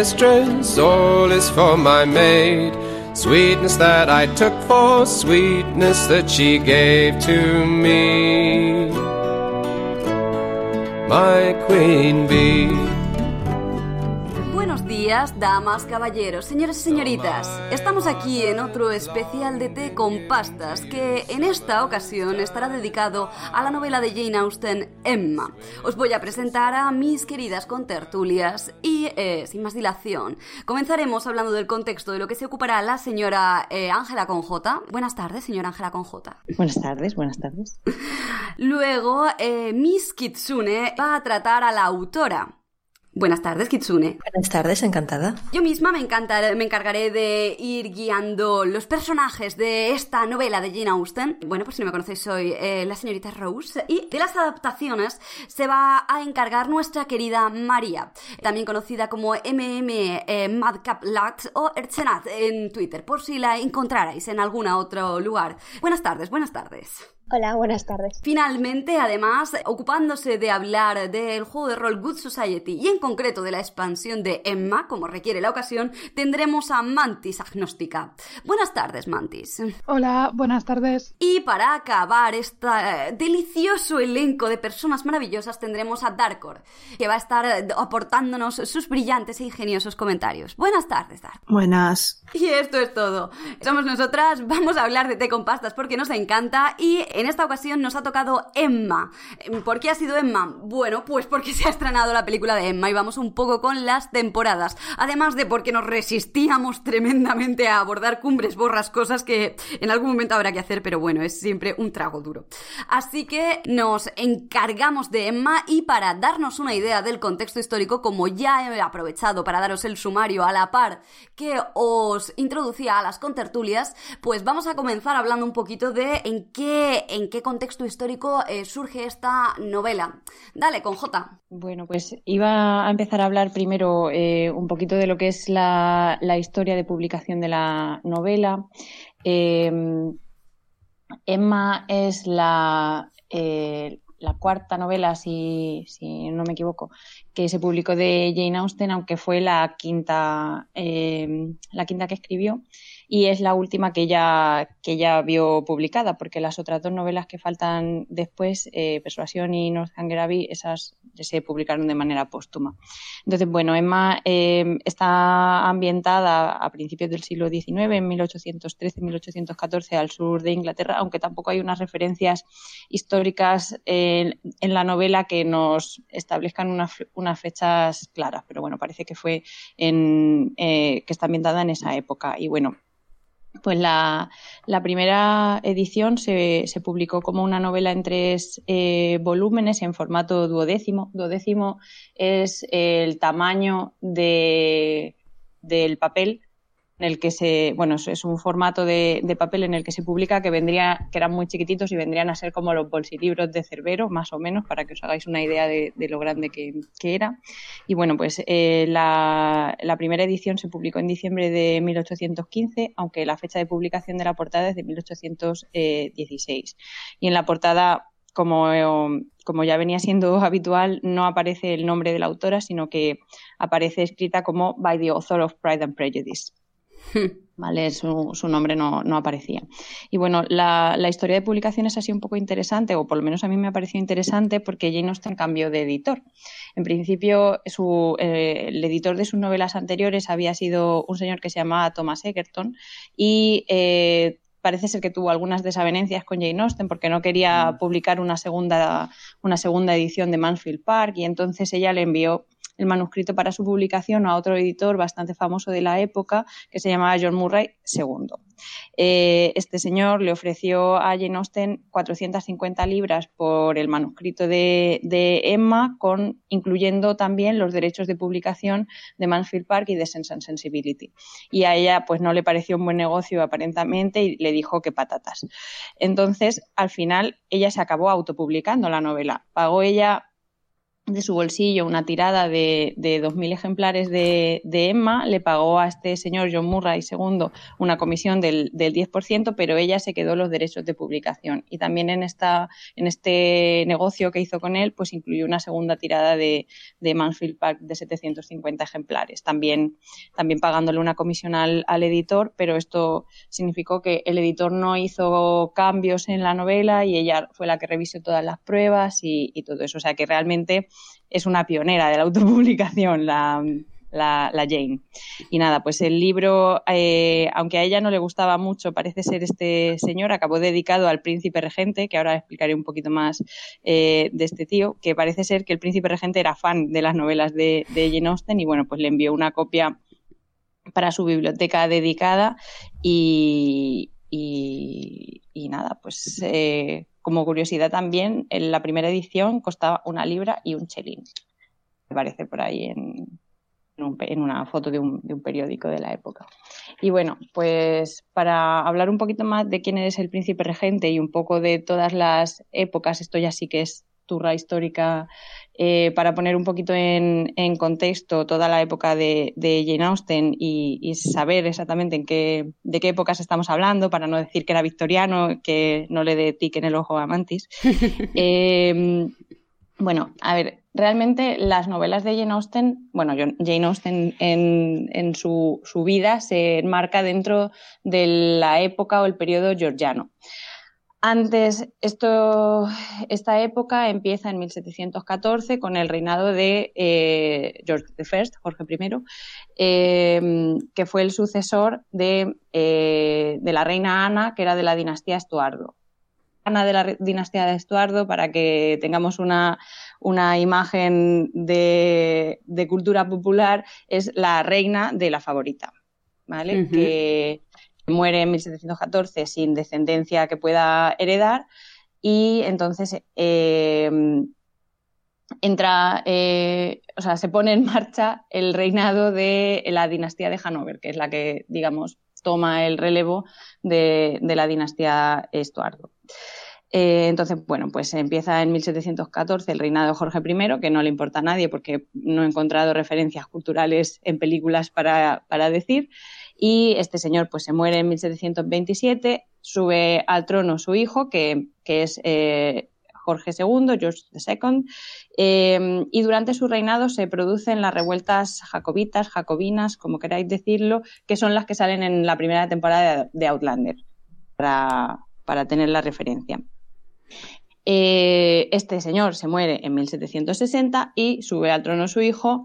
mistress, all is for my maid. Sweetness that I took for sweetness that she gave to me. My queen bee. Días, damas, caballeros, señores y señoritas. Estamos aquí en otro especial de té con pastas que en esta ocasión estará dedicado a la novela de Jane Austen, Emma. Os voy a presentar a mis queridas contertulias y, eh, sin más dilación, comenzaremos hablando del contexto de lo que se ocupará la señora eh, Ángela Conjota. Buenas tardes, señora Ángela Conjota. Buenas tardes, buenas tardes. Luego, eh, Miss Kitsune va a tratar a la autora. Buenas tardes, Kitsune. Buenas tardes, encantada. Yo misma me, encanta, me encargaré de ir guiando los personajes de esta novela de Jane Austen. Bueno, por si no me conocéis, soy eh, la señorita Rose. Y de las adaptaciones se va a encargar nuestra querida María, también conocida como MM eh, Madcap Lat o Erchenat en Twitter, por si la encontrarais en algún otro lugar. Buenas tardes, buenas tardes. Hola, buenas tardes. Finalmente, además, ocupándose de hablar del juego de rol Good Society y en concreto de la expansión de Emma, como requiere la ocasión, tendremos a Mantis Agnóstica. Buenas tardes, Mantis. Hola, buenas tardes. Y para acabar este delicioso elenco de personas maravillosas, tendremos a Darkor, que va a estar aportándonos sus brillantes e ingeniosos comentarios. Buenas tardes, Dark. Buenas. Y esto es todo. Somos nosotras, vamos a hablar de té con pastas porque nos encanta y en esta ocasión nos ha tocado Emma. ¿Por qué ha sido Emma? Bueno, pues porque se ha estrenado la película de Emma y vamos un poco con las temporadas. Además de porque nos resistíamos tremendamente a abordar cumbres borras, cosas que en algún momento habrá que hacer, pero bueno, es siempre un trago duro. Así que nos encargamos de Emma y para darnos una idea del contexto histórico, como ya he aprovechado para daros el sumario a la par que os introducía a las contertulias, pues vamos a comenzar hablando un poquito de en qué en qué contexto histórico eh, surge esta novela. Dale, con J. Bueno, pues iba a empezar a hablar primero eh, un poquito de lo que es la, historia de publicación de la novela. Em, Emma es la, eh, la cuarta novela, si, si, no me equivoco, que se publicó de Jane Austen, aunque fue la quinta, em, la quinta que escribió y es la última que ella, que ella vio publicada, porque las otras dos novelas que faltan después, eh, Persuasión y Northanger Abbey, esas se publicaron de manera póstuma. Entonces, bueno, Emma eh, está ambientada a principios del siglo XIX, en 1813-1814, al sur de Inglaterra, aunque tampoco hay unas referencias históricas en, la novela que nos establezcan unas, fechas claras, pero bueno, parece que fue eh, que está ambientada en esa época. Y bueno, pues la, primera edición se, se, publicó como una novela en tres eh, volúmenes en formato duodécimo. Duodécimo es el tamaño de, del papel en el que se, bueno, es un formato de, papel en el que se publica que vendría, que eran muy chiquititos y vendrían a ser como los bolsilibros de Cerbero, más o menos, para que os hagáis una idea de, lo grande que, era. Y bueno, pues eh, la, primera edición se publicó en diciembre de 1815, aunque la fecha de publicación de la portada es de 1816. Y en la portada como, como, ya venía siendo habitual, no aparece el nombre de la autora, sino que aparece escrita como By the Author of Pride and Prejudice. ¿vale? Su, su nombre no, no, aparecía. Y bueno, la, la, historia de publicaciones ha sido un poco interesante, o por lo menos a mí me ha parecido interesante, porque Jane Austen cambió de editor. En principio, su, eh, el editor de sus novelas anteriores había sido un señor que se llamaba Thomas Egerton y eh, parece ser que tuvo algunas desavenencias con Jane Austen porque no quería mm. publicar una segunda, una segunda edición de Mansfield Park y entonces ella le envió el manuscrito para su publicación a otro editor bastante famoso de la época que se llamaba John Murray II. Eh, este señor le ofreció a Jane Austen 450 libras por el manuscrito de, Emma, con, incluyendo también los derechos de publicación de Mansfield Park y de Sense and Sensibility. Y a ella pues no le pareció un buen negocio aparentemente y le dijo que patatas. Entonces, al final, ella se acabó autopublicando la novela. Pagó ella de su bolsillo una tirada de, de 2.000 ejemplares de, de, Emma, le pagó a este señor John Murray II una comisión del, del, 10%, pero ella se quedó los derechos de publicación. Y también en, esta, en este negocio que hizo con él, pues incluyó una segunda tirada de, de Mansfield Park de 750 ejemplares, también, también pagándole una comisión al, al editor, pero esto significó que el editor no hizo cambios en la novela y ella fue la que revisó todas las pruebas y, y todo eso. O sea que realmente es una pionera de la autopublicación, la, la, Jane. Y nada, pues el libro, eh, aunque a ella no le gustaba mucho, parece ser este señor, acabó dedicado al príncipe regente, que ahora explicaré un poquito más eh, de este tío, que parece ser que el príncipe regente era fan de las novelas de, Jane Austen y bueno, pues le envió una copia para su biblioteca dedicada y, y, y nada, pues eh, como curiosidad también, en la primera edición costaba una libra y un chelín. Me parece por ahí en, en una foto de un, de un, periódico de la época. Y bueno, pues para hablar un poquito más de quién es el príncipe regente y un poco de todas las épocas, esto ya sí que es turra histórica eh, para poner un poquito en, en, contexto toda la época de, de Jane Austen y, y, saber exactamente en qué, de qué épocas estamos hablando, para no decir que era victoriano, que no le dé tic en el ojo a Mantis. eh, bueno, a ver, realmente las novelas de Jane Austen, bueno, Jane Austen en, en su, su, vida se enmarca dentro de la época o el periodo georgiano. Antes, esto, esta época empieza en 1714 con el reinado de eh, George I, Jorge I, eh, que fue el sucesor de, eh, de, la reina Ana, que era de la dinastía Estuardo. Ana de la dinastía de Estuardo, para que tengamos una, una imagen de, de, cultura popular, es la reina de la favorita, ¿vale? Uh -huh. Que muere en 1714 sin descendencia que pueda heredar y entonces eh, entra, eh, o sea, se pone en marcha el reinado de la dinastía de Hanover, que es la que, digamos, toma el relevo de, de la dinastía Estuardo. Eh, entonces, bueno, pues empieza en 1714 el reinado de Jorge I, que no le importa a nadie porque no he encontrado referencias culturales en películas para, para decir. Y este señor pues se muere en 1727, sube al trono su hijo, que, que es eh, Jorge II, George II, eh, y durante su reinado se producen las revueltas jacobitas, jacobinas, como queráis decirlo, que son las que salen en la primera temporada de Outlander, para, para tener la referencia. Eh, este señor se muere en 1760 y sube al trono su hijo,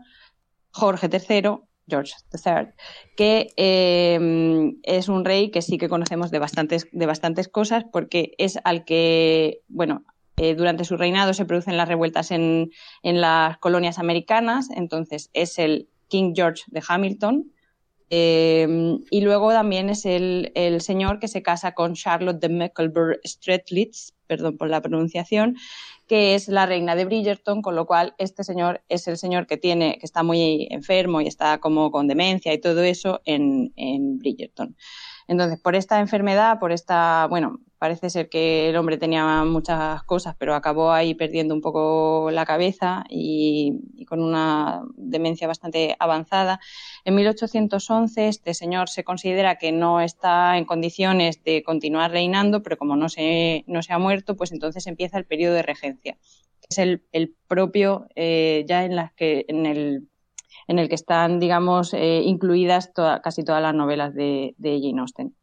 Jorge III, George III, que eh, es un rey que sí que conocemos de bastantes, de bastantes cosas porque es al que, bueno, eh, durante su reinado se producen las revueltas en, en, las colonias americanas, entonces es el King George de Hamilton. Eh, y luego también es el, el, señor que se casa con Charlotte de Mecklenburg Strelitz, perdón por la pronunciación, que es la reina de Bridgerton, con lo cual este señor es el señor que tiene, que está muy enfermo y está como con demencia y todo eso en, en Bridgerton. Entonces, por esta enfermedad, por esta, bueno, parece ser que el hombre tenía muchas cosas, pero acabó ahí perdiendo un poco la cabeza y, y, con una demencia bastante avanzada. En 1811 este señor se considera que no está en condiciones de continuar reinando, pero como no se, no se ha muerto, pues entonces empieza el periodo de regencia, que es el, el propio eh, ya en las que en el en el que están, digamos, eh, incluidas toda, casi todas las novelas de, de, Jane Austen.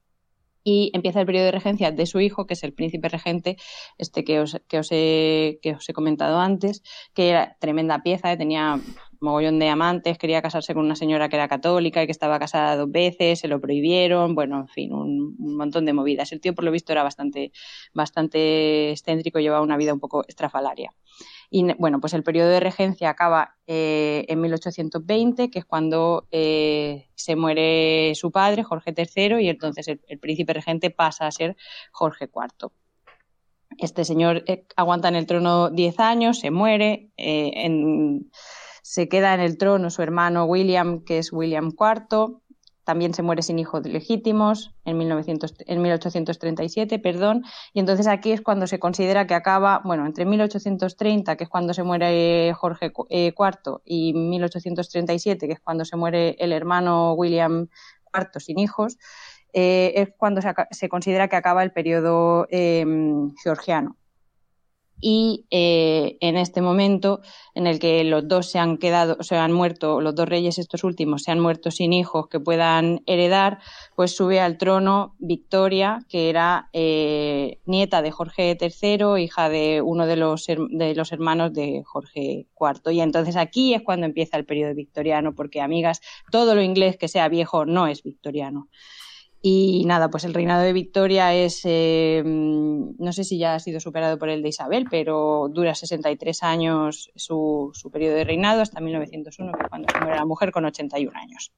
Y empieza el periodo de regencia de su hijo, que es el príncipe regente, este que os, que os, he, que os he comentado antes, que era tremenda pieza, tenía mogollón de amantes, quería casarse con una señora que era católica y que estaba casada dos veces, se lo prohibieron, bueno, en fin, un, un montón de movidas. El tío, por lo visto, era bastante, bastante excéntrico, llevaba una vida un poco estrafalaria. Y bueno, pues el periodo de regencia acaba eh, en 1820, que es cuando eh, se muere su padre, Jorge III, y entonces el, príncipe regente pasa a ser Jorge IV. Este señor eh, aguanta en el trono 10 años, se muere, se queda en el trono su hermano William, que es William IV, también se muere sin hijos legítimos en, 1900, en 1837, perdón, y entonces aquí es cuando se considera que acaba, bueno, entre 1830, que es cuando se muere Jorge IV, eh, y 1837, que es cuando se muere el hermano William IV sin hijos, eh, es cuando se, considera que acaba el periodo eh, georgiano y eh, en este momento en el que los dos se han quedado, se han muerto, los dos reyes estos últimos se han muerto sin hijos que puedan heredar, pues sube al trono Victoria, que era eh, nieta de Jorge III, hija de uno de los, de los hermanos de Jorge IV. Y entonces aquí es cuando empieza el periodo victoriano, porque amigas, todo lo inglés que sea viejo no es victoriano. Y nada, pues el reinado de Victoria es, eh, no sé si ya ha sido superado por el de Isabel, pero dura 63 años su, periodo de reinado hasta 1901, que cuando se muere la mujer con 81 años.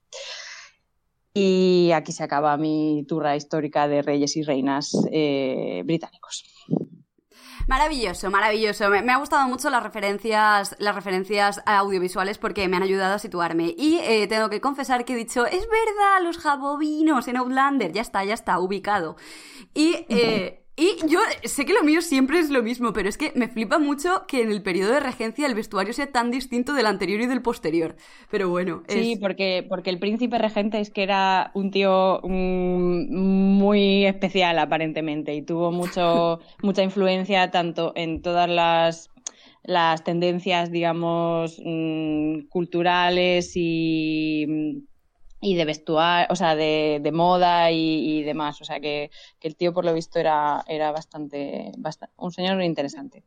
Y aquí se acaba mi turra histórica de reyes y reinas eh, británicos. Maravilloso, maravilloso. Me, me, ha gustado mucho las referencias, las referencias audiovisuales porque me han ayudado a situarme. Y eh, tengo que confesar que he dicho, es verdad, los jabovinos en Outlander. Ya está, ya está, ubicado. Y eh, y yo sé que lo mío siempre es lo mismo, pero es que me flipa mucho que en el periodo de regencia el vestuario sea tan distinto del anterior y del posterior. Pero bueno. Es... Sí, porque, porque el príncipe regente es que era un tío mm, muy especial aparentemente y tuvo mucho, mucha influencia tanto en todas las las tendencias, digamos, mmm, culturales y y de vestuario, o sea, de, de moda y, y, demás. O sea, que, que, el tío, por lo visto, era, era bastante, bastante, un señor interesante.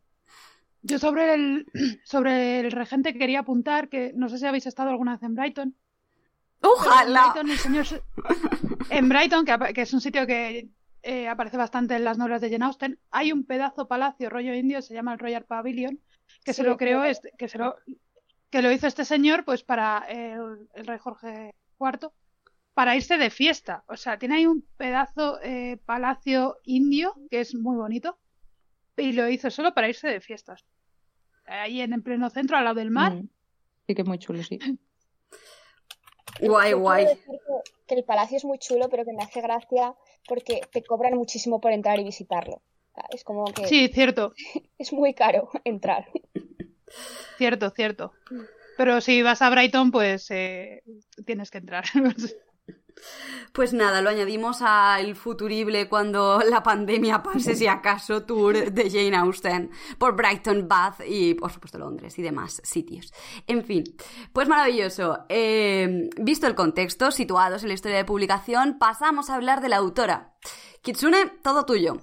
Yo sobre el, sobre el regente quería apuntar que no sé si habéis estado alguna vez en Brighton. ¡Ojalá! En Brighton, el señor, en Brighton que, que, es un sitio que eh, aparece bastante en las novelas de Jane Austen, hay un pedazo palacio rollo indio, se llama el Royal Pavilion, que sí, se lo creó, este, que, se lo, que lo hizo este señor pues para el, el rey Jorge cuarto para irse de fiesta. O sea, tiene ahí un pedazo eh, palacio indio que es muy bonito y lo hizo solo para irse de fiestas. Ahí en el pleno centro, al lado del mar. Mm. Sí, que es muy chulo, sí. guay, guay. Que el palacio es muy chulo, pero que me hace gracia porque te cobran muchísimo por entrar y visitarlo. Es como que. Sí, cierto. es muy caro entrar. Cierto, cierto. Pero si vas a Brighton, pues eh, tienes que entrar. Pues nada, lo añadimos al futurible cuando la pandemia pase, si acaso, tour de Jane Austen por Brighton, Bath y, por supuesto, Londres y demás sitios. En fin, pues maravilloso. Eh, visto el contexto, situados en la historia de publicación, pasamos a hablar de la autora. Kitsune, todo tuyo.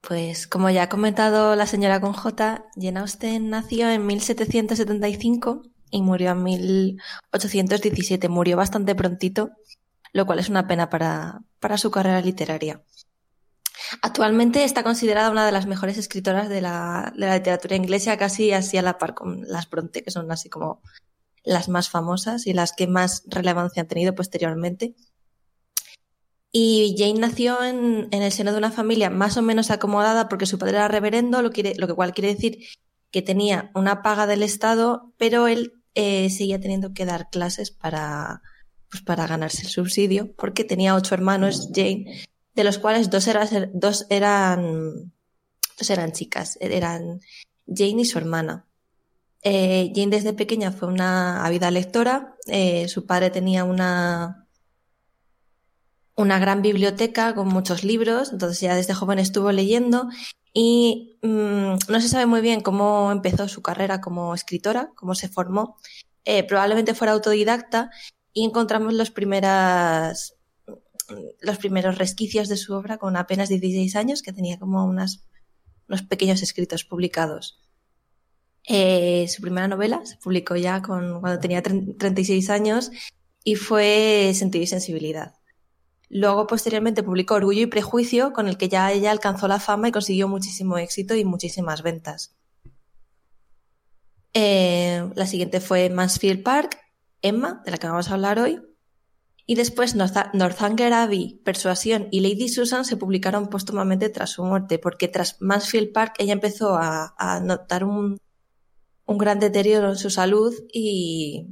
Pues como ya ha comentado la señora con J, Jane Austen nació en 1775 y murió en 1817. Murió bastante prontito, lo cual es una pena para, para su carrera literaria. Actualmente está considerada una de las mejores escritoras de la, de la literatura inglesa, casi así a la par con las Bronte, que son así como las más famosas y las que más relevancia han tenido posteriormente. Y Jane nació en, el seno de una familia más o menos acomodada porque su padre era reverendo, lo, que cual quiere decir que tenía una paga del Estado, pero él eh, seguía teniendo que dar clases para, pues para ganarse el subsidio, porque tenía ocho hermanos, Jane, de los cuales dos, era, dos, eran, dos eran chicas, eran Jane y su hermana. Eh, Jane desde pequeña fue una ávida lectora, eh, su padre tenía una, una gran biblioteca con muchos libros, entonces ya desde joven estuvo leyendo y mmm, no se sabe muy bien cómo empezó su carrera como escritora, cómo se formó. Eh, probablemente fuera autodidacta y encontramos los, primeras, los primeros resquicios de su obra con apenas 16 años, que tenía como unos pequeños escritos publicados. Eh, su primera novela se publicó ya con, cuando tenía 36 años y fue Sentido y Sensibilidad. Luego, posteriormente, publicó Orgullo y Prejuicio, con el que ya ella alcanzó la fama y consiguió muchísimo éxito y muchísimas ventas. Eh, la siguiente fue Mansfield Park, Emma, de la que vamos a hablar hoy. Y después Northanger Abbey, Persuasión y Lady Susan se publicaron póstumamente tras su muerte, porque tras Mansfield Park ella empezó a, a notar un, un gran deterioro en su salud y,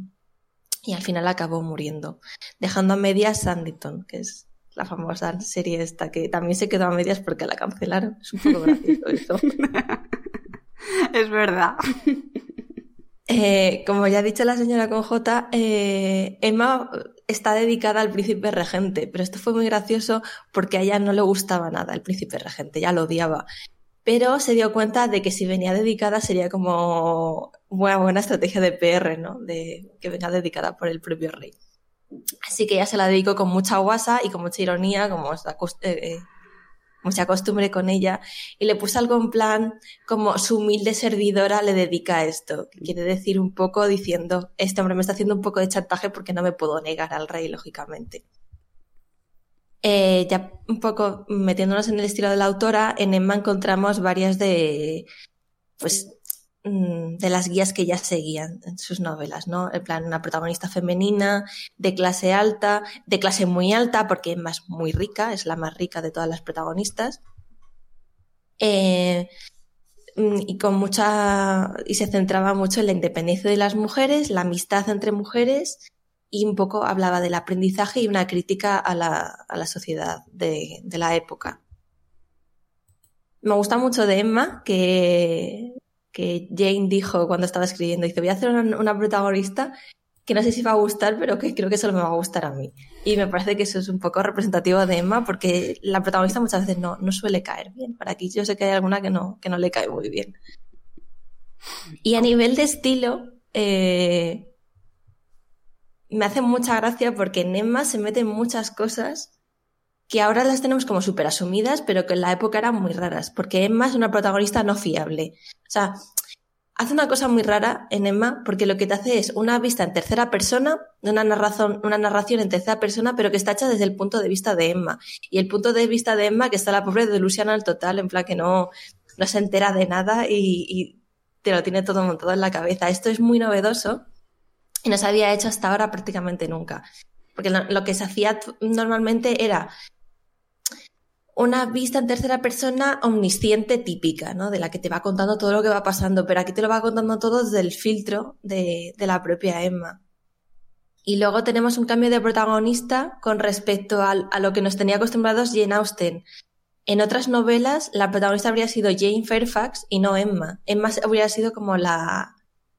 y al final acabó muriendo, dejando a medias Sanditon, que es la famosa serie esta, que también se quedó a medias porque la cancelaron. Es un poco gracioso eso. es verdad. Eh, como ya ha dicho la señora con J, eh, Emma está dedicada al príncipe regente, pero esto fue muy gracioso porque a ella no le gustaba nada el príncipe regente, ya lo odiaba. Pero se dio cuenta de que si venía dedicada sería como una buena estrategia de PR, ¿no? De que venga dedicada por el propio rey. Así que ella se la dedicó con mucha guasa y con mucha ironía, como eh, mucha costumbre con ella, y le puso algo en plan como su humilde servidora le dedica esto, quiere decir un poco diciendo, este hombre me está haciendo un poco de chantaje porque no me puedo negar al rey, lógicamente. Eh, ya un poco metiéndonos en el estilo de la autora, en Emma encontramos varias de, pues, de las guías que ya seguían en sus novelas, ¿no? En plan, una protagonista femenina, de clase alta, de clase muy alta, porque Emma es muy rica, es la más rica de todas las protagonistas. Eh, mm, y con mucha, y se centraba mucho en la independencia de las mujeres, la amistad entre mujeres y un poco hablaba del aprendizaje y una crítica a la, a la sociedad de, de, la época. Me gusta mucho de Emma que, que Jane dijo cuando estaba escribiendo, dice, voy a hacer una, una, protagonista que no sé si va a gustar, pero que creo que solo me va a gustar a mí. Y me parece que eso es un poco representativo de Emma porque la protagonista muchas veces no, no suele caer bien. Para aquí yo sé que hay alguna que no, que no le cae muy bien. Y a nivel de estilo, eh, me hace mucha gracia porque en Emma se meten muchas cosas que ahora las tenemos como súper asumidas, pero que en la época eran muy raras, porque Emma es una protagonista no fiable. O sea, hace una cosa muy rara en Emma, porque lo que te hace es una vista en tercera persona, una narración, una narración en tercera persona, pero que está hecha desde el punto de vista de Emma. Y el punto de vista de Emma, que está la pobre de Luciana al total, en plan que no, no se entera de nada y, y te lo tiene todo montado en la cabeza. Esto es muy novedoso y no se había hecho hasta ahora prácticamente nunca. Porque lo, que se hacía normalmente era una vista en tercera persona omnisciente típica, ¿no? De la que te va contando todo lo que va pasando, pero aquí te lo va contando todo desde el filtro de, la propia Emma. Y luego tenemos un cambio de protagonista con respecto a, a, lo que nos tenía acostumbrados Jane Austen. En otras novelas, la protagonista habría sido Jane Fairfax y no Emma. Emma habría sido como la,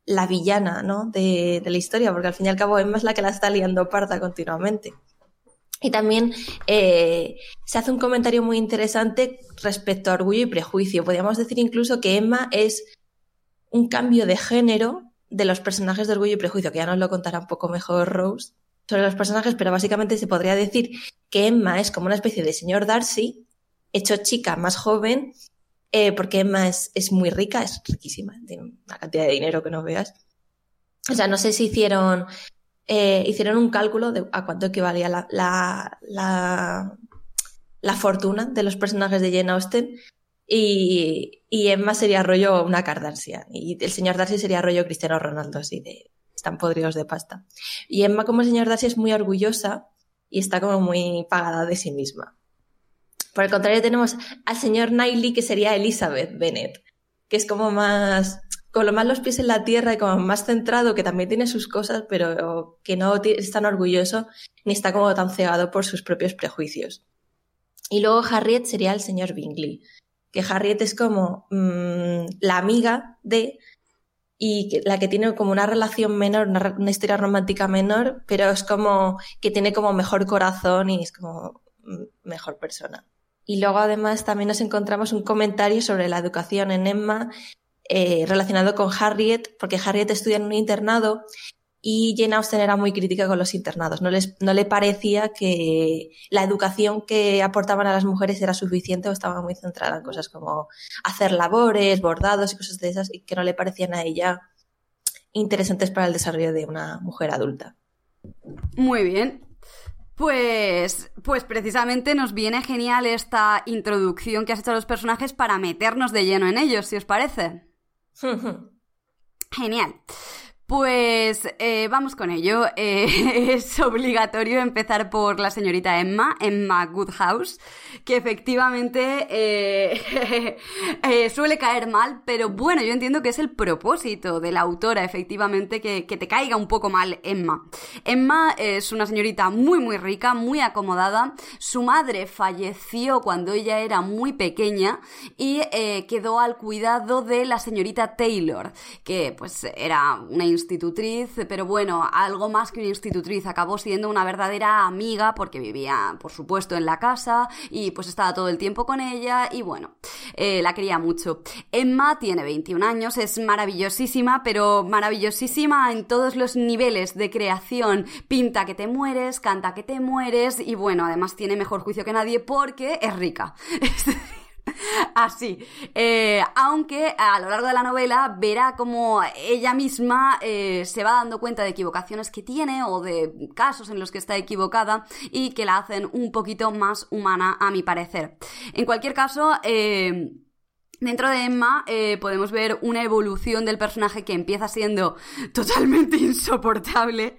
la villana ¿no? de, de, la historia, porque al fin y al cabo Emma es la que la está liando parda continuamente. Y también eh, se hace un comentario muy interesante respecto a orgullo y prejuicio. Podríamos decir incluso que Emma es un cambio de género de los personajes de orgullo y prejuicio, que ya nos lo contará un poco mejor Rose sobre los personajes, pero básicamente se podría decir que Emma es como una especie de señor Darcy, hecho chica más joven, eh, porque Emma es, es, muy rica, es riquísima, tiene una cantidad de dinero que no veas. O sea, no sé si hicieron, eh, hicieron un cálculo de a cuánto equivalía la, la, la, fortuna de los personajes de Jane Austen. Y, y Emma sería rollo una Kardashian. Y el señor Darcy sería rollo Cristiano Ronaldo, así de, están podridos de pasta. Y Emma como el señor Darcy es muy orgullosa y está como muy pagada de sí misma. Por el contrario, tenemos al señor Knightley, que sería Elizabeth Bennet, que es como más, con más los pies en la tierra y como más centrado, que también tiene sus cosas, pero que no es tan orgulloso ni está como tan cegado por sus propios prejuicios. Y luego Harriet sería el señor Bingley, que Harriet es como mmm, la amiga de y la que tiene como una relación menor, una, una, historia romántica menor, pero es como que tiene como mejor corazón y es como mejor persona. Y luego además también nos encontramos un comentario sobre la educación en Emma eh, relacionado con Harriet, porque Harriet estudia en un internado y Jane Austen era muy crítica con los internados. No, les, no le parecía que la educación que aportaban a las mujeres era suficiente o estaba muy centrada en cosas como hacer labores, bordados y cosas de esas y que no le parecían a ella interesantes para el desarrollo de una mujer adulta. Muy bien. Pues, pues precisamente nos viene genial esta introducción que has hecho a los personajes para meternos de lleno en ellos, si os parece. Genial. Pues eh, vamos con ello. Eh, es obligatorio empezar por la señorita Emma, Emma Goodhouse, que efectivamente eh, suele caer mal, pero bueno, yo entiendo que es el propósito de la autora, efectivamente, que, que te caiga un poco mal Emma. Emma es una señorita muy, muy rica, muy acomodada. Su madre falleció cuando ella era muy pequeña y quedó al cuidado de la señorita Taylor, que pues era una institutriz, pero bueno, algo más que una institutriz, acabó siendo una verdadera amiga porque vivía, por supuesto, en la casa y pues estaba todo el tiempo con ella y bueno, eh, la quería mucho. Emma tiene 21 años, es maravillosísima, pero maravillosísima en todos los niveles de creación. Pinta que te mueres, canta que te mueres y bueno, además tiene mejor juicio que nadie porque es rica. Así. Eh, aunque a lo largo de la novela verá como ella misma eh, se va dando cuenta de equivocaciones que tiene o de casos en los que está equivocada y que la hacen un poquito más humana, a mi parecer. En cualquier caso, eh, Dentro de Emma eh, podemos ver una evolución del personaje que empieza siendo totalmente insoportable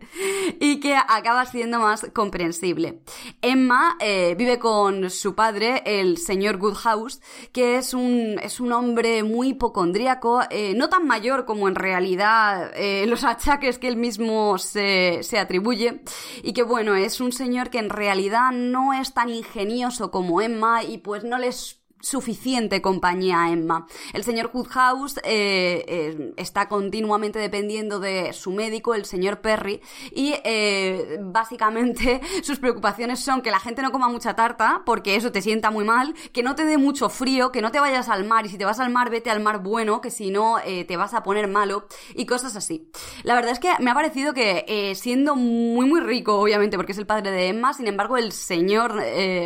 y que acaba siendo más comprensible. Emma eh, vive con su padre, el señor Goodhouse, que es un, es un hombre muy hipocondríaco, eh, no tan mayor como en realidad los achaques que él mismo se, se atribuye, y que bueno, es un señor que en realidad no es tan ingenioso como Emma y pues no les suficiente compañía a Emma. El señor Woodhouse eh, eh, está continuamente dependiendo de su médico, el señor Perry, y eh, básicamente sus preocupaciones son que la gente no coma mucha tarta, porque eso te sienta muy mal, que no te dé mucho frío, que no te vayas al mar, y si te vas al mar, vete al mar bueno, que si no te vas a poner malo, y cosas así. La verdad es que me ha parecido que siendo muy muy rico, obviamente, porque es el padre de Emma, sin embargo el señor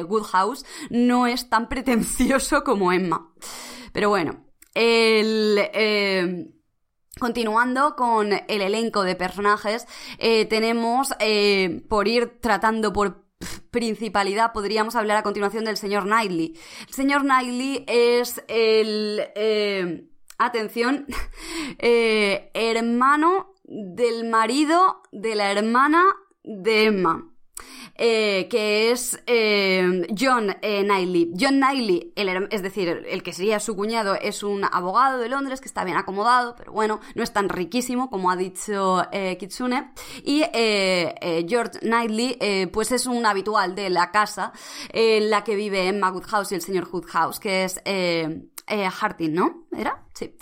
Woodhouse no es tan pretencioso como Emma. Pero bueno. Eh, continuando con el elenco de personajes, eh, tenemos, eh, por ir tratando por principalidad, podríamos hablar a continuación del señor Knightley. El señor Knightley es el... atención, hermano del marido de la hermana de Emma. Eh, que es eh, John eh, Knightley. John Knightley, es decir, el, que sería su cuñado, es un abogado de Londres que está bien acomodado, pero bueno, no es tan riquísimo como ha dicho Kitsune. Y George Knightley, pues es un habitual de la casa en la que vive Emma Woodhouse y el señor Woodhouse, que es Harting, ¿no? ¿Era? Sí.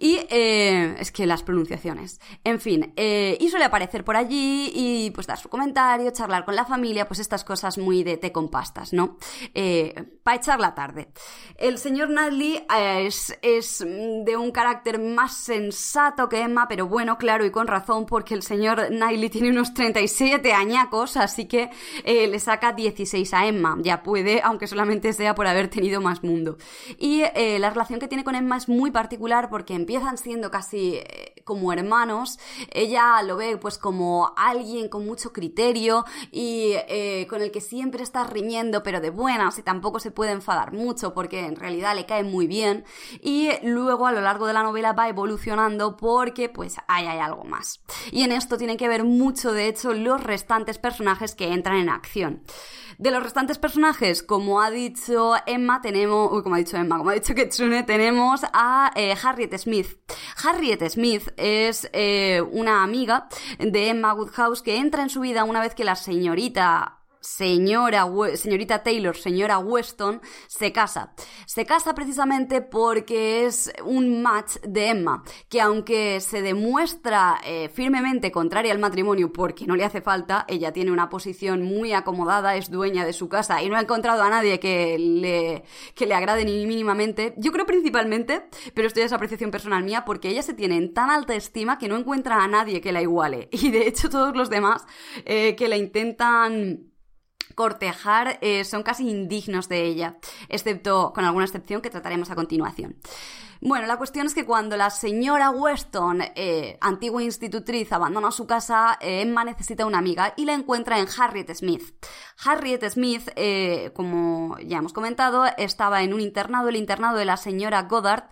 Y eh, es que las pronunciaciones. En fin, eh, y suele aparecer por allí y pues dar su comentario, charlar con la familia, pues estas cosas muy de té con pastas, ¿no? Eh, para echar la tarde. El señor Nadley es, es de un carácter más sensato que Emma, pero bueno, claro y con razón, porque el señor Knightley tiene unos 37 añacos, así que le saca 16 a Emma. Ya puede, aunque solamente sea por haber tenido más mundo. Y la relación que tiene con Emma es muy particular porque empiezan siendo casi eh, como hermanos. Ella lo ve pues como alguien con mucho criterio y eh, con el que siempre está riñendo, pero de buenas y tampoco se puede enfadar mucho porque en realidad le cae muy bien. Y luego a lo largo de la novela va evolucionando porque pues hay, hay algo más. Y en esto tienen que ver mucho, de hecho, los restantes personajes que entran en acción. De los restantes personajes, como ha dicho Emma, tenemos. Uy, como ha dicho Emma, como ha dicho Ketsune, tenemos a eh, Harriet Smith. Harriet Smith es eh, una amiga de Emma Woodhouse que entra en su vida una vez que la señorita señora, señorita Taylor, señora Weston, se casa. Se casa precisamente porque es un match de Emma, que aunque se demuestra eh, firmemente contraria al matrimonio porque no le hace falta, ella tiene una posición muy acomodada, es dueña de su casa y no ha encontrado a nadie que le, que le agrade ni mínimamente. Yo creo principalmente, pero esto ya es apreciación personal mía, porque ella se tiene en tan alta estima que no encuentra a nadie que la iguale. Y de hecho todos los demás eh, que la intentan cortejar eh, son casi indignos de ella, excepto con alguna excepción que trataremos a continuación. Bueno, la cuestión es que cuando la señora Weston, eh, antigua institutriz, abandona su casa, eh, Emma necesita una amiga y la encuentra en Harriet Smith. Harriet Smith, eh, como ya hemos comentado, estaba en un internado, el internado de la señora Goddard,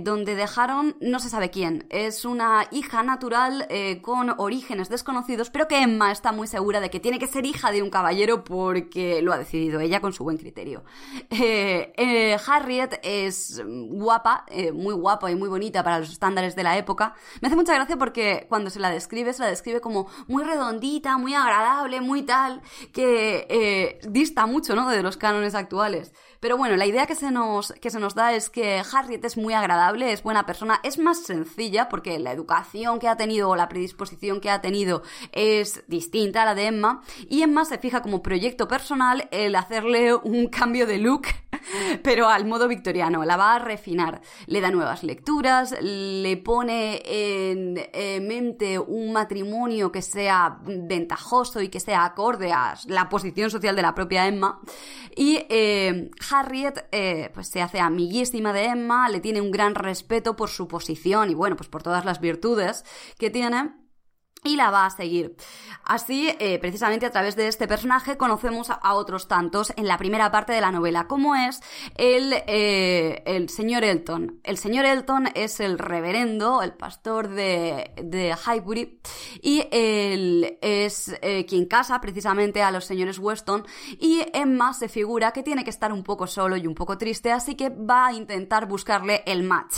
donde dejaron no se sabe quién. Es una hija natural con orígenes desconocidos, pero que Emma está muy segura de que tiene que ser hija de un caballero porque lo ha decidido ella con su buen criterio. Harriet es guapa, eh, muy guapa y muy bonita para los estándares de la época. Me hace mucha gracia porque cuando se la describe, se la describe como muy redondita, muy agradable, muy tal, que eh, dista mucho, ¿no? De los cánones actuales. Pero bueno, la idea que se, nos, que se nos da es que Harriet es muy agradable, es buena persona, es más sencilla porque la educación que ha tenido o la predisposición que ha tenido es distinta a la de Emma y Emma se fija como proyecto personal el hacerle un cambio de look, pero al modo victoriano, la va a refinar, le da nuevas lecturas, le pone en, mente un matrimonio que sea ventajoso y que sea acorde a la posición social de la propia Emma y eh, Harriet eh, pues se hace amiguísima de Emma, le tiene un gran respeto por su posición y bueno, pues por todas las virtudes que tiene y la va a seguir. Así, eh, precisamente a través de este personaje, conocemos a, otros tantos en la primera parte de la novela, como es el, eh, el señor Elton. El señor Elton es el reverendo, el pastor de, de Highbury, y él es eh, quien casa precisamente a los señores Weston, y Emma se figura que tiene que estar un poco solo y un poco triste, así que va a intentar buscarle el match.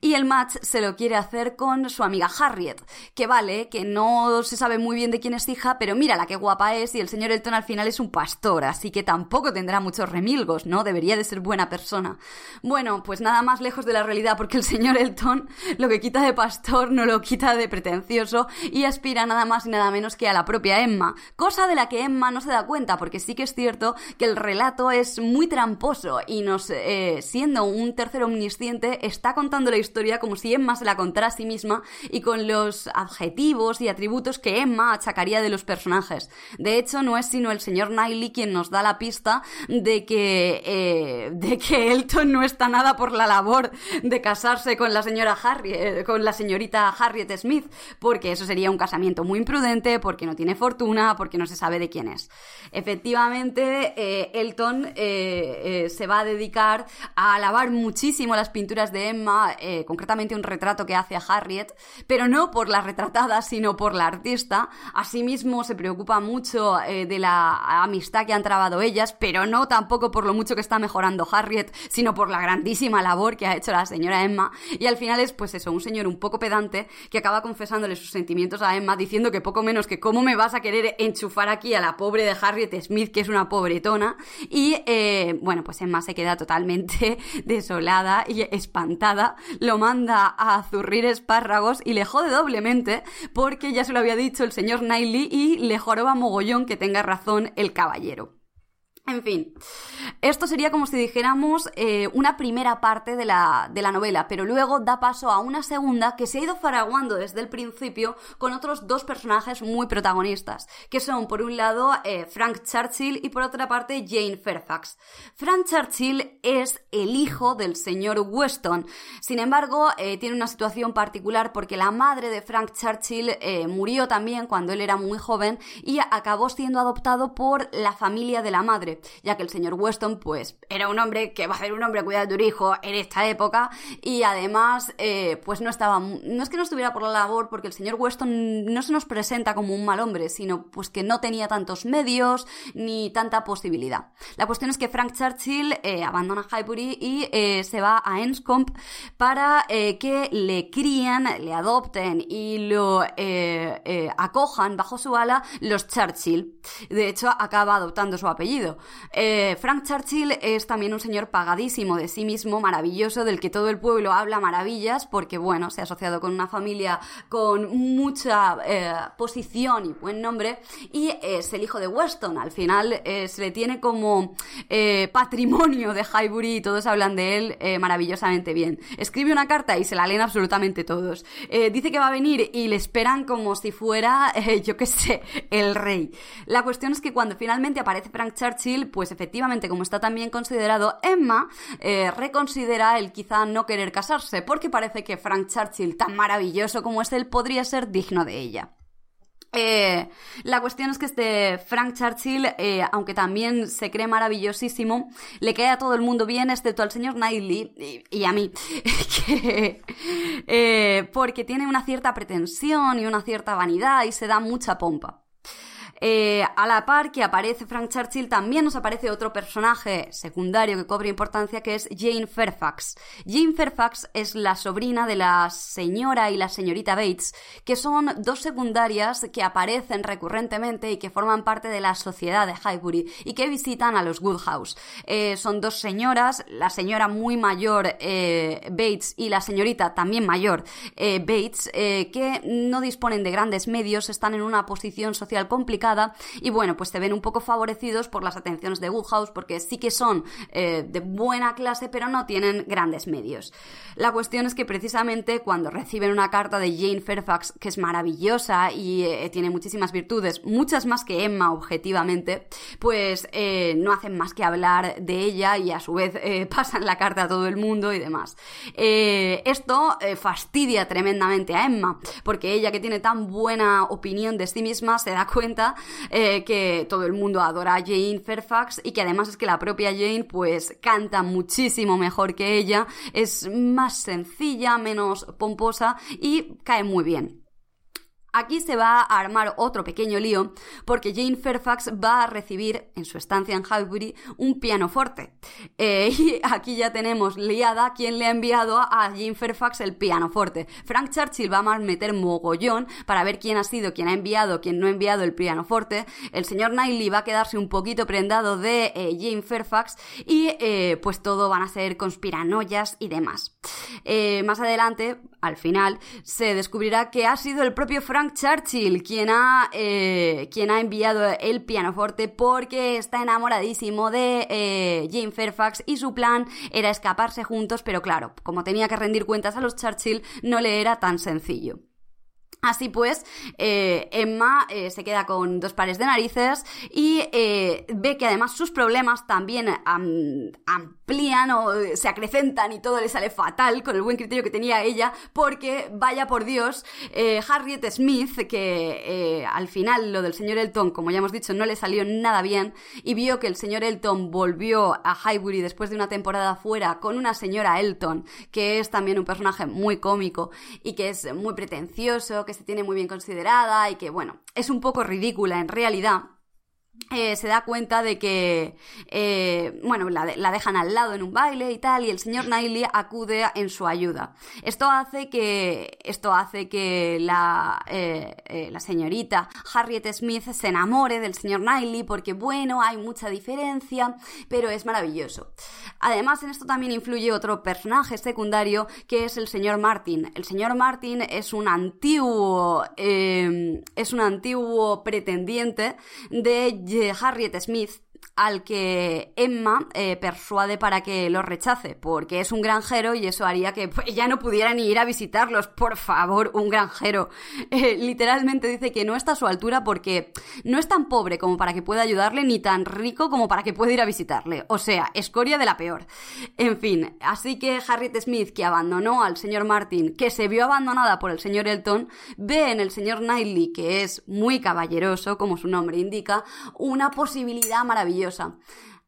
Y el match se lo quiere hacer con su amiga Harriet, que vale, que no no se sabe muy bien de quién es hija, pero mira la que guapa es y el señor Elton al final es un pastor, así que tampoco tendrá muchos remilgos, ¿no? Debería de ser buena persona. Bueno, pues nada más lejos de la realidad porque el señor Elton lo que quita de pastor no lo quita de pretencioso y aspira nada más y nada menos que a la propia Emma, cosa de la que Emma no se da cuenta porque sí que es cierto que el relato es muy tramposo y nos, eh, siendo un tercer omnisciente, está contando la historia como si Emma se la contara a sí misma y con los adjetivos y atributos que Emma achacaría de los personajes. De hecho, no es sino el señor Knightley quien nos da la pista de que, eh, de que Elton no está nada por la labor de casarse con la señora Harriet, eh, con la señorita Harriet Smith, porque eso sería un casamiento muy imprudente, porque no tiene fortuna, porque no se sabe de quién es. Efectivamente, eh, Elton se va a dedicar a alabar muchísimo las pinturas de Emma, concretamente un retrato que hace a Harriet, pero no por la retratada, sino por la artista. Asimismo, se preocupa mucho eh, de la amistad que han trabado ellas, pero no tampoco por lo mucho que está mejorando Harriet, sino por la grandísima labor que ha hecho la señora Emma. Y al final es, pues eso, un señor un poco pedante que acaba confesándole sus sentimientos a Emma, diciendo que poco menos que cómo me vas a querer enchufar aquí a la pobre de Harriet Smith, que es una pobretona. Y eh, bueno, pues Emma se queda totalmente desolada y espantada, lo manda a zurrir espárragos y le jode doblemente porque ya se lo había dicho el señor Knightley y le joroba mogollón que tenga razón el caballero. En fin, esto sería como si dijéramos eh, una primera parte de la, de la, novela, pero luego da paso a una segunda que se ha ido faraguando desde el principio con otros dos personajes muy protagonistas, que son por un lado eh, Frank Churchill y por otra parte Jane Fairfax. Frank Churchill es el hijo del señor Weston, sin embargo eh, tiene una situación particular porque la madre de Frank Churchill murió también cuando él era muy joven y acabó siendo adoptado por la familia de la madre ya que el señor Weston, pues, era un hombre que va a ser un hombre cuidado de tu hijo en esta época, y además, eh, pues no estaba, no es que no estuviera por la labor, porque el señor Weston no se nos presenta como un mal hombre, sino pues que no tenía tantos medios ni tanta posibilidad. La cuestión es que Frank Churchill eh, abandona Highbury y eh, se va a Enscombe para que le crían, le adopten y lo acojan bajo su ala los Churchill. De hecho, acaba adoptando su apellido. Eh, Frank Churchill es también un señor pagadísimo de sí mismo, maravilloso, del que todo el pueblo habla maravillas, porque bueno, se ha asociado con una familia con mucha eh, posición y buen nombre, y es el hijo de Weston. Al final eh, se le tiene como patrimonio de Highbury y todos hablan de él maravillosamente bien. Escribe una carta y se la leen absolutamente todos. dice que va a venir y le esperan como si fuera, yo qué sé, el rey. La cuestión es que cuando finalmente aparece Frank Churchill, pues efectivamente, como está también considerado, Emma eh, reconsidera el quizá no querer casarse, porque parece que Frank Churchill, tan maravilloso como es él, podría ser digno de ella. Eh, la cuestión es que este Frank Churchill, eh, aunque también se cree maravillosísimo, le cae a todo el mundo bien, excepto al señor Knightley y, a mí, porque tiene una cierta pretensión y una cierta vanidad y se da mucha pompa. Eh, a la par que aparece Frank Churchill, también nos aparece otro personaje secundario que cobra importancia, que es Jane Fairfax. Jane Fairfax es la sobrina de la señora y la señorita Bates, que son dos secundarias que aparecen recurrentemente y que forman parte de la sociedad de Highbury y que visitan a los Woodhouse. Eh, son dos señoras, la señora muy mayor eh, Bates y la señorita también mayor Bates, que no disponen de grandes medios, están en una posición social complicada y bueno, pues se ven un poco favorecidos por las atenciones de Woodhouse porque sí que son eh, de buena clase pero no tienen grandes medios. La cuestión es que precisamente cuando reciben una carta de Jane Fairfax que es maravillosa y eh, tiene muchísimas virtudes, muchas más que Emma objetivamente, pues eh, no hacen más que hablar de ella y a su vez pasan la carta a todo el mundo y demás. esto fastidia tremendamente a Emma porque ella que tiene tan buena opinión de sí misma se da cuenta eh, que todo el mundo adora a Jane Fairfax y que además es que la propia Jane pues canta muchísimo mejor que ella, es más sencilla, menos pomposa y cae muy bien. Aquí se va a armar otro pequeño lío porque Jane Fairfax va a recibir en su estancia en Highbury un pianoforte. Eh, y aquí ya tenemos liada quien le ha enviado a Jane Fairfax el pianoforte. Frank Churchill va a meter mogollón para ver quién ha sido quien ha enviado, quién no ha enviado el pianoforte. El señor Knightley va a quedarse un poquito prendado de eh, Jane Fairfax y eh, pues todo van a ser conspiranoias y demás. más adelante, al final, se descubrirá que ha sido el propio Frank Frank Churchill quien ha, eh, quien ha enviado el pianoforte porque está enamoradísimo de eh, Jane Fairfax y su plan era escaparse juntos, pero claro, como tenía que rendir cuentas a los Churchill, no le era tan sencillo. Así pues, eh, Emma se queda con dos pares de narices y ve que además sus problemas también o se acrecentan y todo le sale fatal con el buen criterio que tenía ella, porque vaya por Dios, Harriet Smith, que al final lo del señor Elton, como ya hemos dicho, no le salió nada bien y vio que el señor Elton volvió a Highbury después de una temporada fuera con una señora Elton, que es también un personaje muy cómico y que es muy pretencioso, que se tiene muy bien considerada y que, bueno, es un poco ridícula en realidad. Eh, se da cuenta de que, eh, bueno, la, dejan al lado en un baile y tal, y el señor Knightley acude en su ayuda. Esto hace que, esto hace que la, eh, la señorita Harriet Smith se enamore del señor Knightley porque, bueno, hay mucha diferencia, pero es maravilloso. Además, en esto también influye otro personaje secundario que es el señor Martin. El señor Martin es un antiguo, es un antiguo pretendiente de Harriet Smith al que Emma eh, persuade para que los rechace, porque es un granjero y eso haría que pues, ya no pudiera ni ir a visitarlos. Por favor, un granjero. Eh, literalmente dice que no está a su altura porque no es tan pobre como para que pueda ayudarle, ni tan rico como para que pueda ir a visitarle. O sea, escoria de la peor. En fin, así que Harriet Smith, que abandonó al señor Martin, que se vio abandonada por el señor Elton, ve en el señor Knightley, que es muy caballeroso, como su nombre indica, una posibilidad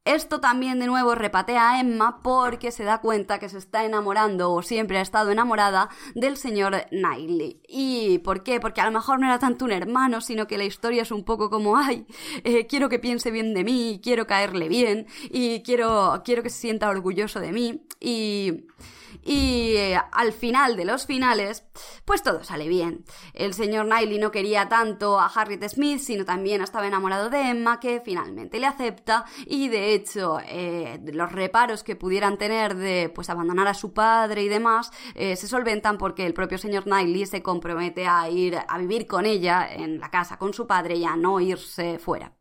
esto también de nuevo repatea a Emma porque se da cuenta que se está enamorando o siempre ha estado enamorada del señor Knightley. ¿Y por qué? Porque a lo mejor no era tanto un hermano, sino que la historia es un poco como, ay, eh, quiero que piense bien de mí, quiero caerle bien y quiero, quiero que se sienta orgulloso de mí. Y Y eh, al final de los finales, pues todo sale bien. El señor Knightley no quería tanto a Harriet Smith, sino también estaba enamorado de Emma, que finalmente le acepta. Y de hecho, eh, los reparos que pudieran tener de pues abandonar a su padre y demás, eh, se solventan porque el propio señor Knightley se compromete a ir a vivir con ella en la casa con su padre y a no irse fuera.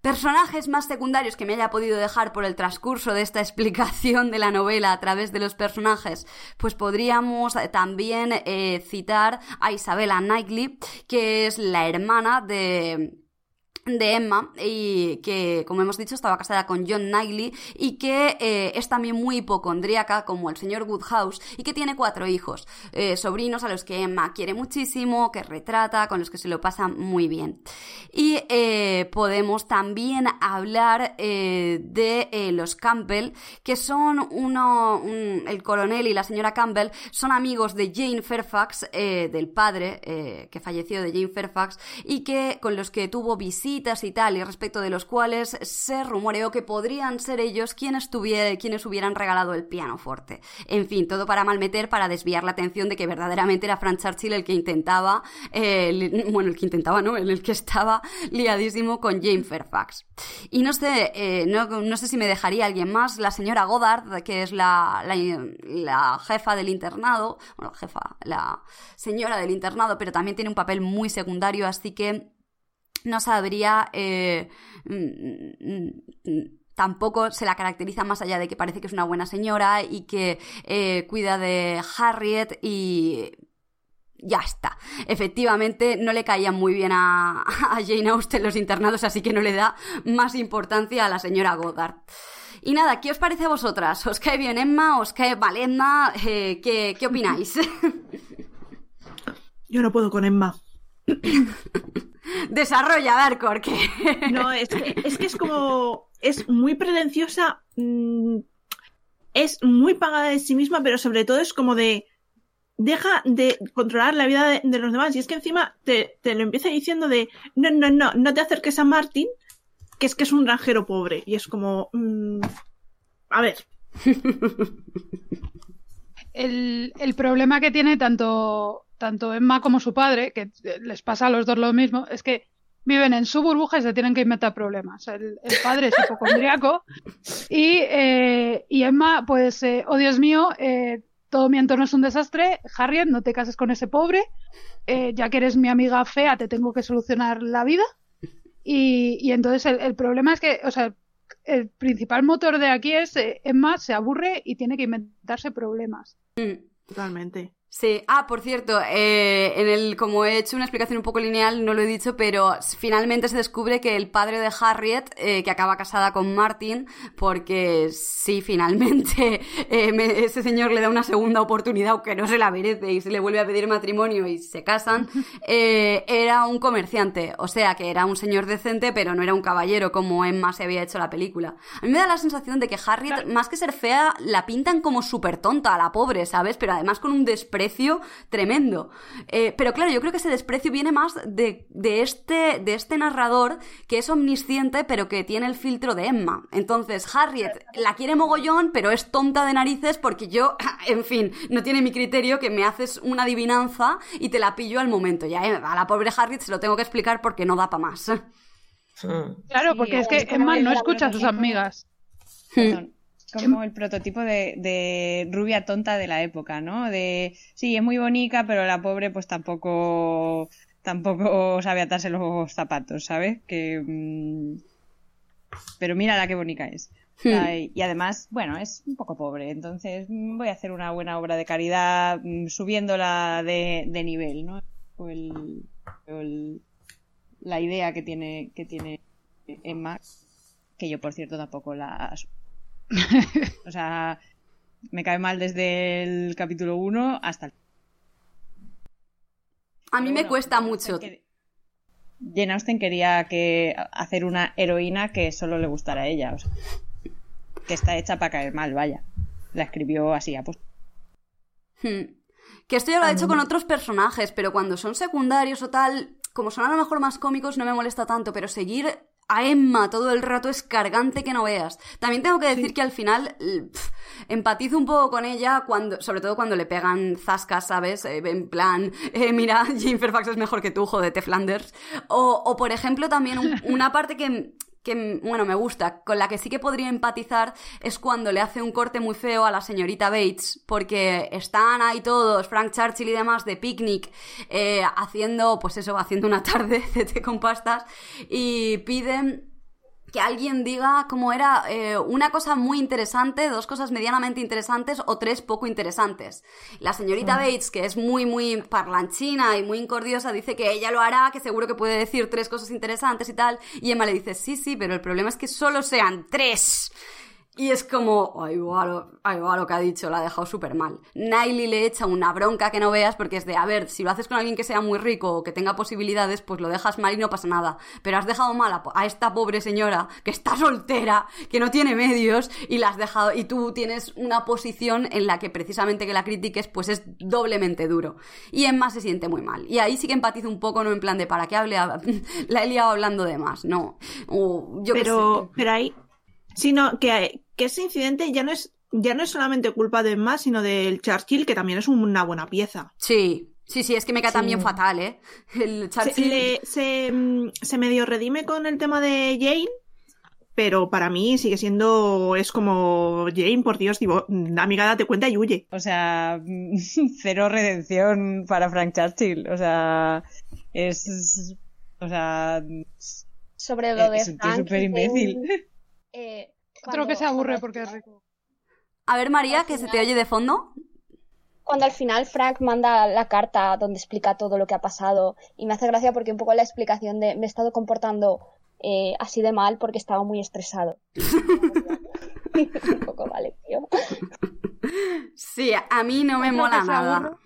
Personajes más secundarios que me haya podido dejar por el transcurso de esta explicación de la novela a través de los personajes, pues podríamos también eh, citar a Isabella Knightley, que es la hermana de de Emma y que como hemos dicho estaba casada con John Knightley y que eh, es también muy hipocondríaca como el señor Woodhouse y que tiene cuatro hijos eh, sobrinos a los que Emma quiere muchísimo que retrata con los que se lo pasa muy bien. Y eh, podemos también hablar de los Campbell que son uno el coronel y la señora Campbell son amigos de Jane Fairfax del padre que falleció de Jane Fairfax y que con los que tuvo y tal, y respecto de los cuales se rumoreó que podrían ser ellos quienes, quienes hubieran regalado el pianoforte. En fin, todo para malmeter, para desviar la atención de que verdaderamente era Frank Churchill el que intentaba, eh, bueno, el que intentaba, ¿no? El, el que estaba liadísimo con Jane Fairfax. Y no sé, eh, no, sé si me dejaría alguien más, la señora Goddard, que es la, la, jefa del internado, bueno, la jefa, la señora del internado, pero también tiene un papel muy secundario, así que no sabría... Eh, mm, mm, mm, tampoco se la caracteriza más allá de que parece que es una buena señora y que eh, cuida de Harriet y ya está. Efectivamente, no le caían muy bien a, Jane Austen los internados, así que no le da más importancia a la señora Goddard. Y nada, ¿qué os parece a vosotras? ¿Os cae bien Emma? ¿Os cae mal Emma? Eh, ¿qué, ¿Qué opináis? Yo no puedo con Emma. Desarrolla, Darkor, que... No, es que, es como... Es muy pretenciosa, mm, es muy pagada de sí misma, pero sobre todo es como de... Deja de controlar la vida de, los demás. Y es que encima te, lo empieza diciendo de... No, no, no, no te acerques a Martin, que es que es un granjero pobre. Y es como... Mm, a ver. el, el problema que tiene tanto tanto Emma como su padre, que les pasa a los dos lo mismo, es que viven en su burbuja y se tienen que inventar problemas. El, padre es hipocondriaco y, eh, y Emma, pues, eh, oh Dios mío, eh, todo mi entorno es un desastre. Harriet, no te cases con ese pobre. ya que eres mi amiga fea, te tengo que solucionar la vida. Y, y entonces el, problema es que, o sea, el principal motor de aquí es Emma se aburre y tiene que inventarse problemas. Mm. Totalmente. Sí, ah, por cierto, eh, en el, como he hecho una explicación un poco lineal, no lo he dicho, pero finalmente se descubre que el padre de Harriet, eh, que acaba casada con Martin, porque sí, finalmente eh, ese señor le da una segunda oportunidad, aunque no se la merece, y se le vuelve a pedir matrimonio y se casan, era un comerciante, o sea que era un señor decente, pero no era un caballero como Emma se había hecho la película. A mí me da la sensación de que Harriet, más que ser fea, la pintan como súper tonta, a la pobre, ¿sabes? Pero además con un desprecio desprecio tremendo. Eh, pero claro, yo creo que ese desprecio viene más de, este, de este narrador que es omnisciente, pero que tiene el filtro de Emma. Entonces, Harriet la quiere mogollón, pero es tonta de narices porque yo, en fin, no tiene mi criterio que me haces una adivinanza y te la pillo al momento. Ya, eh, a la pobre Harriet se lo tengo que explicar porque no da para más. Claro, porque es que Emma no escucha a sus amigas. Como el prototipo de, rubia tonta de la época, ¿no? De sí, es muy bonita, pero la pobre pues tampoco tampoco sabe atarse los zapatos, ¿sabes? Que mm, pero mira la qué bonita es. Hmm. Y además, bueno, es un poco pobre, entonces mm, voy a hacer una buena obra de caridad mm, subiéndola de, de nivel, ¿no? la idea que tiene que tiene Emma, que yo por cierto tampoco la o sea, me cae mal desde el capítulo 1 hasta el... A mí me cuesta mucho. Jane Austen quería que hacer una heroína que solo le gustara a ella. O sea, que está hecha para caer mal, vaya. La escribió así a hmm. Que esto ya lo ha hecho con otros personajes, pero cuando son secundarios o tal, como son a lo mejor más cómicos, no me molesta tanto, pero seguir a Emma todo el rato es cargante que no veas. También tengo que decir que al final empatizo un poco con ella cuando, sobre todo cuando le pegan zascas, ¿sabes? Eh, en plan, eh, mira, Jane Fairfax es mejor que tú, jodete Flanders. O, o por ejemplo también un- una parte que que, bueno, me gusta, con la que sí que podría empatizar es cuando le hace un corte muy feo a la señorita Bates, porque están ahí todos, Frank Churchill y demás, de picnic, eh, haciendo, pues eso, haciendo una tarde de té con pastas, y piden que alguien diga cómo era eh, una cosa muy interesante, dos cosas medianamente interesantes o tres poco interesantes. La señorita Bates, que es muy, muy parlanchina y muy incordiosa, dice que ella lo hará, que seguro que puede decir tres cosas interesantes y tal. Y Emma le dice, sí, sí, pero el problema es que solo sean tres. Y es como, ay, va lo, ay, va lo que ha dicho, la ha dejado súper mal. Niley le echa una bronca que no veas porque es de, a ver, si lo haces con alguien que sea muy rico o que tenga posibilidades, pues lo dejas mal y no pasa nada. Pero has dejado mal a, a esta pobre señora que está soltera, que no tiene medios y la has dejado, y tú tienes una posición en la que precisamente que la critiques, pues es doblemente duro. Y Emma se siente muy mal. Y ahí sí que empatizo un poco, no en plan de, ¿para qué hable? a- la he liado hablando de más, no. O yo pero, pero ahí, sino que, que ese incidente ya no es ya no es solamente culpa de Emma, sino del Churchill, que también es una buena pieza. Sí, sí, sí, es que me cae también fatal, ¿eh? El Se, Churchill... le- se, mm, se medio redime con el tema de Jane, pero para mí sigue siendo. Es como Jane, por Dios, digo, amiga, date cuenta y huye. O sea, cero redención para Frank Churchill. O sea, es. O sea, Sobre lo de es súper imbécil. Eh, Otro cuando- que se aburre porque es rico. A ver, María, que se te oye de fondo. Cuando al final Frank manda la carta donde explica todo lo que ha pasado y me hace gracia porque un poco la explicación de me he estado comportando eh, así de mal porque estaba muy estresado. un poco vale, tío. Sí, a mí no me mola que nada. aburre.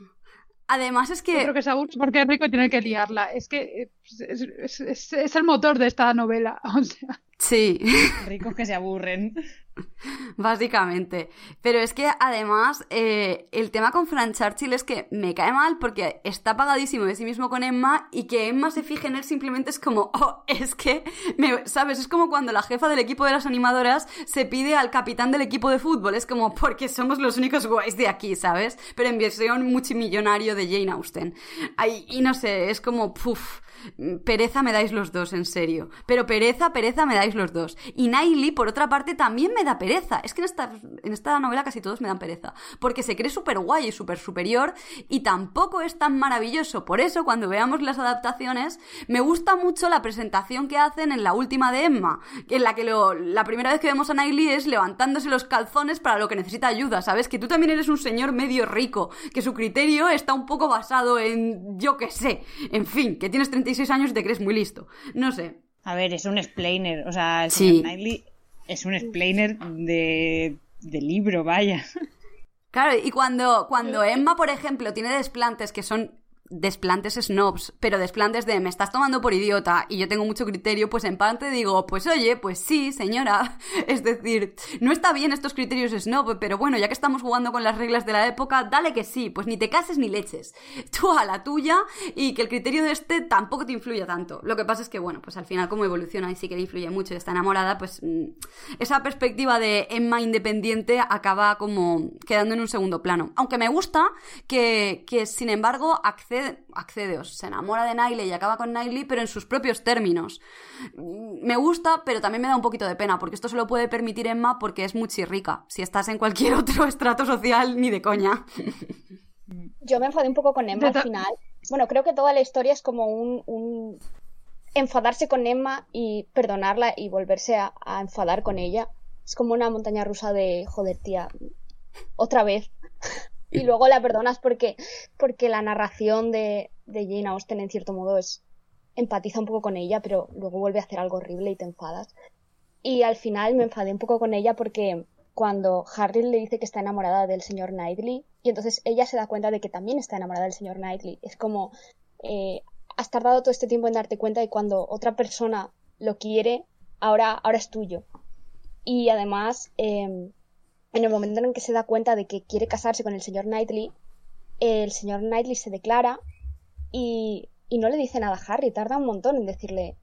Además es que... Otro que se aburre porque es rico tiene que liarla. Es que eh, es, es- es- es el motor de esta novela. O sea, Sí, ricos que se aburren. básicamente. Pero es que además eh, el tema con Frank Churchill es que me cae mal porque está pagadísimo de sí mismo con Emma y que Emma se fije en él simplemente es como, oh, es que, me- ¿sabes? Es como cuando la jefa del equipo de las animadoras se pide al capitán del equipo de fútbol. Es como, porque somos los únicos guays de aquí, ¿sabes? Pero en versión multimillonario de Jane Austen. Ay, y no sé, es como, puf. Pereza me dais los dos, en serio. Pero pereza, pereza me dais los dos. Y Niley, por otra parte, también me da pereza. Es que en esta, en esta novela casi todos me dan pereza. Porque se cree súper guay y súper superior y tampoco es tan maravilloso. Por eso, cuando veamos las adaptaciones, me gusta mucho la presentación que hacen en la última de Emma. En la que lo- la primera vez que vemos a Niley es levantándose los calzones para lo que necesita ayuda. ¿Sabes? Que tú también eres un señor medio rico. Que su criterio está un poco basado en, yo qué sé. En fin, que tienes 36 años y te crees muy listo. No sé. A ver, es un explainer. O sea, el Sí. Knightley es un explainer de, de libro, vaya. Claro, y cuando, cuando Emma, por ejemplo, tiene desplantes que son desplantes snobs, pero desplantes de me estás tomando por idiota y yo tengo mucho criterio, pues en parte digo, pues oye, pues sí, señora. Es decir, no está bien estos criterios snob, pero bueno, ya que estamos jugando con las reglas de la época, dale que sí, pues ni te cases ni leches. Tú a la tuya y que el criterio de este tampoco te influya tanto. Lo que pasa es que, bueno, pues al final como evoluciona y sí que le influye mucho y está enamorada, pues mm, esa perspectiva de Emma independiente acaba como quedando en un segundo plano. Aunque me gusta que, que sin embargo, accede, accede, se enamora de Niley y acaba con Niley, pero en sus propios términos. Mm, Me gusta, pero también me da un poquito de pena, porque esto se lo puede permitir Emma porque es muy chirrica. Si estás en cualquier otro estrato social, ni de coña. Yo me enfadé un poco con Emma al final. Bueno, creo que toda la historia es como un, un enfadarse con Emma y perdonarla y volverse a, a enfadar con ella. Es como una montaña rusa de joder, tía, otra vez. y luego la perdonas porque, porque la narración de, de Jane Austen en cierto modo es empatiza un poco con ella, pero luego vuelve a hacer algo horrible y te enfadas. Y al final me enfadé un poco con ella porque cuando Harry le dice que está enamorada del señor Knightley y entonces ella se da cuenta de que también está enamorada del señor Knightley. Es como, eh, has tardado todo este tiempo en darte cuenta y cuando otra persona lo quiere, ahora, ahora es tuyo. Y además, eh, en el momento en que se da cuenta de que quiere casarse con el señor Knightley, el señor Knightley se declara y, y no le dice nada a Harry, tarda un montón en decirle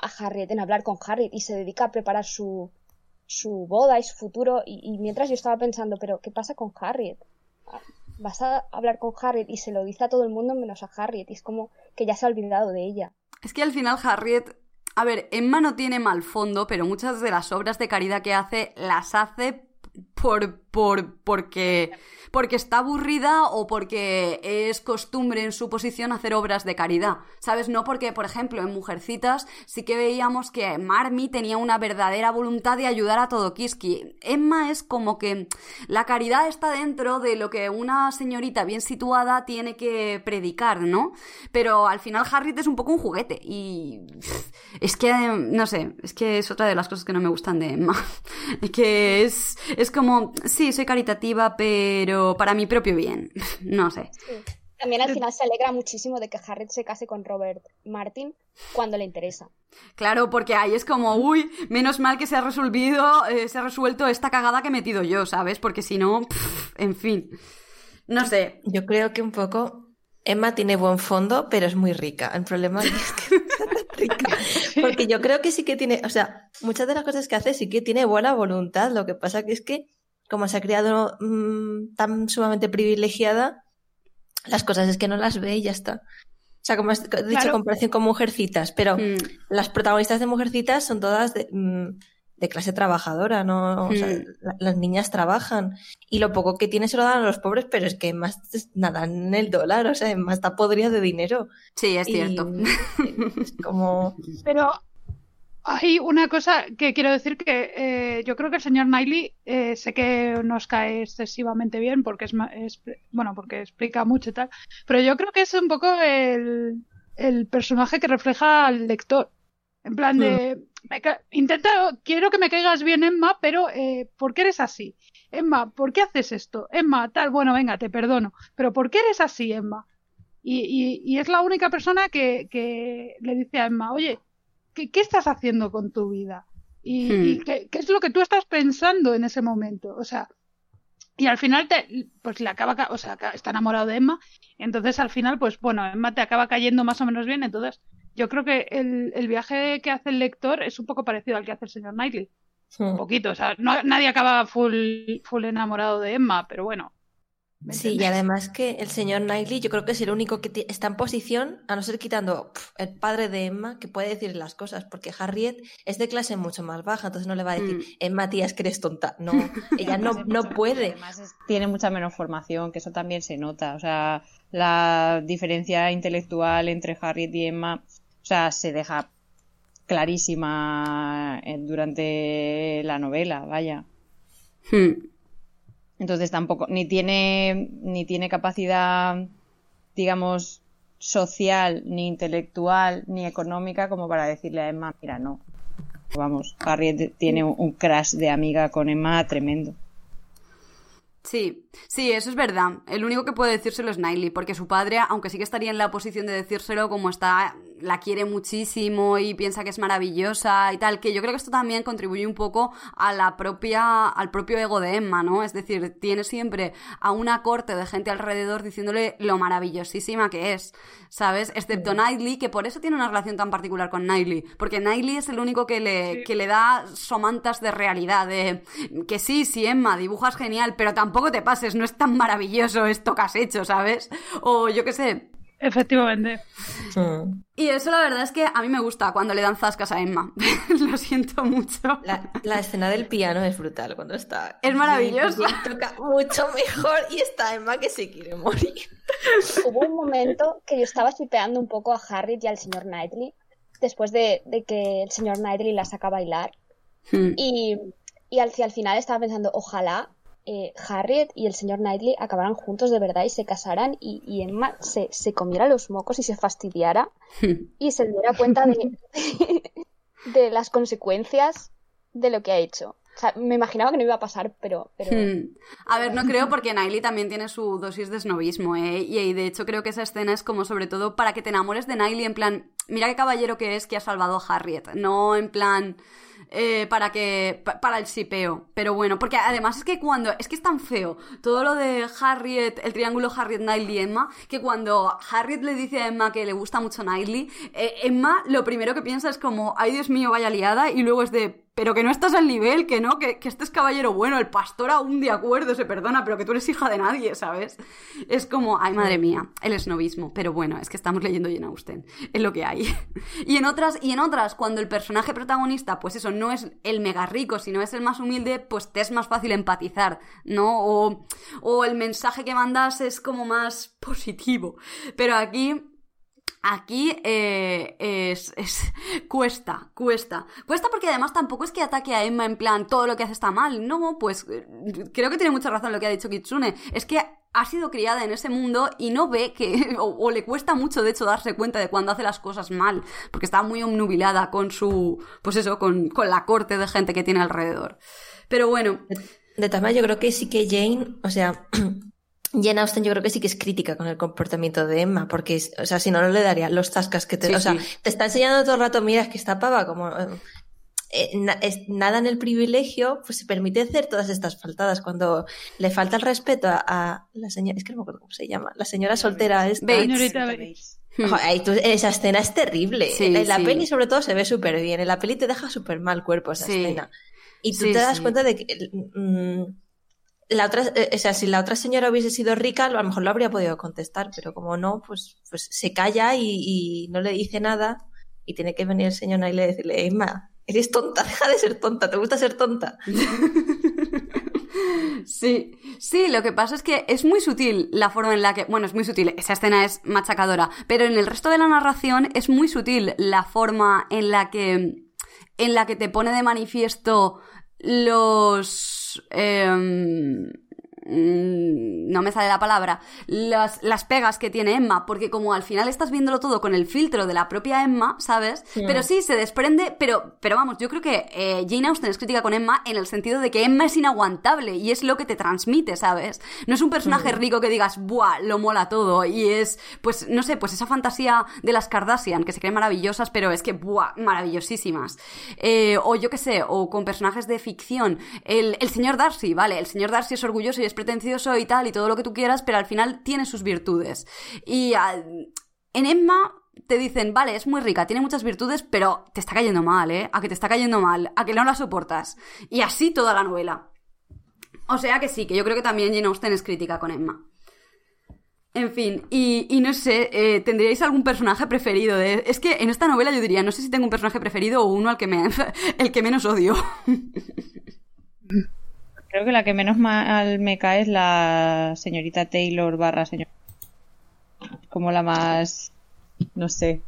a Harriet, en hablar con Harriet, y se dedica a preparar su, su boda y su futuro. Y, y mientras yo estaba pensando, pero ¿qué pasa con Harriet? Vas a hablar con Harriet y se lo dice a todo el mundo menos a Harriet. Y es como que ya se ha olvidado de ella. Es que al final Harriet a ver, Emma no tiene mal fondo, pero muchas de las obras de caridad que hace las hace por, por, porque, porque está aburrida o porque es costumbre en su posición hacer obras de caridad, ¿sabes? No porque, por ejemplo, en Mujercitas sí que veíamos que Marmy tenía una verdadera voluntad de ayudar a todo Kiski. Emma es como que la caridad está dentro de lo que una señorita bien situada tiene que predicar, ¿no? Pero al final Harriet es un poco un juguete y es que, no sé, es que es otra de las cosas que no me gustan de Emma. que es, es como, soy caritativa, pero para mi propio bien. no sé. También al final se alegra muchísimo de que Harriet se case con Robert Martin cuando le interesa. Claro, porque ahí es como, uy, menos mal que se ha resolvido, eh, se ha resuelto esta cagada que he metido yo, ¿sabes? Porque si no, en fin. No sé. Yo creo que un poco Emma tiene buen fondo, pero es muy rica. El problema es que rica. Porque yo creo que sí que tiene, o sea, muchas de las cosas que hace sí que tiene buena voluntad. Lo que pasa que es que, como se ha criado mmm, tan sumamente privilegiada, las cosas es que no las ve y ya está. O sea, como has dicho, claro. comparación con Mujercitas, pero mm. las protagonistas de Mujercitas son todas de, mmm, de clase trabajadora, ¿no? O sea, Mm. la- las niñas trabajan y lo poco que tiene se lo dan a los pobres, pero es que más nada en el dólar, o sea, más está podrida de dinero. Sí, es Y cierto. es como... Pero hay una cosa que quiero decir que eh, yo creo que el señor Knightley eh, sé que nos cae excesivamente bien porque es, es- bueno porque explica mucho y tal, pero yo creo que es un poco el, el personaje que refleja al lector. En plan de me ca- intenta quiero que me caigas bien Emma, pero eh, ¿por qué eres así? Emma, ¿por qué haces esto? Emma, tal, bueno, venga, te perdono, pero ¿por qué eres así, Emma? Y, y, y es la única persona que, que le dice a Emma, oye, ¿qué, qué estás haciendo con tu vida? ¿Y, Hmm. y qué, qué es lo que tú estás pensando en ese momento? O sea, y al final te, pues le acaba, ca- o sea, está enamorado de Emma, entonces al final, pues bueno, Emma te acaba cayendo más o menos bien, entonces yo creo que el, el viaje que hace el lector es un poco parecido al que hace el señor Knightley, un poquito, o sea, no, nadie acaba full, full enamorado de Emma, pero bueno. ¿Me Sí, y además que el señor Knightley yo creo que es el único que está en posición, a no ser quitando pf, el padre de Emma, que puede decir las cosas, porque Harriet es de clase mucho más baja, entonces no le va a decir, Mm. Emma, tía, es que eres tonta. No, ella no, no puede. Además, es- tiene mucha menos formación, que eso también se nota. O sea, la diferencia intelectual entre Harriet y Emma, o sea, se deja clarísima eh, durante la novela, vaya. Hmm. Entonces tampoco, ni tiene, ni tiene capacidad, digamos, social, ni intelectual, ni económica como para decirle a Emma, mira, no. Vamos, Harriet tiene un, crash de amiga con Emma tremendo. Sí, sí, eso es verdad. El único que puede decírselo es Knightley, porque su padre, aunque sí que estaría en la posición de decírselo, como está, la quiere muchísimo y piensa que es maravillosa y tal, que yo creo que esto también contribuye un poco a la propia, al propio ego de Emma, ¿no? Es decir, tiene siempre a una corte de gente alrededor diciéndole lo maravillosísima que es, ¿sabes? Excepto Knightley, que por eso tiene una relación tan particular con Knightley, porque Knightley es el único que le, Sí. que le da somantas de realidad, de que sí, sí, Emma, dibujas genial, pero tampoco te pases, no es tan maravilloso esto que has hecho, ¿sabes? O yo qué sé. Efectivamente. Mm. Y eso la verdad es que a mí me gusta cuando le dan zascas a Emma. Lo siento mucho. La, la escena del piano es brutal cuando está. Es maravillosa. Toca mucho mejor y está Emma que se quiere morir. Hubo un momento que yo estaba shipeando un poco a Harriet y al señor Knightley después de, de que el señor Knightley la saca a bailar. Hmm. Y, y al, al final estaba pensando, ojalá eh, Harriet y el señor Knightley acabaran juntos de verdad y se casaran y, y Emma se, se comiera los mocos y se fastidiara y se diera cuenta de, de las consecuencias de lo que ha hecho. O sea, me imaginaba que no iba a pasar, pero... pero... Hmm. A ver, no creo porque Knightley también tiene su dosis de snobismo, ¿eh? Y, y de hecho creo que esa escena es como sobre todo para que te enamores de Knightley en plan, mira qué caballero que es que ha salvado a Harriet, no en plan... eh, para que pa- para el sipeo. Pero bueno, porque además es que cuando es que es tan feo todo lo de Harriet, el triángulo Harriet, Knightley, Emma, que cuando Harriet le dice a Emma que le gusta mucho Knightley, eh, Emma lo primero que piensa es como, ay Dios mío, vaya liada, y luego es de, pero que no estás al nivel, que no, que, que este es caballero bueno, el pastor aún de acuerdo, se perdona, pero que tú eres hija de nadie, ¿sabes? Es como, ay madre mía, el esnovismo. Pero bueno, es que estamos leyendo Jane Austen, es lo que hay. Y en otras, y en otras, cuando el personaje protagonista, pues eso, no es el mega rico, sino es el más humilde, pues te es más fácil empatizar, ¿no? O, o el mensaje que mandas es como más positivo. Pero aquí Aquí eh, es, es- cuesta, cuesta. Cuesta porque además tampoco es que ataque a Emma en plan todo lo que hace está mal. No, pues eh, creo que tiene mucha razón lo que ha dicho Kitsune. Es que ha sido criada en ese mundo y no ve que, o, le cuesta mucho de hecho darse cuenta de cuando hace las cosas mal, porque está muy omnubilada con su, pues eso, con, con la corte de gente que tiene alrededor. Pero bueno, De todas maneras, yo creo que sí que Jane, o sea, Jane Austen yo creo que sí que es crítica con el comportamiento de Emma, porque, o sea, si no, no le daría los tascas que te... Sí, o sea, sí. te está enseñando todo el rato, mira, es que esta pava como... eh, eh, na- es- nada en el privilegio, pues se permite hacer todas estas faltadas. Cuando le falta el respeto a, a la señora, es que no me acuerdo cómo se llama, la señora soltera esta. Bates. Señorita Bates. Joder, ahí tú- esa escena es terrible. Sí, en la sí. peli, sobre todo, se ve súper bien. En la peli te deja súper mal cuerpo esa Sí. escena. Y tú Sí, te das sí. cuenta de que mm, la otra, eh, o sea, si la otra señora hubiese sido rica, a lo mejor lo habría podido contestar, pero como no, pues, pues se calla y, no le dice nada. Y tiene que venir el señor y decirle, Emma, eres tonta, deja de ser tonta, ¿te gusta ser tonta? Sí, sí, lo que pasa es que es muy sutil la forma en la que, bueno, es muy sutil, esa escena es machacadora, pero en el resto de la narración es muy sutil la forma en la que, en la que te pone de manifiesto los, mm, no me sale la palabra, las, las pegas que tiene Emma, porque como al final estás viéndolo todo con el filtro de la propia Emma, ¿sabes? Pero sí, se desprende, pero, pero vamos, yo creo que eh, Jane Austen es crítica con Emma en el sentido de que Emma es inaguantable y es lo que te transmite, ¿sabes? No es un personaje rico que digas, ¡buah! Lo mola todo y es, pues, no sé, pues esa fantasía de las Kardashian que se creen maravillosas, pero es que, ¡buah! Maravillosísimas. Eh, o yo qué sé, o con personajes de ficción. El, el señor Darcy, ¿vale? El señor Darcy es orgulloso y es pretencioso y tal y todo lo que tú quieras, pero al final tiene sus virtudes. Y ah, en Emma te dicen, vale, es muy rica, tiene muchas virtudes, pero te está cayendo mal, ¿eh? A que te está cayendo mal, a que no la soportas. Y así toda la novela. O sea que sí, que yo creo que también Jane Austen es crítica con Emma. En fin, y, no sé, eh, ¿tendríais algún personaje preferido? Es que en esta novela yo diría, no sé si tengo un personaje preferido o uno al que me, el que menos odio. Creo que la que menos mal me cae es la señorita Taylor barra señor. Como la más, no sé,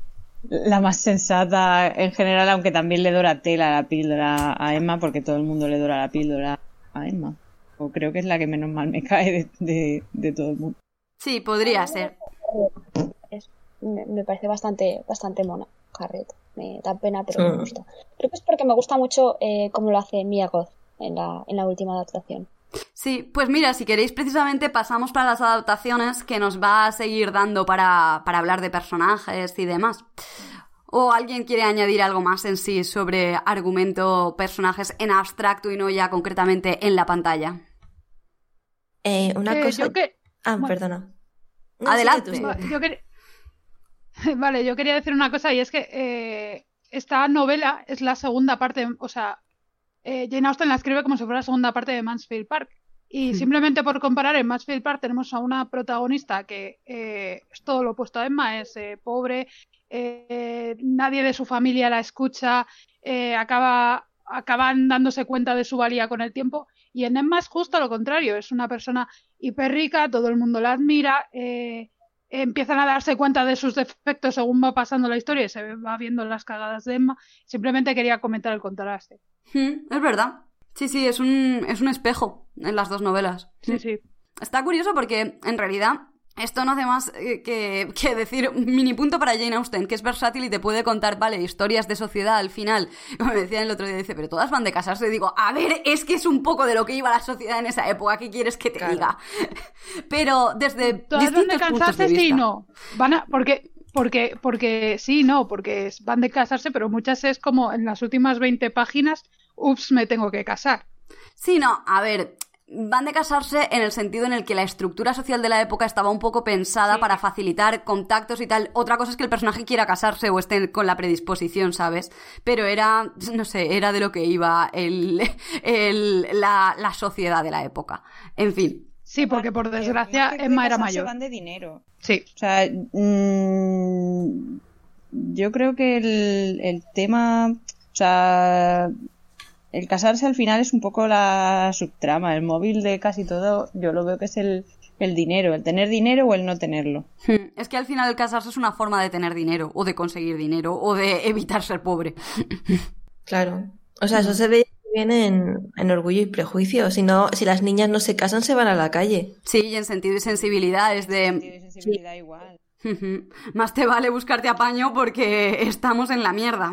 la más sensata en general, aunque también le dora tela la píldora a Emma, porque todo el mundo le dora la píldora a Emma. O creo que es la que menos mal me cae de, de- de todo el mundo. Sí, podría ser. Me, me parece bastante, bastante mona, Harriet. Me da pena, pero me Mm. gusta. Creo que es porque me gusta mucho eh, cómo lo hace Mia Goth en la, en la última adaptación. Sí, pues mira, si queréis precisamente pasamos para las adaptaciones que nos va a seguir dando para, para hablar de personajes y demás. ¿O alguien quiere añadir algo más en sí sobre argumento, personajes en abstracto y no ya concretamente en la pantalla? Eh, una Eh, cosa... yo que- Ah, bueno. perdona. No, Adelante. tú. Va- Yo quería... Vale, yo quería decir una cosa y es que eh, esta novela es la segunda parte, o sea, eh, Jane Austen la escribe como si fuera la segunda parte de Mansfield Park. Y simplemente por comparar, en Mansfield Park tenemos a una protagonista que eh, es todo lo opuesto a Emma, es eh, pobre, eh, nadie de su familia la escucha, acaba, acaban dándose cuenta de su valía con el tiempo. Y en Emma es justo lo contrario, es una persona hiper rica, todo el mundo la admira, empiezan a darse cuenta de sus defectos según va pasando la historia y se va viendo las cagadas de Emma. Simplemente quería comentar el contraste. Mm, es verdad. Sí, sí, es un, es un espejo en las dos novelas. Sí, sí. Está curioso porque, en realidad, esto no hace más eh, que, que decir mini punto para Jane Austen, que es versátil y te puede contar, vale, historias de sociedad al final. Como me decían el otro día, dice, pero todas van de casarse. Y digo, a ver, es que es un poco de lo que iba la sociedad en esa época, ¿qué quieres que te Claro. diga? Pero desde Todas van de cansarse, sí, no. Van a, porque Porque, porque sí, no, porque van de casarse, pero muchas es como en las últimas 20 páginas, ups, me tengo que casar. Sí, no, a ver, van de casarse en el sentido en el que la estructura social de la época estaba un poco pensada para facilitar contactos y tal. Otra cosa es que el personaje quiera casarse o esté con la predisposición, ¿sabes? Pero era, no sé, era de lo que iba el, el- la, la sociedad de la época. En fin. Sí, porque por desgracia Emma era mayor. van de dinero. Sí. O sea, mm, yo creo que el, el tema, o sea, el casarse al final es un poco la subtrama. El móvil de casi todo, yo lo veo que es el, el dinero, el tener dinero o el no tenerlo. Hmm, Es que al final el casarse es una forma de tener dinero, o de conseguir dinero, o de evitar ser pobre. Claro. O sea, eso se ve bien en, en Orgullo y Prejuicio. Si no, si las niñas no se casan, se van a la calle. Sí, y en sentido y sensibilidad es de... Tiene sensibilidad igual. Más te vale buscarte apaño porque estamos en la mierda.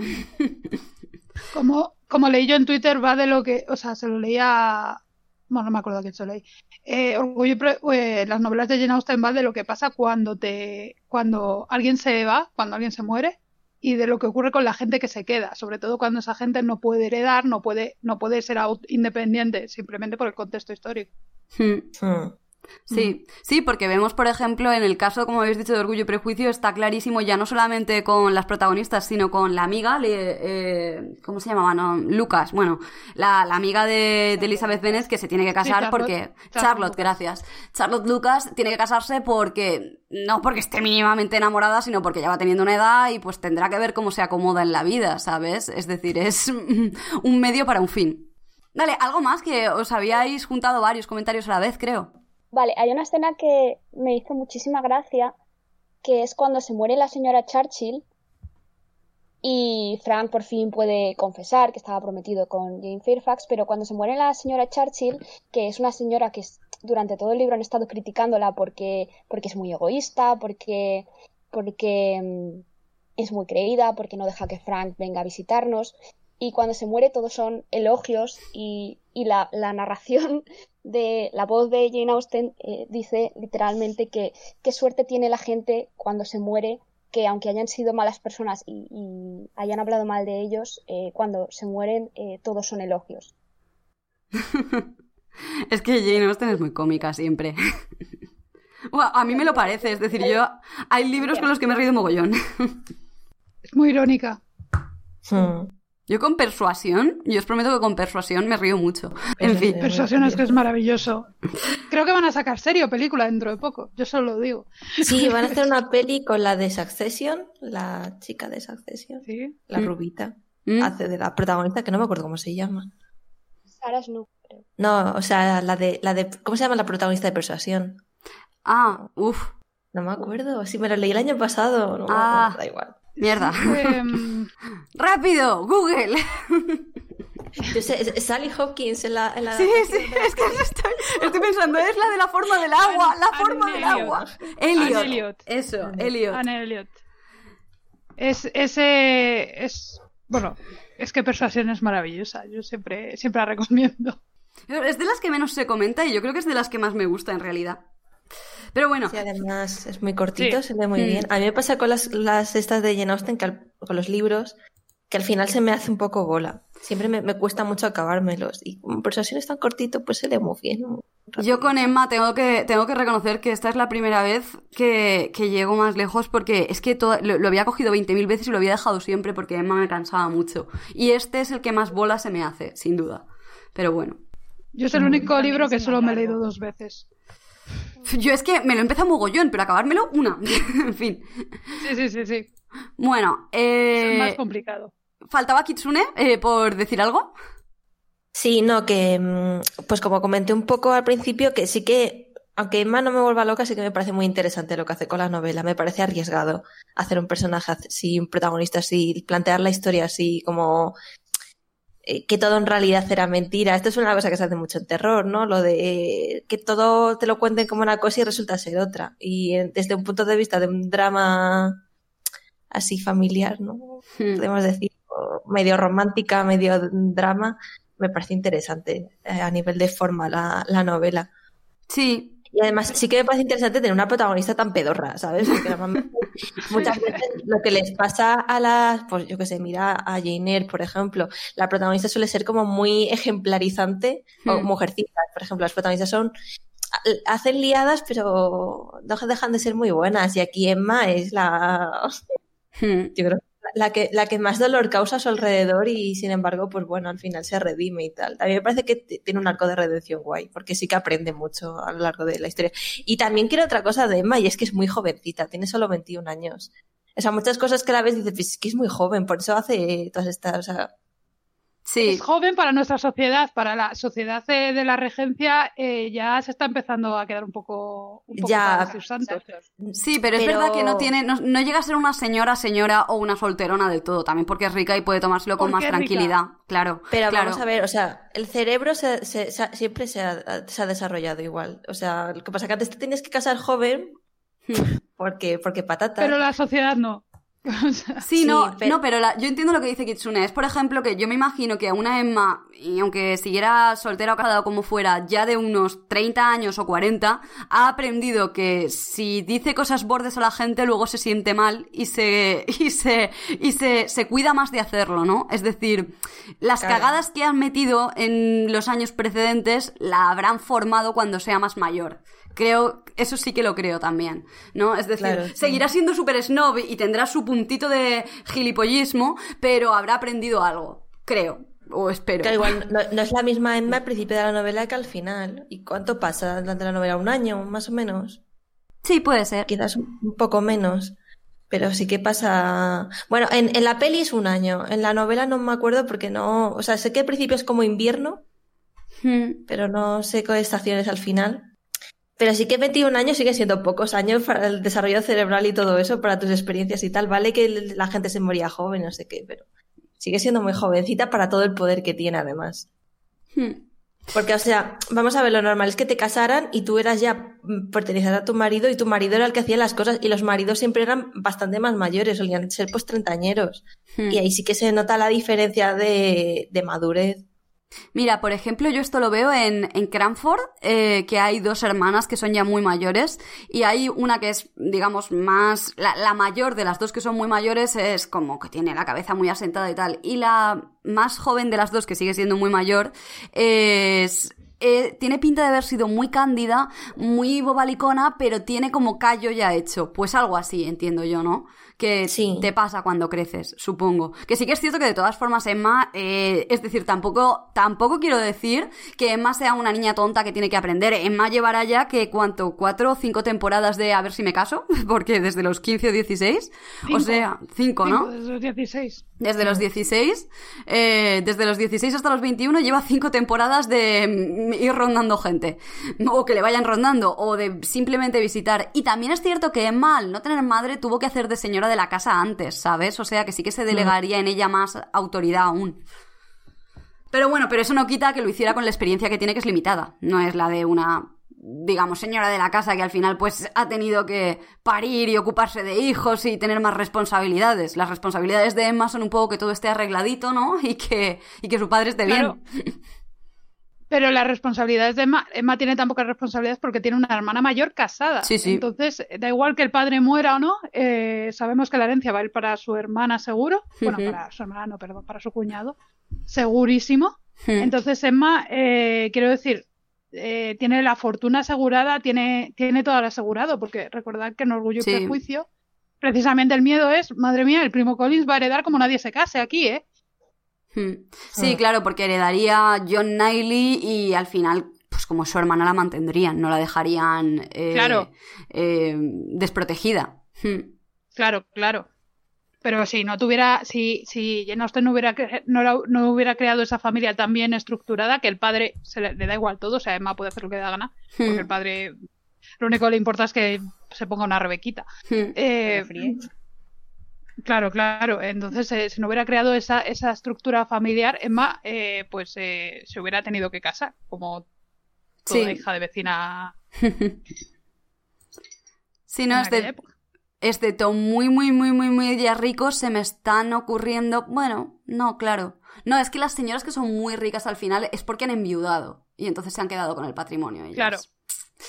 Como, como leí yo en Twitter, va de lo que, o sea, se lo leía, bueno, no me acuerdo a quién se lo leí. Eh, Orgullo y Pre- eh, las novelas de Jane Austen va de lo que pasa cuando te, cuando alguien se va, cuando alguien se muere, y de lo que ocurre con la gente que se queda, sobre todo cuando esa gente no puede heredar, no puede, no puede ser aut- independiente, simplemente por el contexto histórico. Hmm. Hmm. Sí, sí, porque vemos, por ejemplo, en el caso, como habéis dicho, de Orgullo y Prejuicio, está clarísimo ya no solamente con las protagonistas, sino con la amiga, le- eh, ¿cómo se llamaba? No, Lucas, bueno, la, la amiga de, de Elizabeth Bennet que se tiene que casar Charlotte. porque... Charlotte Charlotte, gracias. Charlotte Lucas tiene que casarse porque, no porque esté mínimamente enamorada, sino porque ya va teniendo una edad y pues tendrá que ver cómo se acomoda en la vida, ¿sabes? Es decir, es un medio para un fin. Dale, algo más que os habíais juntado varios comentarios a la vez, creo. Vale, hay una escena que me hizo muchísima gracia, que es cuando se muere la señora Churchill y Frank por fin puede confesar que estaba prometido con Jane Fairfax, pero cuando se muere la señora Churchill, que es una señora que durante todo el libro han estado criticándola porque, porque es muy egoísta, porque, porque mm, es muy creída, porque no deja que Frank venga a visitarnos, y cuando se muere todos son elogios y, y la, la narración de la voz de Jane Austen eh, dice literalmente que qué suerte tiene la gente cuando se muere, que aunque hayan sido malas personas y, y hayan hablado mal de ellos, eh, cuando se mueren eh, todos son elogios. Es que Jane Austen es muy cómica siempre. Bueno, a mí me lo parece, es decir, yo hay libros con los que me he reído mogollón. Es muy irónica. Hmm. Yo con persuasión, yo os prometo que con persuasión me río mucho. En fin, Persuasión es que es maravilloso. Creo que van a sacar serio película dentro de poco, yo solo lo digo. Sí, van a hacer una peli con la de Succession, la chica de Succession, Sí. la Mm. rubita. Mm. Hace de la protagonista, que no me acuerdo cómo se llama. Sarah Snook, creo. No, o sea, la de, la de, ¿cómo se llama la protagonista de Persuasión? Ah, uff, No me acuerdo, sí, me lo leí el año pasado, no me Ah. acuerdo, da igual. Mierda. Em, ¡Rápido! ¡Google! Yo sé, es- es Sally Hopkins en la... en la- Sí, sí, es que estoy, estoy pensando, es la de la forma del agua, la Anne forma del Elliot. agua. Anne Elliot. Elliot. Eso, Elliot. Anne Elliot. Es, ese es. Bueno, es que Persuasión es maravillosa. Yo siempre, siempre la recomiendo. Es de las que menos se comenta y yo creo que es de las que más me gusta en realidad. Pero bueno, Sí, además es muy cortito, Sí. se lee muy Mm. bien. A mí me pasa con las, las estas de Jane Austen, que al- con los libros, que al final se me hace un poco bola. Siempre me, me cuesta mucho acabármelos. Y como Persuasión es tan cortito, pues se lee muy bien. muy Yo con Emma tengo que, tengo que reconocer que esta es la primera vez que, que llego más lejos porque es que todo- lo, lo había cogido 20.000 veces y lo había dejado siempre porque Emma me cansaba mucho. Y este es el que más bola se me hace, sin duda. Pero bueno. Yo es el único libro que solo me he leído dos veces. Yo es que me lo he empezado mogollón, pero acabármelo una. en fin. Sí, sí, sí, sí. Bueno, Es más eh, complicado. ¿faltaba Kitsune eh, por decir algo? Sí, no, que mm, pues como comenté un poco al principio, que sí que, aunque Emma no me vuelva loca, sí que me parece muy interesante lo que hace con la novela. Me parece arriesgado hacer un personaje así, un protagonista así, plantear la historia así como eh, que todo en realidad era mentira. Esto es una cosa que se hace mucho en terror, ¿no? Lo de eh, que todo te lo cuenten como una cosa y resulta ser otra. Y eh, desde un punto de vista de un drama así familiar, ¿no? Hmm. podemos decir, medio romántica, medio drama, me parece interesante eh, a nivel de forma la, la novela. Sí. Y además sí que me parece interesante tener una protagonista tan pedorra, ¿sabes? Porque normalmente muchas veces lo que les pasa a las, pues yo que sé, mira a Jane Eyre, por ejemplo, la protagonista suele ser como muy ejemplarizante, o Hmm. mujercitas, por ejemplo, las protagonistas son hacen liadas, pero no dejan de ser muy buenas. Y aquí Emma es la, Hmm. yo creo, la que, la que más dolor causa a su alrededor y sin embargo, pues bueno, al final se redime y tal. Mí me parece que tiene un arco de redención guay, porque sí que aprende mucho a lo largo de la historia. Y también quiero otra cosa de Emma, y es que es muy jovencita, tiene solo 21 años. O sea, muchas cosas que la ves y dices, pues es que es muy joven, por eso hace todas estas, o sea, Sí, Es joven para nuestra sociedad, para la sociedad de la regencia eh, ya se está empezando a quedar un poco, un poco Ya, santos. Sí, pero es Pero- verdad que no tiene, no, no llega a ser una señora, señora o una solterona del todo, también porque es rica y puede tomárselo con más tranquilidad, claro. Pero claro. vamos a ver, o sea, el cerebro se- se- se ha- siempre se ha, se ha desarrollado igual. O sea, lo que pasa es que antes te tienes que casar joven Hmm. porque, porque patata. Pero la sociedad no. O sea, Sí, Sí, no, pero- no, pero la- yo entiendo lo que dice Kitsune. Es, por ejemplo, que yo me imagino que a una Emma, y aunque siguiera soltera o casada o como fuera, ya de unos 30 años o 40, ha aprendido que si dice cosas bordes a la gente, luego se siente mal y se, y se, y se, se cuida más de hacerlo, ¿no? Es decir, las Claro. cagadas que han metido en los años precedentes la habrán formado cuando sea más mayor. Creo, eso sí que lo creo también, ¿no? Es decir, Claro, sí. seguirá siendo súper snob y tendrá su puntito de gilipollismo, pero habrá aprendido algo, creo, o espero. Que igual no, no es la misma Emma al principio de la novela que al final. ¿Y cuánto pasa durante la novela? ¿Un año, más o menos? Sí, puede ser. Quizás un un poco menos. Pero sí que pasa. Bueno, en, en la peli es un año. En la novela no me acuerdo porque no. O sea, sé que al principio es como invierno, Hmm. pero no sé qué estaciones al final. Pero sí que 21 años sigue siendo pocos años para el desarrollo cerebral y todo eso, para tus experiencias y tal. Vale que la gente se moría joven, no sé qué, pero sigue siendo muy jovencita para todo el poder que tiene además. Hmm. Porque, o sea, vamos a ver, lo normal es que te casaran y tú eras ya mm, pertenecer a tu marido y tu marido era el que hacía las cosas y los maridos siempre eran bastante más mayores, solían ser pues treintañeros. Hmm. Y ahí sí que se nota la diferencia de, de madurez. Mira, por ejemplo, yo esto lo veo en, en Cranford, eh, que hay dos hermanas que son ya muy mayores, y hay una que es, digamos, más, la, la mayor de las dos que son muy mayores es como que tiene la cabeza muy asentada y tal, y la más joven de las dos, que sigue siendo muy mayor, es... eh, tiene pinta de haber sido muy cándida, muy bobalicona, pero tiene como callo ya hecho. Pues algo así, entiendo yo, ¿no? Que Sí. te pasa cuando creces, supongo. Que sí que es cierto que de todas formas Emma, eh, es decir, tampoco, tampoco quiero decir que Emma sea una niña tonta que tiene que aprender. Emma llevará ya que cuánto, cuatro o cinco temporadas de a ver si me caso, porque desde los 15 o 16, o sea, cinco, ¿no? Cinco de esos 16. Desde los 16, eh, desde los 16 hasta los 21 lleva cinco temporadas de mm, ir rondando gente. O que le vayan rondando, o de simplemente visitar. Y también es cierto que Emma, al no tener madre, tuvo que hacer de señora de la casa antes, ¿sabes? O sea que sí que se delegaría en ella más autoridad aún. Pero bueno, pero eso no quita que lo hiciera con la experiencia que tiene, que es limitada. No es la de una, digamos, señora de la casa que al final pues ha tenido que parir y ocuparse de hijos y tener más responsabilidades. Las responsabilidades de Emma son un poco que todo esté arregladito, ¿no? Y que, y que su padre esté Claro. bien. Pero las responsabilidades de Emma, Emma tiene tan pocas responsabilidades porque tiene una hermana mayor casada. Sí, sí. Entonces, da igual que el padre muera o no, eh, sabemos que la herencia va a ir para su hermana seguro. Bueno, para su hermana, no, perdón, para su cuñado. Segurísimo. Entonces, Emma, eh, quiero decir, eh, tiene la fortuna asegurada, tiene, tiene todo lo asegurado, porque recordad que en Orgullo y Sí. Prejuicio, precisamente el miedo es, madre mía, el primo Collins va a heredar como nadie se case aquí, ¿eh? Hmm. Sí, claro, porque heredaría John Knightley y al final, pues como su hermana la mantendrían, no la dejarían eh, Claro. eh, desprotegida. Hmm. Claro, claro. Pero si no tuviera, si, si Jane Austen no hubiera, cre- no, la- no hubiera creado esa familia tan bien estructurada, que el padre se le, le da igual todo, o sea, Emma puede hacer lo que le da gana, porque el padre lo único que le importa es que se ponga una rebequita. Hmm. Eh, claro, claro. Entonces, eh, si no hubiera creado esa, esa estructura familiar, Emma, eh, pues eh, se hubiera tenido que casar, como toda Sí. hija de vecina Sí, no, en es de, época. Todo muy, muy, muy, muy, muy ya ricos. Se me están ocurriendo. Bueno, no, claro. No, es que las señoras que son muy ricas al final es porque han enviudado y entonces se han quedado con el patrimonio. ellas. Claro.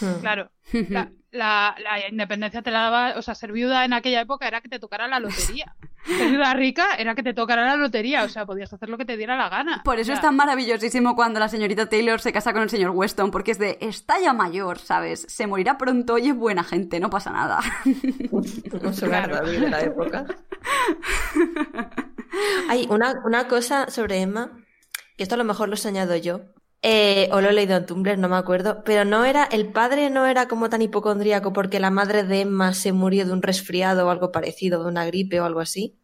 Hmm. Claro. La, la- la independencia te la daba, o sea, ser viuda en aquella época era que te tocara la lotería. Ser viuda rica era que te tocara la lotería, o sea, podías hacer lo que te diera la gana. Por eso O es tan maravillosísimo cuando la señorita Taylor se casa con el señor Weston, porque es de, está ya mayor, ¿sabes? Se morirá pronto y es buena gente, no pasa nada. No se de la época. Hay una, una cosa sobre Emma, que esto a lo mejor lo he soñado yo, eh, o lo he leído en Tumblr, no me acuerdo, pero no era, el padre no era como tan hipocondríaco porque la madre de Emma se murió de un resfriado o algo parecido, de una gripe o algo así.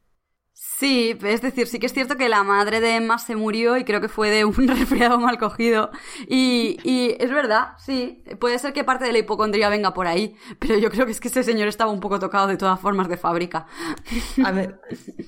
Sí, es decir, sí que es cierto que la madre de Emma se murió y creo que fue de un resfriado mal cogido. Y, y es verdad, sí, puede ser que parte de la hipocondría venga por ahí, pero yo creo que es que ese señor estaba un poco tocado de todas formas de fábrica. A mí,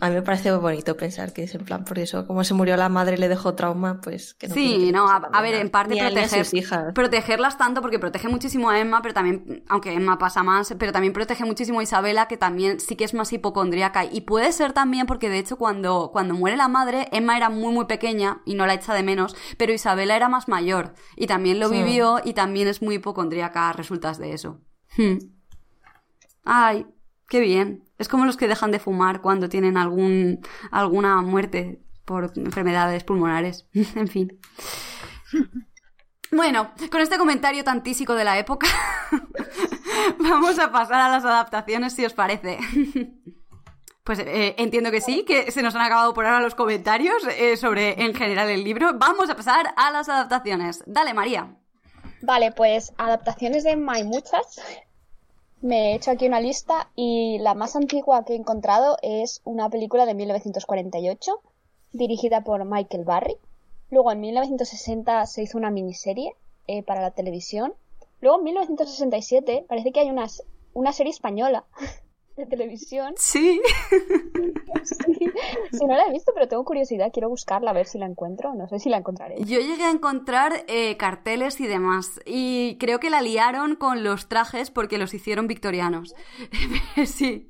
a mí me parece bonito pensar que es en plan, por eso, como se murió la madre y le dejó trauma, pues que no Sí, que no, a, a ver, en parte proteger, hijas. protegerlas tanto porque protege muchísimo a Emma, pero también, aunque Emma pasa más, pero también protege muchísimo a Isabela, que también sí que es más hipocondríaca. Y puede ser también porque de hecho cuando, cuando muere la madre, Emma era muy muy pequeña y no la echa de menos, pero Isabela era más mayor y también lo Sí. vivió y también es muy hipocondríaca a resultas de eso. Hmm. Ay, qué bien. Es como los que dejan de fumar cuando tienen algún, alguna muerte por enfermedades pulmonares. en fin. Bueno, con este comentario tan tísico de la época, vamos a pasar a las adaptaciones, si os parece. Pues eh, entiendo que sí, que se nos han acabado por ahora los comentarios eh, sobre en general el libro. Vamos a pasar a las adaptaciones. Dale, María. Vale, pues adaptaciones de Emma hay muchas. Me he hecho aquí una lista y la más antigua que he encontrado es una película de 1948 dirigida por Michael Barry. Luego en 1960 se hizo una miniserie eh, para la televisión. Luego en 1967 parece que hay una, una serie española de televisión. Sí. Si no la he visto, pero tengo curiosidad, quiero buscarla a ver si la encuentro. No sé si la encontraré. Yo llegué a encontrar eh, carteles y demás. Y creo que la liaron con los trajes porque los hicieron victorianos. sí.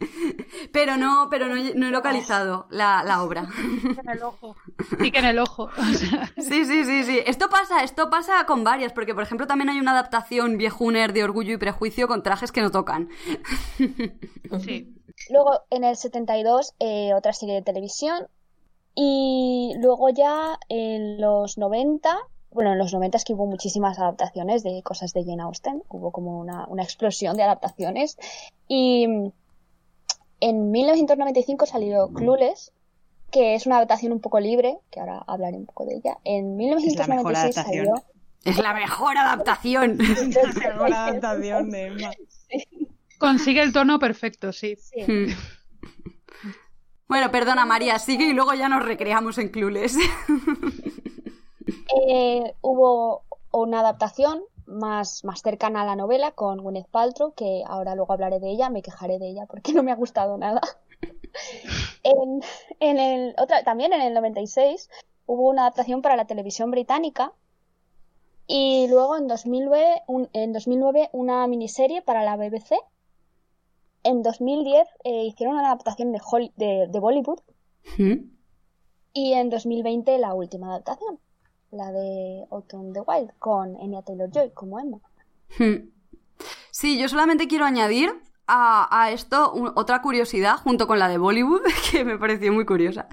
Pero no, pero no, no he localizado la, la obra. en el ojo. Sí que en el ojo. o sea. Sí, sí, sí, sí. Esto pasa, esto pasa con varias, porque por ejemplo también hay una adaptación viejuner de Orgullo y Prejuicio con trajes que no tocan. Sí. Luego en el 72 eh, otra serie de televisión y luego ya en los 90, bueno en los 90 es que hubo muchísimas adaptaciones de cosas de Jane Austen, hubo como una, una explosión de adaptaciones y en 1995 salió Clueless, que es una adaptación un poco libre, que ahora hablaré un poco de ella. En Es la mejor 1996 salió Es la mejor adaptación. La mejor adaptación de Emma. Consigue el tono perfecto, sí. Sí. Hmm. Bueno, perdona María, sigue y luego ya nos recreamos en Clueless. Eh, hubo una adaptación más, más cercana a la novela con Gwyneth Paltrow, que ahora luego hablaré de ella, me quejaré de ella porque no me ha gustado nada. en, en el, otra, también en el 96 hubo una adaptación para la televisión británica y luego en 2009, un- en 2009 una miniserie para la BBC. En 2010 eh, hicieron una adaptación de, Hol- de, de Bollywood. Y en 2020 la última adaptación, la de Autumn the Wild, con Anya Taylor-Joy como Emma. Sí, yo solamente quiero añadir a, esto otra curiosidad junto con la de Bollywood que me pareció muy curiosa,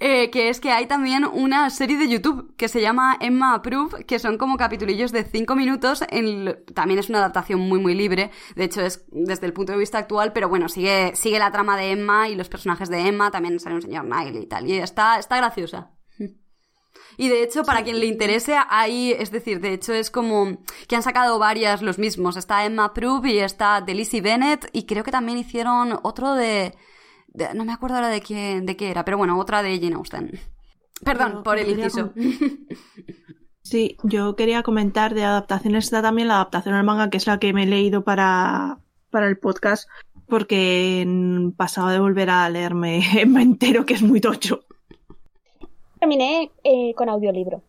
eh, que es que hay también una serie de YouTube que se llama Emma Approve, que son como capitulillos de 5 minutos, también es una adaptación muy muy libre, de hecho es desde el punto de vista actual, pero bueno, sigue, sigue la trama de Emma y los personajes de Emma, también sale un señor Nile y tal, y está, está graciosa. Y de hecho, para quien le interese, hay, es decir, de hecho es como que han sacado varias los mismos. Está Emma Prue y está de Lizzie Bennett y creo que también hicieron otro de, de- no me acuerdo ahora de quién, de qué era, pero bueno, otra de Jane Austen. Perdón por el inciso. Sí, yo quería comentar de adaptaciones está también la adaptación al manga, que es la que me he leído para, para el podcast, porque pasaba de volver a leerme Emma entero, que es muy tocho. Terminé eh, con audiolibro.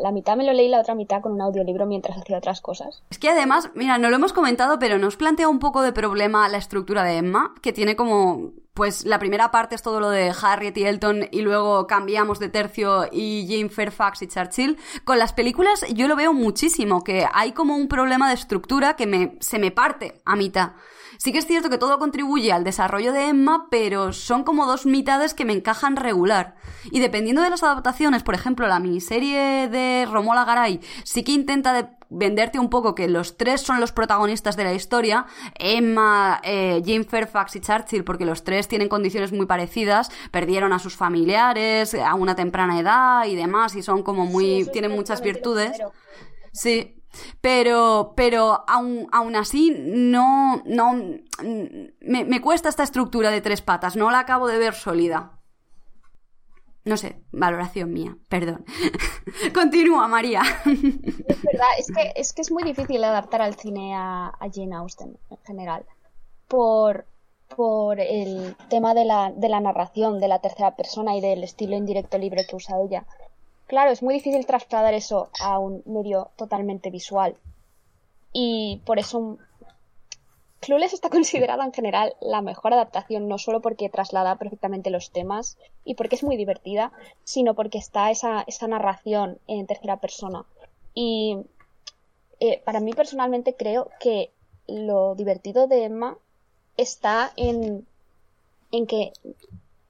La mitad me lo leí, la otra mitad con un audiolibro mientras hacía otras cosas. Es que además, mira, no lo hemos comentado, pero nos plantea un poco de problema la estructura de Emma, que tiene como, pues la primera parte es todo lo de Harriet y Elton y luego cambiamos de tercio y Jane Fairfax y Churchill. Con las películas yo lo veo muchísimo, que hay como un problema de estructura que me, se me parte a mitad. Sí que es cierto que todo contribuye al desarrollo de Emma, pero son como dos mitades que me encajan regular. Y dependiendo de las adaptaciones, por ejemplo, la miniserie de Romola Garay sí que intenta de venderte un poco que los tres son los protagonistas de la historia, Emma, eh, Jane Fairfax y Churchill, porque los tres tienen condiciones muy parecidas, perdieron a sus familiares a una temprana edad y demás, y son como muy, Sí, tienen muchas virtudes. Sí, pero, pero aún, aún así no, no, me, me cuesta esta estructura de tres patas, no la acabo de ver sólida. No sé, valoración mía, perdón. Continúa, María. Es verdad, es que, es muy difícil adaptar al cine a, a Jane Austen en general. Por, por el tema de la, de la narración, de la tercera persona y del estilo indirecto libre que usa ella. Claro, es muy difícil trasladar eso a un medio totalmente visual. Y por eso Clueless está considerada en general la mejor adaptación, no solo porque traslada perfectamente los temas y porque es muy divertida, sino porque está esa, esa narración en tercera persona. Y eh, para mí personalmente creo que lo divertido de Emma está en, en que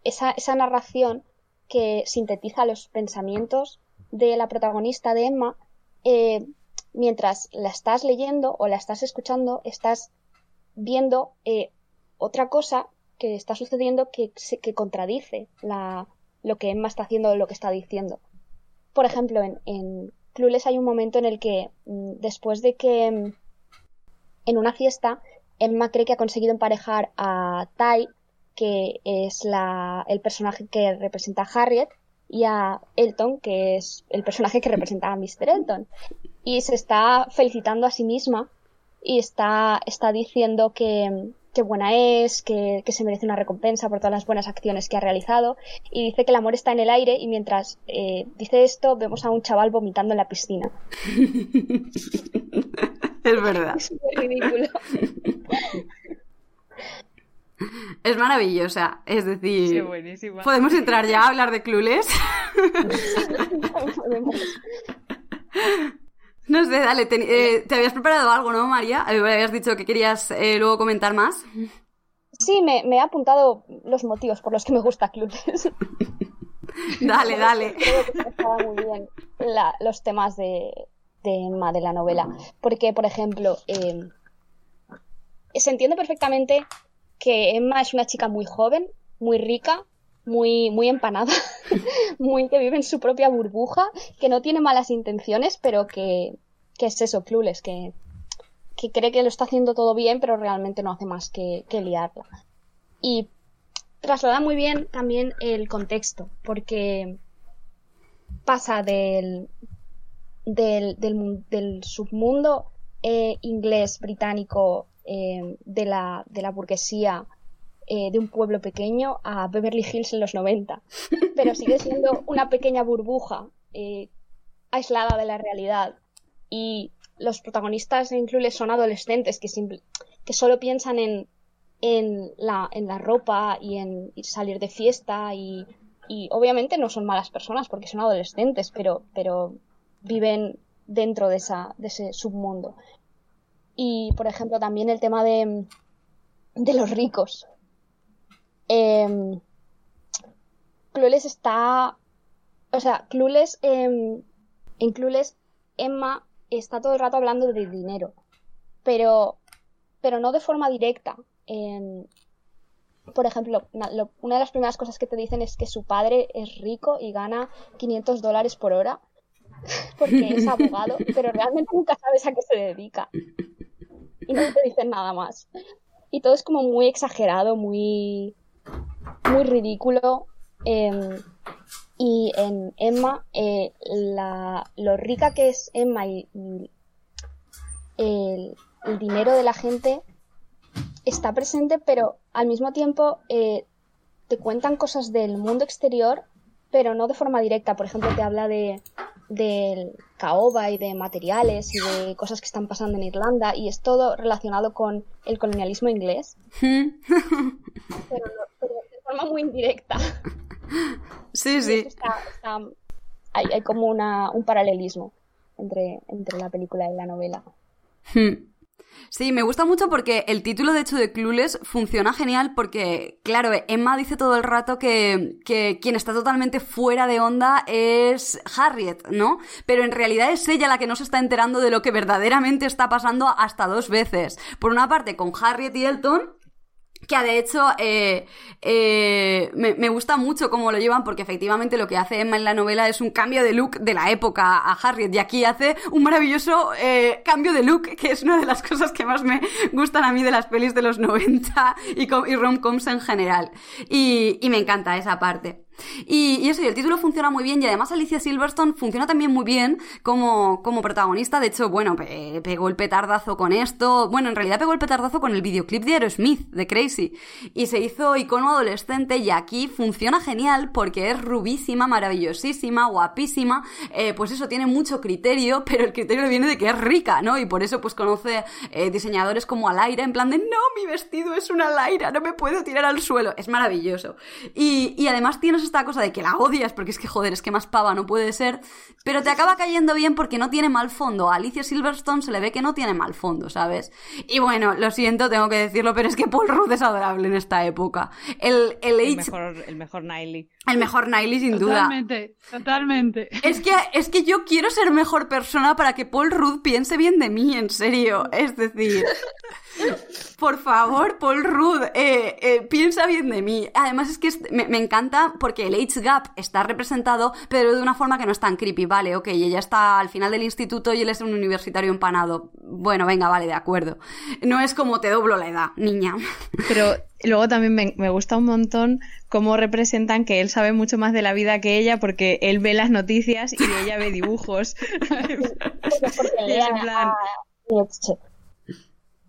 esa, esa narración que sintetiza los pensamientos de la protagonista de Emma, eh, mientras la estás leyendo o la estás escuchando, estás viendo eh, otra cosa que está sucediendo que, contradice lo que Emma está haciendo o lo que está diciendo. Por ejemplo, en, en Clueless hay un momento en el que mm, después de que mm, en una fiesta Emma cree que ha conseguido emparejar a Ty, que es la, el personaje que representa a Harriet, y a Elton, que es el personaje que representa a Mr. Elton. Y se está felicitando a sí misma y está, está diciendo que, que buena es, que, que se merece una recompensa por todas las buenas acciones que ha realizado y dice que el amor está en el aire y mientras eh, dice esto vemos a un chaval vomitando en la piscina. Es verdad. Es muy ridículo. Es maravillosa. Es decir, Sí, buenísima. ¿podemos entrar ya a hablar de? Podemos. No sé, dale, te, eh, te habías preparado algo, ¿no, María? Eh, Habías dicho que querías eh, luego comentar más. Sí, me, me he apuntado los motivos por los que me gusta Clueless. Dale, dale. Creo que muy bien la- los temas de, de Emma de la novela. Porque, por ejemplo, eh, se entiende perfectamente que Emma es una chica muy joven, muy rica, muy, muy empanada, muy que vive en su propia burbuja, que no tiene malas intenciones, pero que, que es eso, clueless, que, que cree que lo está haciendo todo bien, pero realmente no hace más que, que liarla. Y traslada muy bien también el contexto, porque pasa del, del, del submundo eh, inglés, británico, eh, de, la, de la burguesía, eh, de un pueblo pequeño, a Beverly Hills en los 90. Pero sigue siendo una pequeña burbuja eh, aislada de la realidad. Y los protagonistas en son adolescentes que, simple- que solo piensan en, en, la, en la ropa y en ir salir de fiesta y, y obviamente no son malas personas porque son adolescentes, pero, pero viven dentro de, esa, de ese submundo. Y, por ejemplo, también el tema de, de los ricos. Clueless está... O sea, Clueless... em, en Clueless, Emma está todo el rato hablando de dinero. Pero, pero no de forma directa. Em, por ejemplo, na- lo- una de las primeras cosas que te dicen es que su padre es rico y gana 500 dólares por hora porque es abogado, pero realmente nunca sabes a qué se dedica. Y no te dicen nada más. Y todo es como muy exagerado, muy, muy ridículo. em, y en Emma, eh, la, lo rica que es Emma y, el, el dinero de la gente está presente, pero al mismo tiempo eh, te cuentan cosas del mundo exterior, pero no de forma directa. Por ejemplo, te habla de, del caoba y de materiales y de cosas que están pasando en Irlanda y es todo relacionado con el colonialismo inglés, pero, no- pero de forma muy indirecta. Sí, sí. está- hay, hay como una, un paralelismo entre, entre la película y la novela. Hmm. Sí, me gusta mucho porque el título, de hecho, de Clueless funciona genial porque, claro, Emma dice todo el rato que, que quien está totalmente fuera de onda es Harriet, ¿no? Pero en realidad es ella la que no se está enterando de lo que verdaderamente está pasando hasta dos veces. Por una parte, con Harriet y Elton, que de hecho eh, eh, me, me gusta mucho cómo lo llevan porque efectivamente lo que hace Emma en la novela es un cambio de look de la época a Harriet y aquí hace un maravilloso eh, cambio de look que es una de las cosas que más me gustan a mí de las pelis de los 90 y, com- y rom-coms en general y me encanta esa parte. Y, eso, y el título funciona muy bien y además Alicia Silverstone funciona también muy bien como, como protagonista. De hecho, bueno, pe- pegó el petardazo con esto. Bueno, en realidad pegó el petardazo con el videoclip de Aerosmith, de Crazy. Y se hizo icono adolescente y aquí funciona genial porque es rubísima, maravillosísima, guapísima. Eh, pues eso, tiene mucho criterio, pero el criterio viene de que es rica, ¿no? Y por eso pues conoce eh, diseñadores como Alaira en plan de, no, mi vestido es una Alaira, no me puedo tirar al suelo. Es maravilloso. Y, y además tienes esta cosa de que la odias porque es que, joder, es que más pava no puede ser, pero te acaba cayendo bien porque no tiene mal fondo. A Alicia Silverstone se le ve que no tiene mal fondo, ¿sabes? Y bueno, lo siento, tengo que decirlo, pero es que Paul Rudd es adorable en esta época. El, el, El H- mejor, el mejor Niley. El mejor Niley, sin duda. Totalmente, totalmente. Es que, es que yo quiero ser mejor persona para que Paul Rudd piense bien de mí, en serio. Es decir, por favor, Paul Rudd, eh, eh, piensa bien de mí. Además es que es- me, me encanta porque el age gap está representado, pero de una forma que no es tan creepy. Vale, ok, ella está al final del instituto y él es un universitario empanado. Bueno, venga, vale, de acuerdo. No es como te doblo la edad, niña. Pero luego también me, me gusta un montón cómo representan que él sabe mucho más de la vida que ella porque él ve las noticias y ella ve dibujos. Y plan- a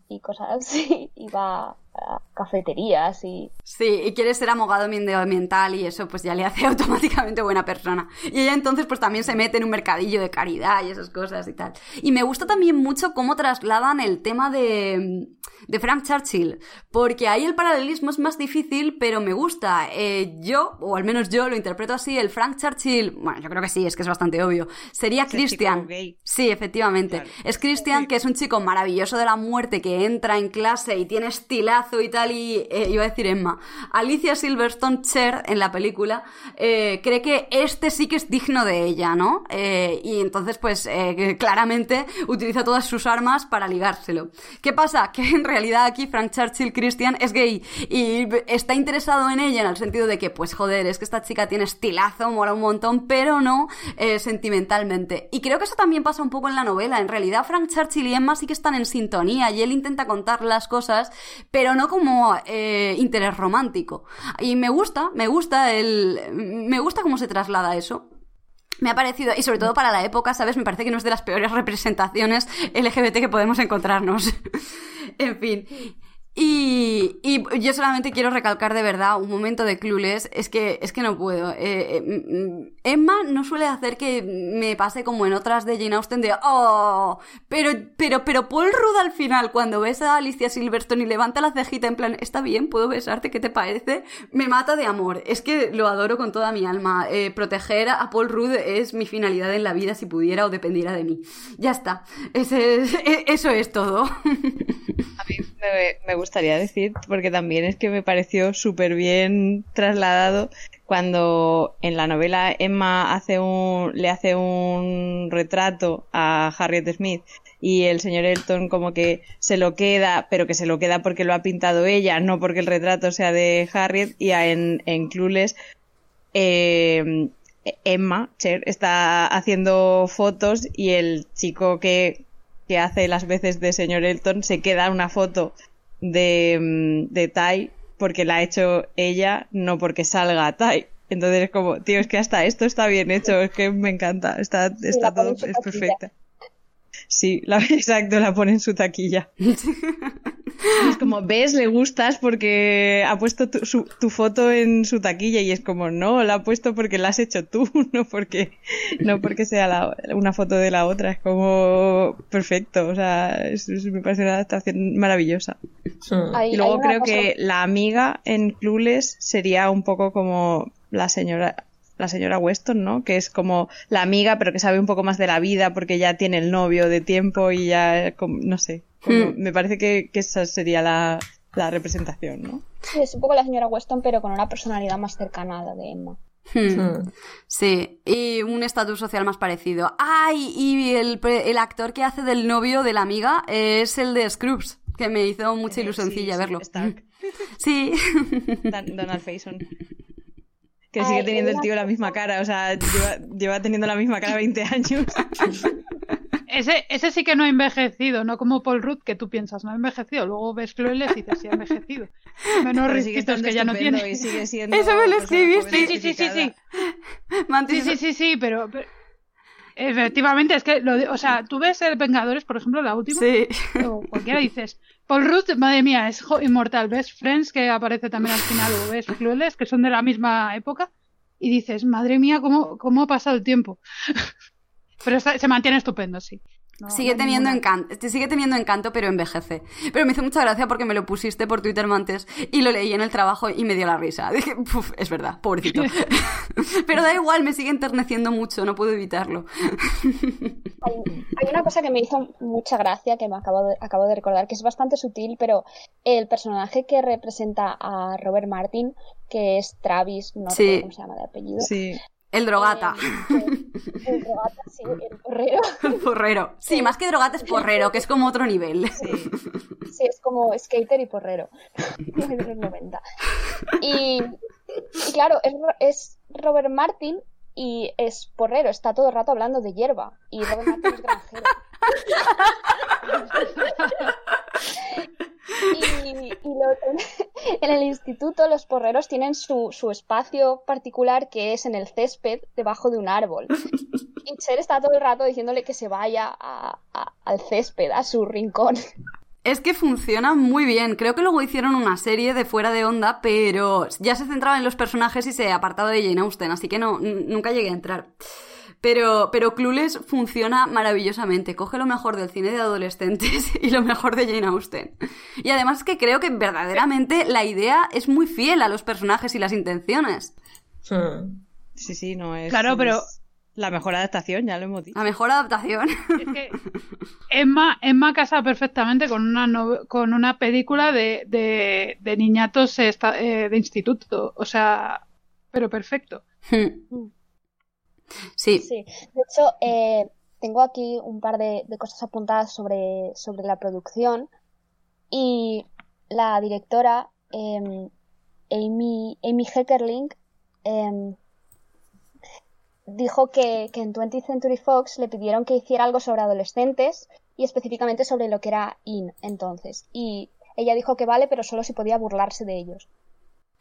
y cosas así, y va a cafeterías y... Sí, y quiere ser abogado medioambiental y eso pues ya le hace automáticamente buena persona. Y ella entonces pues también se mete en un mercadillo de caridad y esas cosas y tal. Y me gusta también mucho cómo trasladan el tema de, de Frank Churchill, porque ahí el paralelismo es más difícil, pero me gusta. Eh, yo, o al menos yo lo interpreto así, el Frank Churchill, bueno, yo creo que sí, es que es bastante obvio, sería Christian. Sí, efectivamente. Claro. Es Christian, que es un chico maravilloso de la muerte que entra en clase y tiene y tal, y eh, iba a decir Emma. Alicia Silverstone Cher en la película eh, cree que este sí que es digno de ella, ¿no? Eh, y entonces, pues claramente utiliza todas sus armas para ligárselo. ¿Qué pasa? Que en realidad aquí Frank Churchill Christian es gay y está interesado en ella en el sentido de que, pues joder, es que esta chica tiene estilazo, mola un montón, pero no sentimentalmente. Y creo que eso también pasa un poco en la novela. En realidad, Frank Churchill y Emma sí que están en sintonía y él intenta contar las cosas, pero no como eh, interés romántico. Y me gusta, me gusta el. Me gusta cómo se traslada eso. Me ha parecido, y sobre todo para la época, ¿sabes? Me parece que no es de las peores representaciones LGBT que podemos encontrarnos. en fin. Y, yo solamente quiero recalcar de verdad un momento de Clueless, es que, es que no puedo. Eh, eh, mm, Emma no suele hacer que me pase como en otras de Jane Austen de oh, pero, pero, pero Paul Rudd al final, cuando ves a Alicia Silverstone y levanta la cejita en plan, está bien, puedo besarte, ¿qué te parece? Me mata de amor. Es que lo adoro con toda mi alma. Eh, proteger a Paul Rudd es mi finalidad en la vida si pudiera o dependiera de mí. Ya está. E- eso es todo. A mí me, me gustaría decir, porque también es que me pareció súper bien trasladado cuando en la novela Emma hace un, le hace un retrato a Harriet Smith y el señor Elton como que se lo queda, pero que se lo queda porque lo ha pintado ella, no porque el retrato sea de Harriet y en, en Clueless eh, Emma, Cher, está haciendo fotos y el chico que, que hace las veces de señor Elton se queda una foto de, mm, de Ty porque la ha hecho ella, no porque salga Ty. Entonces es como, tío, es que hasta esto está bien hecho, es que me encanta, está, está todo, es perfecta. Sí, la, exacto, la pone en su taquilla. es como, ves, le gustas porque ha puesto tu, su- tu foto en su taquilla y es como, no, la ha puesto porque la has hecho tú, no porque, no porque sea la- una foto de la otra. Es como perfecto, o sea, es- es- me parece una adaptación maravillosa. Hay- Y luego creo cosa- que la amiga en Clueless sería un poco como la señora la señora Weston, ¿no? Que es como la amiga, pero que sabe un poco más de la vida porque ya tiene el novio de tiempo y ya, como- no sé. como- Hmm. Me parece que, que esa sería la, la representación, ¿no? Sí, es un poco la señora Weston, pero con una personalidad más cercana a la de Emma. Hmm. Hmm. Sí, y un estatus social más parecido. ¡Ay! Y el, pre- el actor que hace del novio de la amiga es el de Scrubs, que me hizo mucha ilusioncilla Sí, sí, verlo. Stark. Sí. Dan- Donald Faison. Que Ay, sigue teniendo el tío la misma cara, o sea, lleva, lleva teniendo la misma cara 20 años. Ese, ese sí que no ha envejecido, no como Paul Rudd, que tú piensas, no ha envejecido. Luego ves Clueless y dices, sí ha envejecido. Menos risquitos que ya no tiene. y sigue siendo Eso me lo escribiste. Sí, sí, sí, sí, Sí, sí, sí, sí, pero, pero- efectivamente es que, lo de- o sea, tú ves el Vengadores, por ejemplo, la última, Sí. o cualquiera dices, Paul Rudd, madre mía, es inmortal. Ves Friends, que aparece también al final, o ves Clueless, que son de la misma época, y dices, madre mía, cómo, cómo ha pasado el tiempo. Pero está- se mantiene estupendo, sí. No- Sigue no teniendo encanto, sigue teniendo encanto, pero envejece. Pero me hizo mucha gracia porque me lo pusiste por Twitter antes y lo leí en el trabajo y me dio la risa. Dije, "Puf, es verdad, pobrecito. pero da igual, me sigue enterneciendo mucho, no puedo evitarlo. Hay, hay una cosa que me hizo mucha gracia, que me acabo de, acabo de recordar, que es bastante sutil, pero el personaje que representa a Robert Martin, que es Travis, no Sí. recuerdo cómo se llama de apellido. Sí. El drogata. Eh, el drogata, sí, el porrero. Porrero. Sí, más que drogata es porrero, que es como otro nivel. Sí, es como skater y porrero. de los 90. Y, y claro, es, Ro- es Robert Martin y es porrero, está todo el rato hablando de hierba. Y Robert Martin es granjero. Y, en el instituto los porreros tienen su, su espacio particular que es en el césped debajo de un árbol. Y Cher está todo el rato diciéndole que se vaya a- al césped, a su rincón. Es que funciona muy bien. Creo que luego hicieron una serie de fuera de onda, pero ya se centraba en los personajes y se apartaba de Jane Austen, así que no, nunca llegué a entrar. Pero, pero Clueless funciona maravillosamente. Coge lo mejor del cine de adolescentes y lo mejor de Jane Austen. Y además es que creo que verdaderamente la idea es muy fiel a los personajes y las intenciones. Hmm. Sí, sí, no es. Claro, pero- es La mejor adaptación, ya lo hemos dicho. La mejor adaptación. Es que Emma, Emma casa perfectamente con una, nove- con una película de, de, de niñatos esta- eh, de instituto. O sea, pero perfecto. Sí. Sí, de hecho, eh, tengo aquí un par de, de cosas apuntadas sobre, sobre la producción y la directora em, Amy, Amy Heckerling em, dijo que, que en 20th Century Fox le pidieron que hiciera algo sobre adolescentes y específicamente sobre lo que era IN entonces. Y ella dijo que vale, pero solo si podía burlarse de ellos.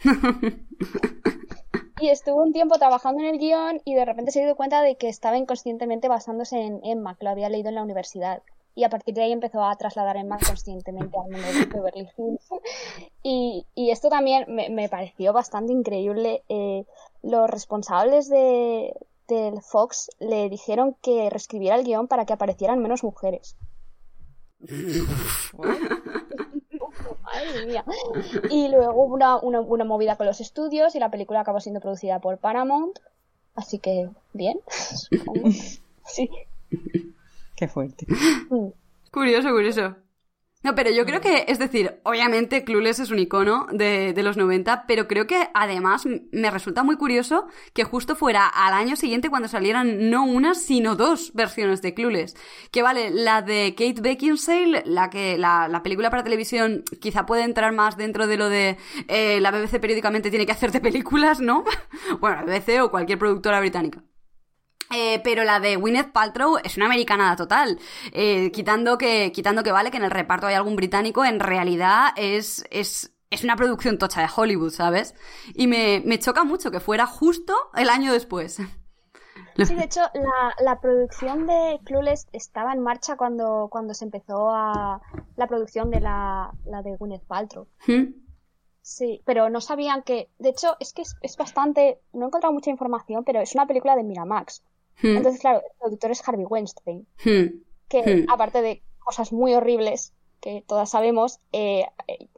Y estuvo un tiempo trabajando en el guion y de repente se dio cuenta de que estaba inconscientemente basándose en Emma, que lo había leído en la universidad. Y a partir de ahí empezó a trasladar Emma conscientemente al mundo de Beverly Hills. Y, y esto también me, me pareció bastante increíble. Eh, los responsables de, del Fox le dijeron que reescribiera el guion para que aparecieran menos mujeres. Madre mía. Y luego hubo una, una, una movida con los estudios y la película acabó siendo producida por Paramount. Así que, bien, supongo. Sí. Qué fuerte. Mm. Curioso, curioso. No, pero yo creo que, es decir, obviamente Clueless es un icono de, de los 90, pero creo que además me resulta muy curioso que justo fuera al año siguiente cuando salieran no una, sino dos versiones de Clueless. Que vale, la de Kate Beckinsale, la que la, la película para televisión quizá puede entrar más dentro de lo de eh, la BBC periódicamente tiene que hacerte películas, ¿no? bueno, la BBC o cualquier productora británica. Eh, pero la de Gwyneth Paltrow es una americanada total. Eh, quitando, que, quitando que vale que en el reparto hay algún británico, en realidad es, es, es una producción tocha de Hollywood, ¿sabes? Y me, me choca mucho que fuera justo el año después. Sí, de hecho, la, la producción de Clueless estaba en marcha cuando, cuando se empezó a la producción de la, la de Gwyneth Paltrow. ¿Mm? Sí, pero no sabían que. De hecho, es que es, es bastante. No he encontrado mucha información, pero es una película de Miramax. ¿Mm? Entonces, claro, el productor es Harvey Weinstein. ¿Mm? Que Hmm. aparte de cosas muy horribles que todas sabemos, eh, eh,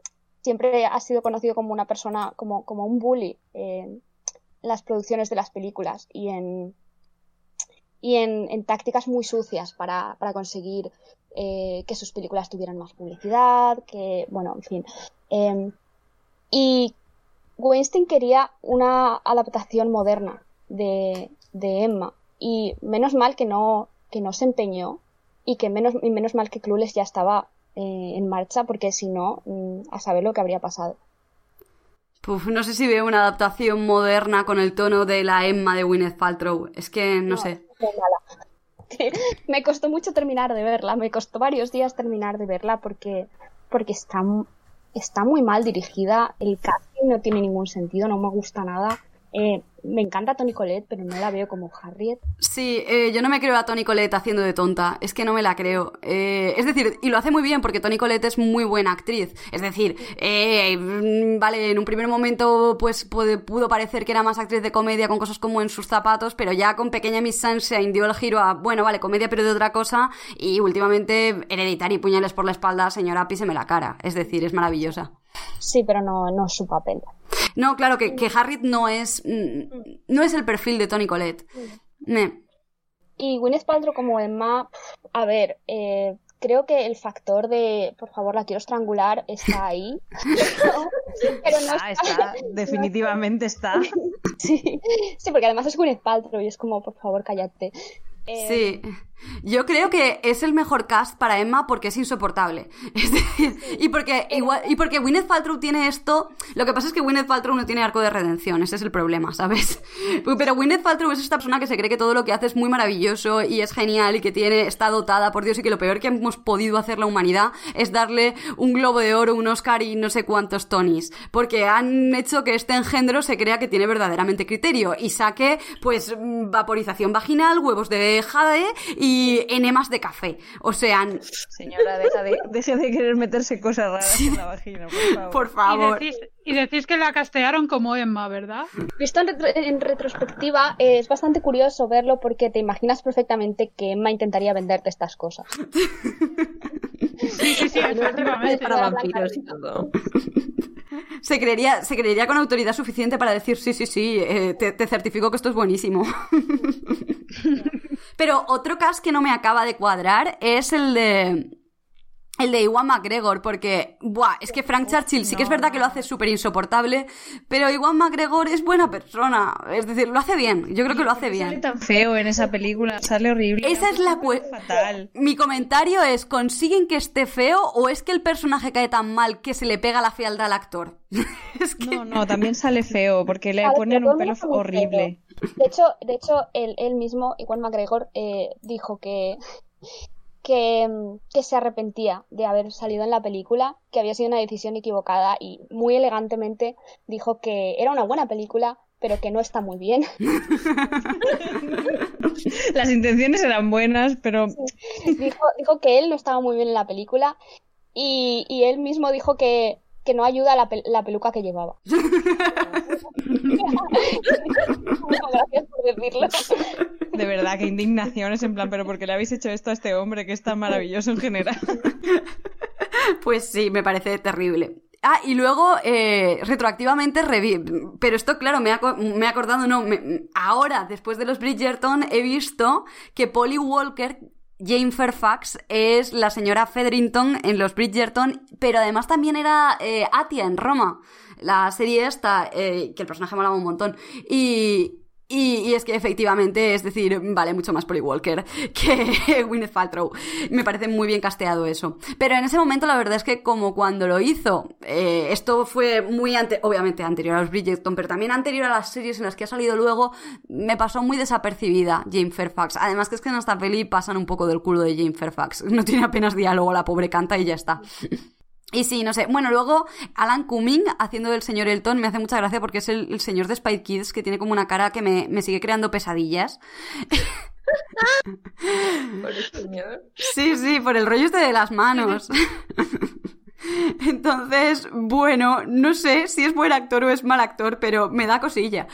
siempre ha sido conocido como una persona, como, como un bully en las producciones de las películas y en, y en, en tácticas muy sucias para, para conseguir eh, que sus películas tuvieran más publicidad, que, bueno, en fin. Eh, y Weinstein quería una adaptación moderna de, de Emma y menos mal que no, que no se empeñó y que menos, y menos mal que Clueless ya estaba eh, en marcha porque si no, mm, a saber lo que habría pasado. Puf, no sé si veo una adaptación moderna con el tono de la Emma de Gwyneth Paltrow. Es que no, sé. Muy mala. me costó mucho terminar de verla, me costó varios días terminar de verla porque, porque está, está muy mal dirigida, el casting no tiene ningún sentido, no me gusta nada. Eh, me encanta Toni Collette, pero no la veo como Harriet. Sí, eh, yo no me creo a Toni Collette haciendo de tonta, es que no me la creo. Eh, es decir, y lo hace muy bien porque Toni Collette es muy buena actriz. Es decir, eh, mm, vale, en un primer momento pues puede- pudo parecer que era más actriz de comedia con cosas como en sus zapatos, pero ya con Pequeña Miss Sunshine dio el giro a, bueno, vale, comedia pero de otra cosa y últimamente Hereditary, puñales por la espalda, señora, píseme la cara. Es decir, es maravillosa. Sí, pero no, no es su papel. No, claro, que, que Harriet no es, mm, no es el perfil de Toni Collette. Me- Y Gwyneth Paltrow como Emma, a ver, eh, creo que el factor de, por favor, la quiero estrangular está ahí. pero no Está, está, definitivamente está. Sí, sí, porque además es Gwyneth Paltrow y es como, por favor, cállate. Eh, Sí, yo creo que es el mejor cast para Emma porque es insoportable. Es decir, y porque igual, y porque Gwyneth Paltrow tiene esto. Lo que pasa es que Gwyneth Paltrow no tiene arco de redención, ese es el problema, ¿sabes? Pero Gwyneth Paltrow es esta persona que se cree que todo lo que hace es muy maravilloso y es genial y que tiene, está dotada, por Dios, y que lo peor que hemos podido hacer la humanidad es darle un globo de oro, un Oscar y no sé cuántos Tonys. Porque han hecho que este engendro se crea que tiene verdaderamente criterio y saque, pues, mm, vaporización vaginal, huevos de jade y enemas de café. O sea, Señora, deja de, deja de querer meterse cosas raras en la vagina, por favor. por Y favor. decís, y decís que la castearon como Emma, ¿verdad? Visto en, retro- en retrospectiva, eh, es bastante curioso verlo porque te imaginas perfectamente que Emma intentaría venderte estas cosas. Sí, sí, sí, efectivamente. Para vampiros y todo. Se creería, se creería con autoridad suficiente para decir, sí, sí, sí, eh, te, te certifico que esto es buenísimo. Pero otro cast que no me acaba de cuadrar es el de... El de Iwan McGregor, porque, buah, es que Frank Churchill sí que es verdad que lo hace súper insoportable, pero Iwan McGregor es buena persona. Es decir, lo hace bien. Yo creo que lo hace Sale bien. tan feo en esa película, sale horrible. Esa es la cue- Fatal. Mi comentario es, ¿consiguen que esté feo o es que el personaje cae tan mal que se le pega la fealdad al actor? es que... No, no, también sale feo porque le ponen un pelo horrible. De hecho, de hecho él, él mismo, Iwan McGregor, eh, dijo que, que, que se arrepentía de haber salido en la película, que había sido una decisión equivocada y muy elegantemente dijo que era una buena película, pero que no está muy bien. Las intenciones eran buenas, pero dijo, dijo que él no estaba muy bien en la película y, y él mismo dijo que, que no ayuda la, pel- la peluca que llevaba. Gracias por decirlo. de verdad, qué indignación es en plan, pero ¿por qué le habéis hecho esto a este hombre que es tan maravilloso en general? Pues sí, me parece terrible. Ah, y luego, eh, retroactivamente, revi- pero esto, claro, me, ha me he acordado, no, me- ahora, después de los Bridgerton, he visto que Polly Walker, Jane Fairfax, es la señora Featherington en los Bridgerton, pero además también era eh, Atia en Roma, la serie esta, eh, que el personaje molaba un montón. Y, y, y es que efectivamente, es decir, vale mucho más Polly Walker que Gwyneth Paltrow. Me parece muy bien casteado eso. Pero en ese momento la verdad es que como cuando lo hizo, eh, esto fue muy ante obviamente anterior a los Bridgerton, pero también anterior a las series en las que ha salido luego, me pasó muy desapercibida Jane Fairfax. Además que es que en esta peli pasan un poco del culo de Jane Fairfax. No tiene apenas diálogo, la pobre canta y ya está. Y sí, no sé. Bueno, luego Alan Cumming haciendo del señor Elton me hace mucha gracia porque es el, el señor de Spy Kids que tiene como una cara que me, me sigue creando pesadillas. Por el señor. Sí, sí, por el rollo este de las manos. Entonces, bueno, no sé si es buen actor o es mal actor, pero me da cosilla.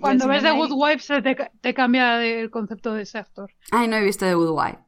Cuando el ves The Good Wife se te, te cambia el concepto de ese actor. Ay, no he visto The Good Wife.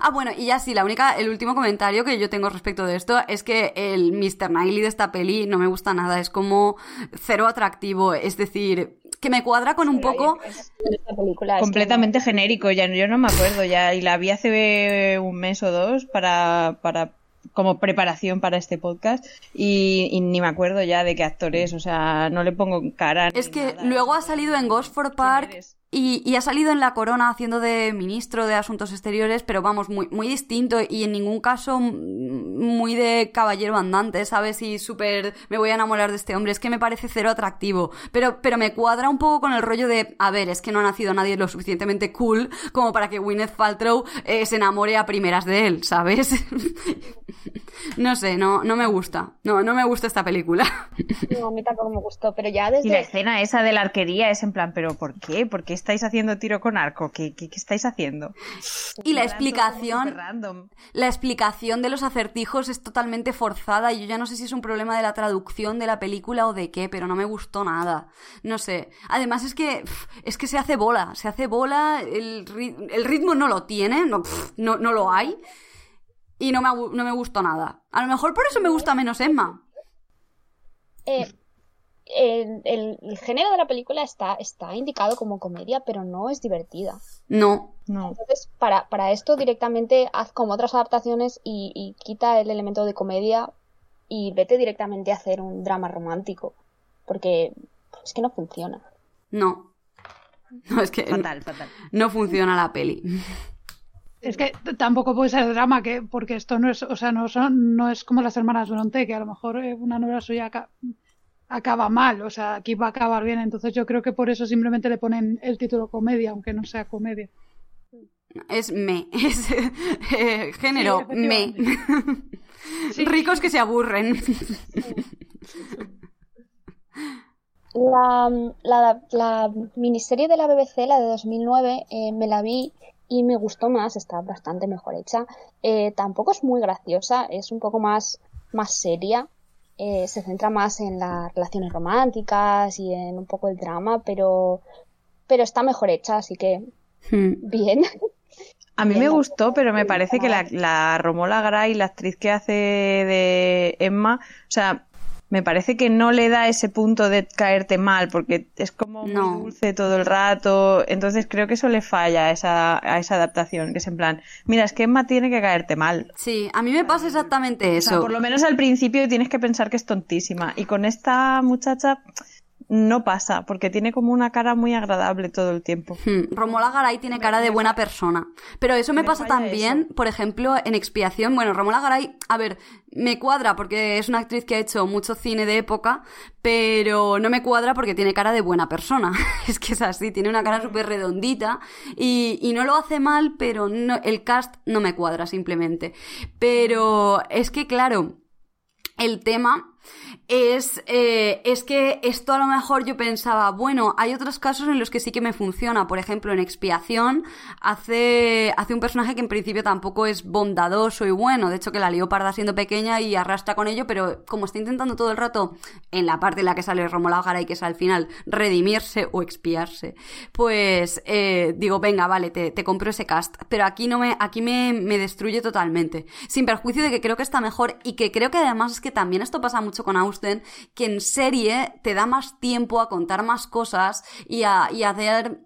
Ah, bueno, y ya sí, la única, el último comentario que yo tengo respecto de esto es que el Mr. Knightley de esta peli no me gusta nada, es como cero atractivo, es decir, que me cuadra con un poco... Esta película es que completamente genérico, ya yo no me acuerdo ya, y la vi hace un mes o dos para, para como preparación para este podcast y, y ni me acuerdo ya de qué actores, o sea, no le pongo cara. Es que nada. luego ha salido en Ghost for Park eres? Y, y ha salido en La Corona haciendo de ministro de Asuntos Exteriores, pero vamos, muy, muy distinto y en ningún caso muy de caballero andante, ¿sabes? Y súper me voy a enamorar de este hombre. Es que me parece cero atractivo, pero, pero me cuadra un poco con el rollo de, a ver, es que no ha nacido nadie lo suficientemente cool como para que Gwyneth Paltrow eh, se enamore a primeras de él, ¿sabes? no sé, no, no me gusta. No, no me gusta esta película. No, a mí tampoco me gustó, pero ya Y la desde... escena esa de la arquería es en plan, ¿pero por qué? ¿Por qué estáis haciendo tiro con arco? ¿Qué, qué, qué estáis haciendo? Y la explicación... random. La explicación de los acertijos es totalmente forzada y yo ya no sé si es un problema de la traducción de la película o de qué, pero no me gustó nada. No sé. Además es que es que se hace bola, se hace bola, el, ri- el ritmo no lo tiene, no, no, no lo hay y no me, no me gustó nada. A lo mejor por eso me gusta menos Emma. eh, el, el- el género de la película está, está indicado como comedia, pero no es divertida. No. No. Entonces, para, para esto directamente haz como otras adaptaciones y, y quita el elemento de comedia y vete directamente a hacer un drama romántico. Porque es que no funciona. No. No, es que Fatal, fatal. no funciona la peli. Es que tampoco puede ser drama, que porque esto no es, o sea, no son, no es como las hermanas Bronte, que a lo mejor eh, una novela suya acaba mal, o sea, aquí va a acabar bien, entonces yo creo que por eso simplemente le ponen el título comedia, aunque no sea comedia. Es me. Es eh, género Sí, me. Sí. Ricos que se aburren. La, la, la miniserie de la BBC, la de 2009, eh, me la vi y me gustó más, está bastante mejor hecha. Eh, tampoco es muy graciosa, es un poco más, más seria. Eh, se centra más en las relaciones románticas y en un poco el drama, pero, pero está mejor hecha, así que Hmm. bien. A mí me Bien, gustó, pero me parece que la, la Romola Garay, la actriz que hace de Emma, o sea, me parece que no le da ese punto de caerte mal, porque es como muy No. dulce todo el rato. Entonces creo que eso le falla a esa, a esa adaptación, que es en plan, mira, es que Emma tiene que caerte mal. Sí, a mí me pasa exactamente O eso. sea, por lo menos al principio tienes que pensar que es tontísima. Y con esta muchacha no pasa, porque tiene como una cara muy agradable todo el tiempo. Hmm, Romola Garay tiene cara de buena persona. Pero eso me, me pasa también, por ejemplo, en Expiación. Bueno, Romola Garay, a ver, me cuadra porque es una actriz que ha hecho mucho cine de época, pero no me cuadra porque tiene cara de buena persona. es que es así, tiene una cara súper redondita y, y no lo hace mal, pero no, el cast no me cuadra simplemente. Pero es que, claro, el tema es, eh, es que esto a lo mejor yo pensaba, bueno, hay otros casos en los que sí que me funciona. Por ejemplo, en Expiación hace, hace un personaje que en principio tampoco es bondadoso y bueno. De hecho, que la lió parda siendo pequeña y arrastra con ello, pero como está intentando todo el roto, en la parte en la que sale Romola Garay, que es al final redimirse o expiarse, pues eh, digo, venga, vale, te, te compro ese cast. Pero aquí no me, aquí me, me destruye totalmente. Sin perjuicio de que creo que está mejor y que creo que además es que también esto pasa mucho con Que en serie te da más tiempo a contar más cosas y a hacer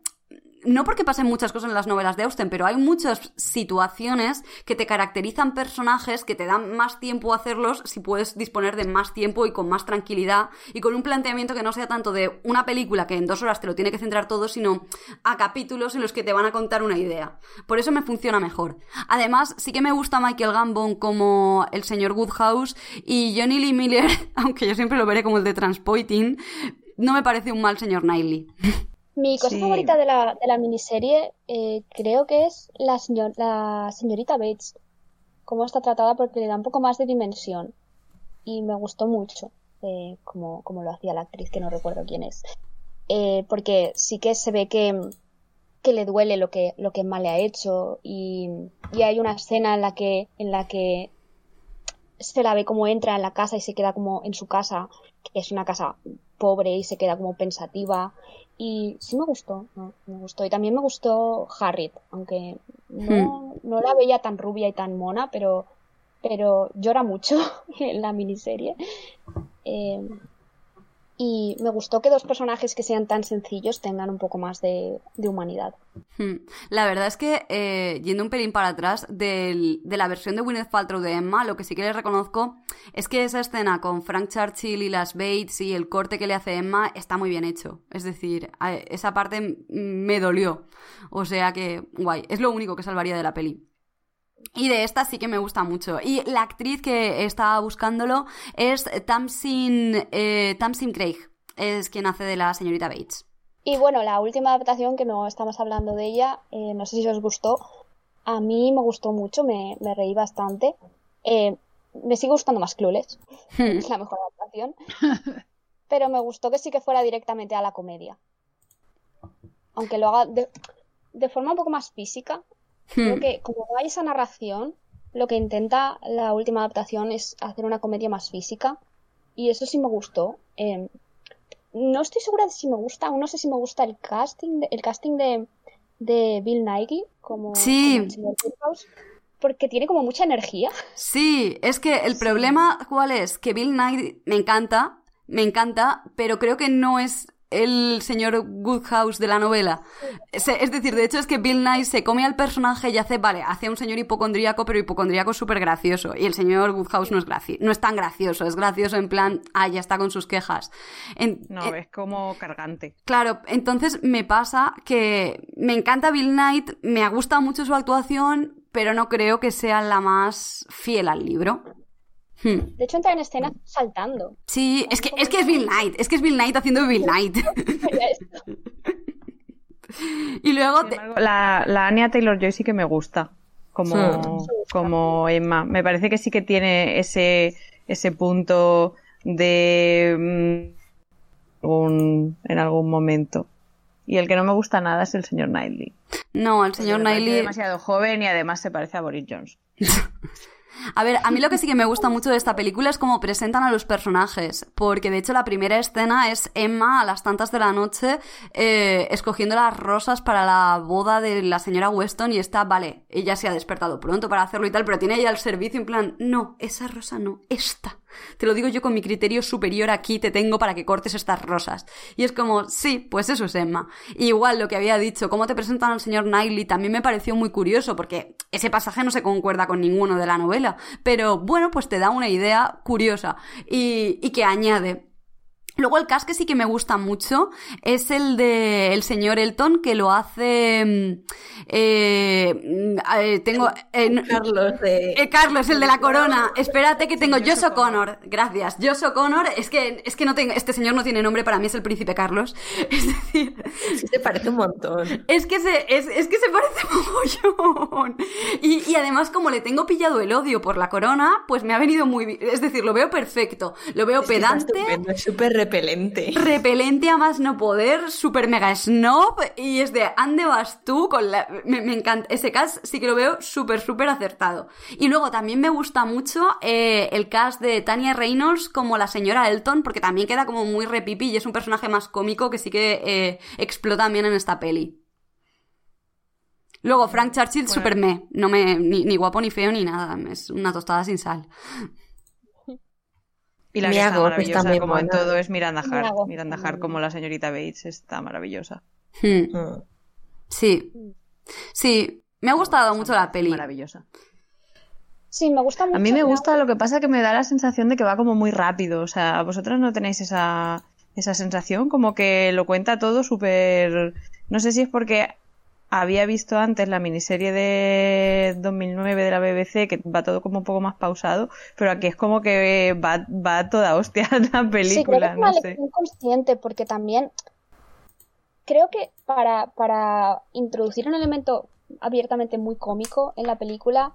no porque pasen muchas cosas en las novelas de Austen, pero hay muchas situaciones que te caracterizan personajes que te dan más tiempo a hacerlos si puedes disponer de más tiempo y con más tranquilidad y con un planteamiento que no sea tanto de una película que en dos horas te lo tiene que centrar todo, sino a capítulos en los que te van a contar una idea. Por eso me funciona mejor. Además, sí que me gusta Michael Gambon como el señor Woodhouse y Johnny Lee Miller, aunque yo siempre lo veré como el de Transpoiting, no me parece un mal señor Knightley. Mi cosa Sí. favorita de la, de la miniserie eh, creo que es la, señor, la señorita Bates. cómo está tratada porque le da un poco más de dimensión. Y me gustó mucho eh, como, como lo hacía la actriz, que no recuerdo quién es. Eh, porque sí que se ve que, que le duele lo que, lo que Emma le ha hecho. Y, y hay una escena en la que, en la que se la ve como entra en la casa y se queda como en su casa, que es una casa pobre y se queda como pensativa. Y sí me gustó, ¿no? me gustó. Y también me gustó Harriet, aunque no, no la veía tan rubia y tan mona, pero, pero llora mucho en la miniserie. Eh, y me gustó que dos personajes que sean tan sencillos tengan un poco más de, de humanidad. Hmm. La verdad es que, eh, yendo un pelín para atrás, del- de la versión de Gwyneth Paltrow de Emma, lo que sí que les reconozco es que esa escena con Frank Churchill y las Bates y el corte que le hace Emma está muy bien hecho. Es decir, esa parte me dolió. O sea que, guay, es lo único que salvaría de la peli. Y de esta sí que me gusta mucho. Y la actriz que estaba buscándolo es Tamsin, eh, Tamsin Craig. Es quien hace de la señorita Bates. Y bueno, la última adaptación, que no estamos hablando de ella, eh, no sé si os gustó. A mí me gustó mucho, me, me reí bastante. Eh, me sigue gustando más Clueless, es la mejor adaptación. Pero me gustó que sí que fuera directamente a la comedia. Aunque lo haga de, de forma un poco más física. Creo Hmm. que como hay esa narración, lo que intenta la última adaptación es hacer una comedia más física. Y eso sí me gustó. Eh, no estoy segura de si me gusta, aún no sé si me gusta el casting, de- el casting de, de Bill Nighy como, Sí. como el porque tiene como mucha energía. Sí, es que el problema, ¿cuál es? Que Bill Knight me encanta, me encanta, pero creo que no es el señor Woodhouse de la novela. Es decir, de hecho es que Bill Nye se come al personaje y hace, vale, hace un señor hipocondríaco, pero hipocondríaco súper gracioso. Y el señor Woodhouse no es, no es tan gracioso, es gracioso en plan, ah, ya está con sus quejas. En- No, eh, es como cargante. Claro, entonces me pasa que me encanta Bill Knight, me gusta mucho su actuación, pero no creo que sea la más fiel al libro. Hmm. De hecho, entra en escena saltando. Sí, es que, es que es Bill Knight, es que es Bill Knight haciendo Bill Knight. Y luego... Sin te- embargo, La, la Anya Taylor Joy sí que me gusta. Como, como Emma. Me parece que sí que tiene ese, ese punto de mm, un- en algún momento. Y el que no me gusta nada es el señor Knightley. No, el señor Knightley... demasiado joven y además se parece a Boris Johnson. A ver, a mí lo que sí que me gusta mucho de esta película es cómo presentan a los personajes, porque de hecho la primera escena es Emma a las tantas de la noche eh, escogiendo las rosas para la boda de la señora Weston y está, vale, ella se ha despertado pronto para hacerlo y tal, pero tiene ya el servicio en plan, no, esa rosa no, esta. Te lo digo yo con mi criterio superior aquí, te tengo para que cortes estas rosas. Y es como, sí, pues eso es Emma. Igual lo que había dicho, cómo te presentan al señor Knightley también me pareció muy curioso, porque ese pasaje no se concuerda con ninguno de la novela. Pero bueno, pues te da una idea curiosa y, y que añade. Luego el cast que sí que me gusta mucho es el de el señor Elton, que lo hace... mm, eh, mm, eh, tengo... eh, Carlos de... Carlos, el de la corona. Espérate que tengo Josh O'Connor. Gracias. Josh O'Connor, es que, es que no tengo, este señor no tiene nombre, para mí es el príncipe Carlos. Es decir, Sí, te parece un montón. es que se, es, es que se parece mogollón. Y, y además, como le tengo pillado el odio por la corona, pues me ha venido muy bien. Es decir, lo veo perfecto. Lo veo Es pedante. estupendo, Es súper repelente. repelente a más no poder, super mega snob, y es de ¿ande vas tú? Con la... me, me encanta, ese cast sí que lo veo súper, súper acertado. Y luego también me gusta mucho eh, el cast de Tania Reynolds como la señora Elton, porque también queda como muy repipi y es un personaje más cómico que sí que eh, explota bien en esta peli. Luego Frank Churchill, Bueno. super me, no me, ni, ni guapo ni feo ni nada, es una tostada sin sal. Y la Mia que está Goth maravillosa, está muy como en todo, es Miranda Mia Hart. Goth Miranda Hart como la señorita Bates está maravillosa. Hmm, Mm. Sí, sí, me ha gustado mucho la peli. Maravillosa. Sí, me gusta mucho. A mí me me gusta, lo que pasa que me da la sensación de que va como muy rápido. O sea, vosotras no tenéis esa, esa sensación, como que lo cuenta todo súper... No sé si es porque había visto antes la miniserie de 2009 de la BBC, que va todo como un poco más pausado, pero aquí es como que va, va a toda hostia la Sí, creo que película, es una no sé. consciente porque también creo que para, para introducir un elemento abiertamente muy cómico en la película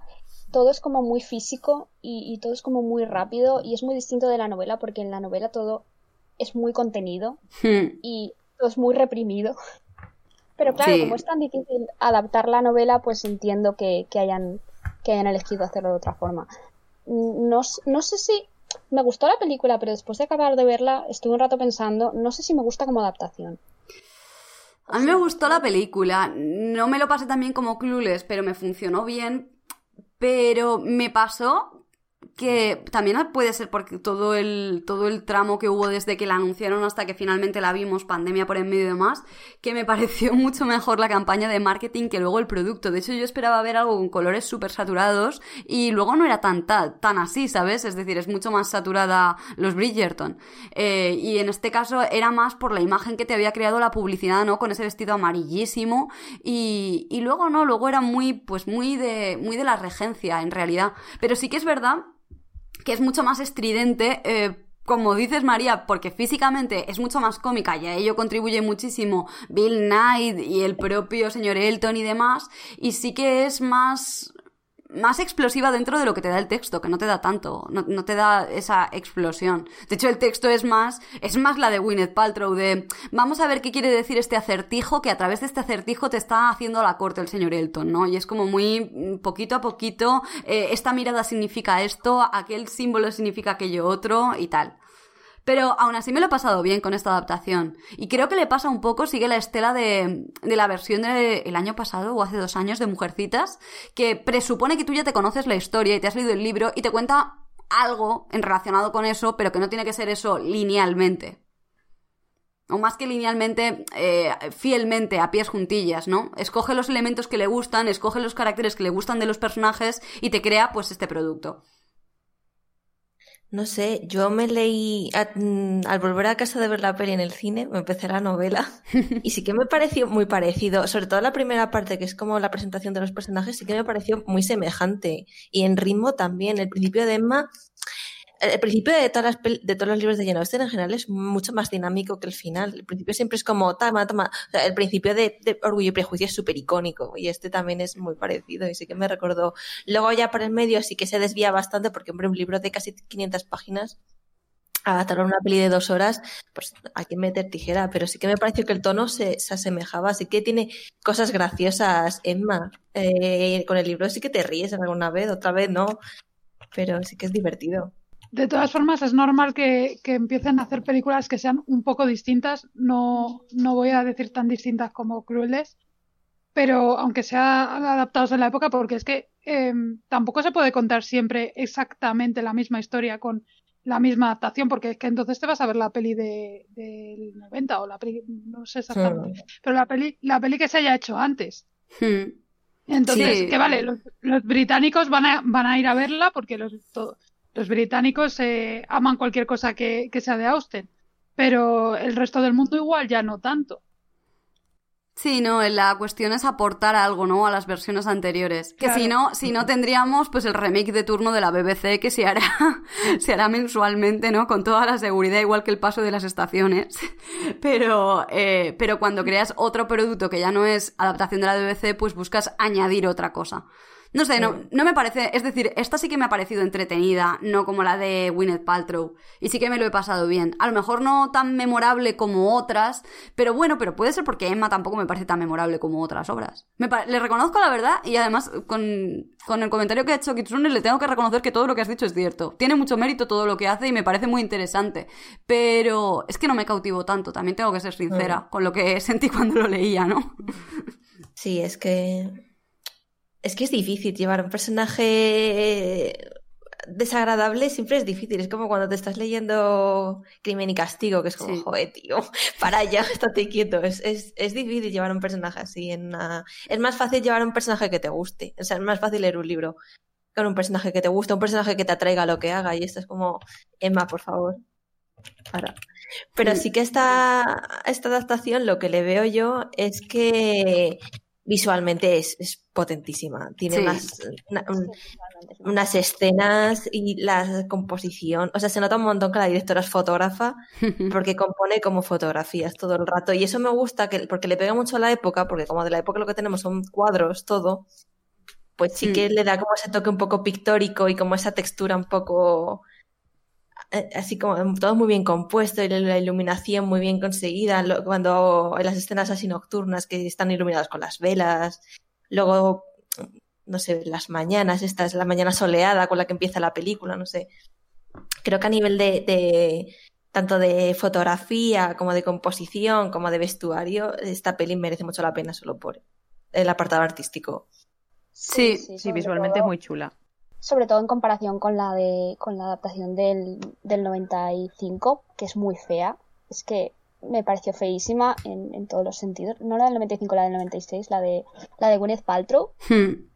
todo es como muy físico y, y todo es como muy rápido y es muy distinto de la novela porque en la novela todo es muy contenido Hmm. y todo es muy reprimido. Pero claro, Sí. como es tan difícil adaptar la novela, pues entiendo que, que hayan, que hayan elegido hacerlo de otra forma. Mm, No, no sé si me gustó la película, pero después de acabar de verla, estuve un rato pensando, no sé si me gusta como adaptación. A mí me gustó la película. No me lo pasé tan bien como Clueless, pero me funcionó bien. Pero me pasó que también puede ser porque todo el, todo el tramo que hubo desde que la anunciaron hasta que finalmente la vimos, pandemia por en medio y demás, que me pareció mucho mejor la campaña de marketing que luego el producto. De hecho, yo esperaba ver algo con colores súper saturados y luego no era tan, tan, tan así, ¿sabes? Es decir, es mucho más saturada los Bridgerton. Eh, y en este caso era más por la imagen que te había creado la publicidad, ¿no? Con ese vestido amarillísimo y, y luego no, luego era muy, pues muy de, muy de la regencia en realidad. Pero sí que es verdad que es mucho más estridente. eh, como dices María, porque físicamente es mucho más cómica y a ello contribuye muchísimo Bill Knight y el propio señor Elton y demás, y sí que es más más explosiva dentro de lo que te da el texto, que no te da tanto, no, no te da esa explosión. De hecho, el texto es más, es más la de Gwyneth Paltrow, de vamos a ver qué quiere decir este acertijo, que a través de este acertijo te está haciendo la corte el señor Elton, ¿no? Y es como muy mm, poquito a poquito, eh, esta mirada significa esto, aquel símbolo significa aquello otro y tal. Pero aún así me lo he pasado bien con esta adaptación. Y creo que le pasa un poco, sigue la estela de, de la versión del año pasado o hace dos años de Mujercitas, que presupone que tú ya te conoces la historia y te has leído el libro y te cuenta algo en relacionado con eso, pero que no tiene que ser eso linealmente. O más que linealmente, eh, fielmente, a pies juntillas, ¿no? Escoge los elementos que le gustan, escoge los caracteres que le gustan de los personajes y te crea, pues, este producto. No sé, yo me leí, a- mm, al volver a casa de ver la peli en el cine, me empecé la novela y sí que me pareció muy parecido, sobre todo la primera parte, que es como la presentación de los personajes, sí que me pareció muy semejante. Y en ritmo también, el principio de Emma, el principio de, todas las de todos los libros de Jane Austen en general es mucho más dinámico que el final. El principio siempre es como, toma, toma. O sea, el principio de, Orgullo y Prejuicio es súper icónico y este también es muy parecido y sí que me recordó. Luego ya por el medio sí que se desvía bastante porque, hombre, un libro de casi 500 páginas adaptarlo a una peli de dos horas, pues hay que meter tijera, pero sí que me pareció que el tono se, se asemejaba, sí que tiene cosas graciosas, Emma. Eh, con el libro sí que te ríes alguna vez, otra vez no, pero sí que es divertido. De todas formas, es normal que, que empiecen a hacer películas que sean un poco distintas. No, no voy a decir tan distintas como Crueles, pero aunque sea adaptados en la época, porque es que eh, tampoco se puede contar siempre exactamente la misma historia con la misma adaptación, porque es que entonces te vas a ver la peli de, del 90 o la peli, no sé exactamente, pero la peli, la peli que se haya hecho antes. Hmm. Entonces, Sí. que vale, los, los británicos van a, van a ir a verla porque los, los británicos eh, aman cualquier cosa que, que sea de Austen, pero el resto del mundo igual ya no tanto. Sí, no, la cuestión es aportar algo, ¿no? A las versiones anteriores. Que Claro. si no, si no tendríamos, pues el remake de turno de la BBC que se hará, se hará mensualmente, ¿no? Con toda la seguridad, igual que el paso de las estaciones. Pero, eh, pero cuando creas otro producto que ya no es adaptación de la BBC, pues buscas añadir otra cosa. No sé, no, no me parece, es decir, esta sí que me ha parecido entretenida, no como la de Gwyneth Paltrow, y sí que me lo he pasado bien. A lo mejor no tan memorable como otras, pero bueno, pero puede ser porque Emma tampoco me parece tan memorable como otras obras. Me le reconozco la verdad y además con, con el comentario que ha hecho Kitsune le tengo que reconocer que todo lo que has dicho es cierto. Tiene mucho mérito todo lo que hace y me parece muy interesante, pero es que no me cautivó tanto, también tengo que ser sincera con lo que sentí cuando lo leía, ¿no? Sí, es que. Es que es difícil llevar un personaje desagradable, siempre es difícil. Es como cuando te estás leyendo Crimen y Castigo, que es como, Sí. joder, tío, para allá, estate quieto. Es, es, es difícil llevar un personaje así en una... Es más fácil llevar un personaje que te guste. O sea, es más fácil leer un libro con un personaje que te guste, un personaje que te atraiga lo que haga. Y esto es como, Emma, por favor. Para. Pero Sí. sí que esta, esta adaptación, lo que le veo yo es que visualmente es, es potentísima. Tiene Sí. unas, una- un- unas escenas y la composición. O sea, se nota un montón que la directora es fotógrafa porque compone como fotografías todo el rato. Y eso me gusta que, porque le pega mucho a la época, porque como de la época lo que tenemos son cuadros, todo. pues sí que le da como ese toque un poco pictórico y como esa textura un poco eh, así como todo muy bien compuesto y la iluminación muy bien conseguida cuando en las escenas así nocturnas que están iluminadas con las velas luego no sé las mañanas esta es la mañana soleada con la que empieza la película no sé. Creo que a nivel de, tanto de fotografía como de composición como de vestuario esta peli merece mucho la pena solo por el apartado artístico. Sí sí, visualmente es muy chula. sobre todo en comparación con la de con la adaptación del, del 95, que es muy fea. Es que me pareció feísima en, en, todos los sentidos. No la del 95, la del 96, la de la de Gwyneth Paltrow. Hmm.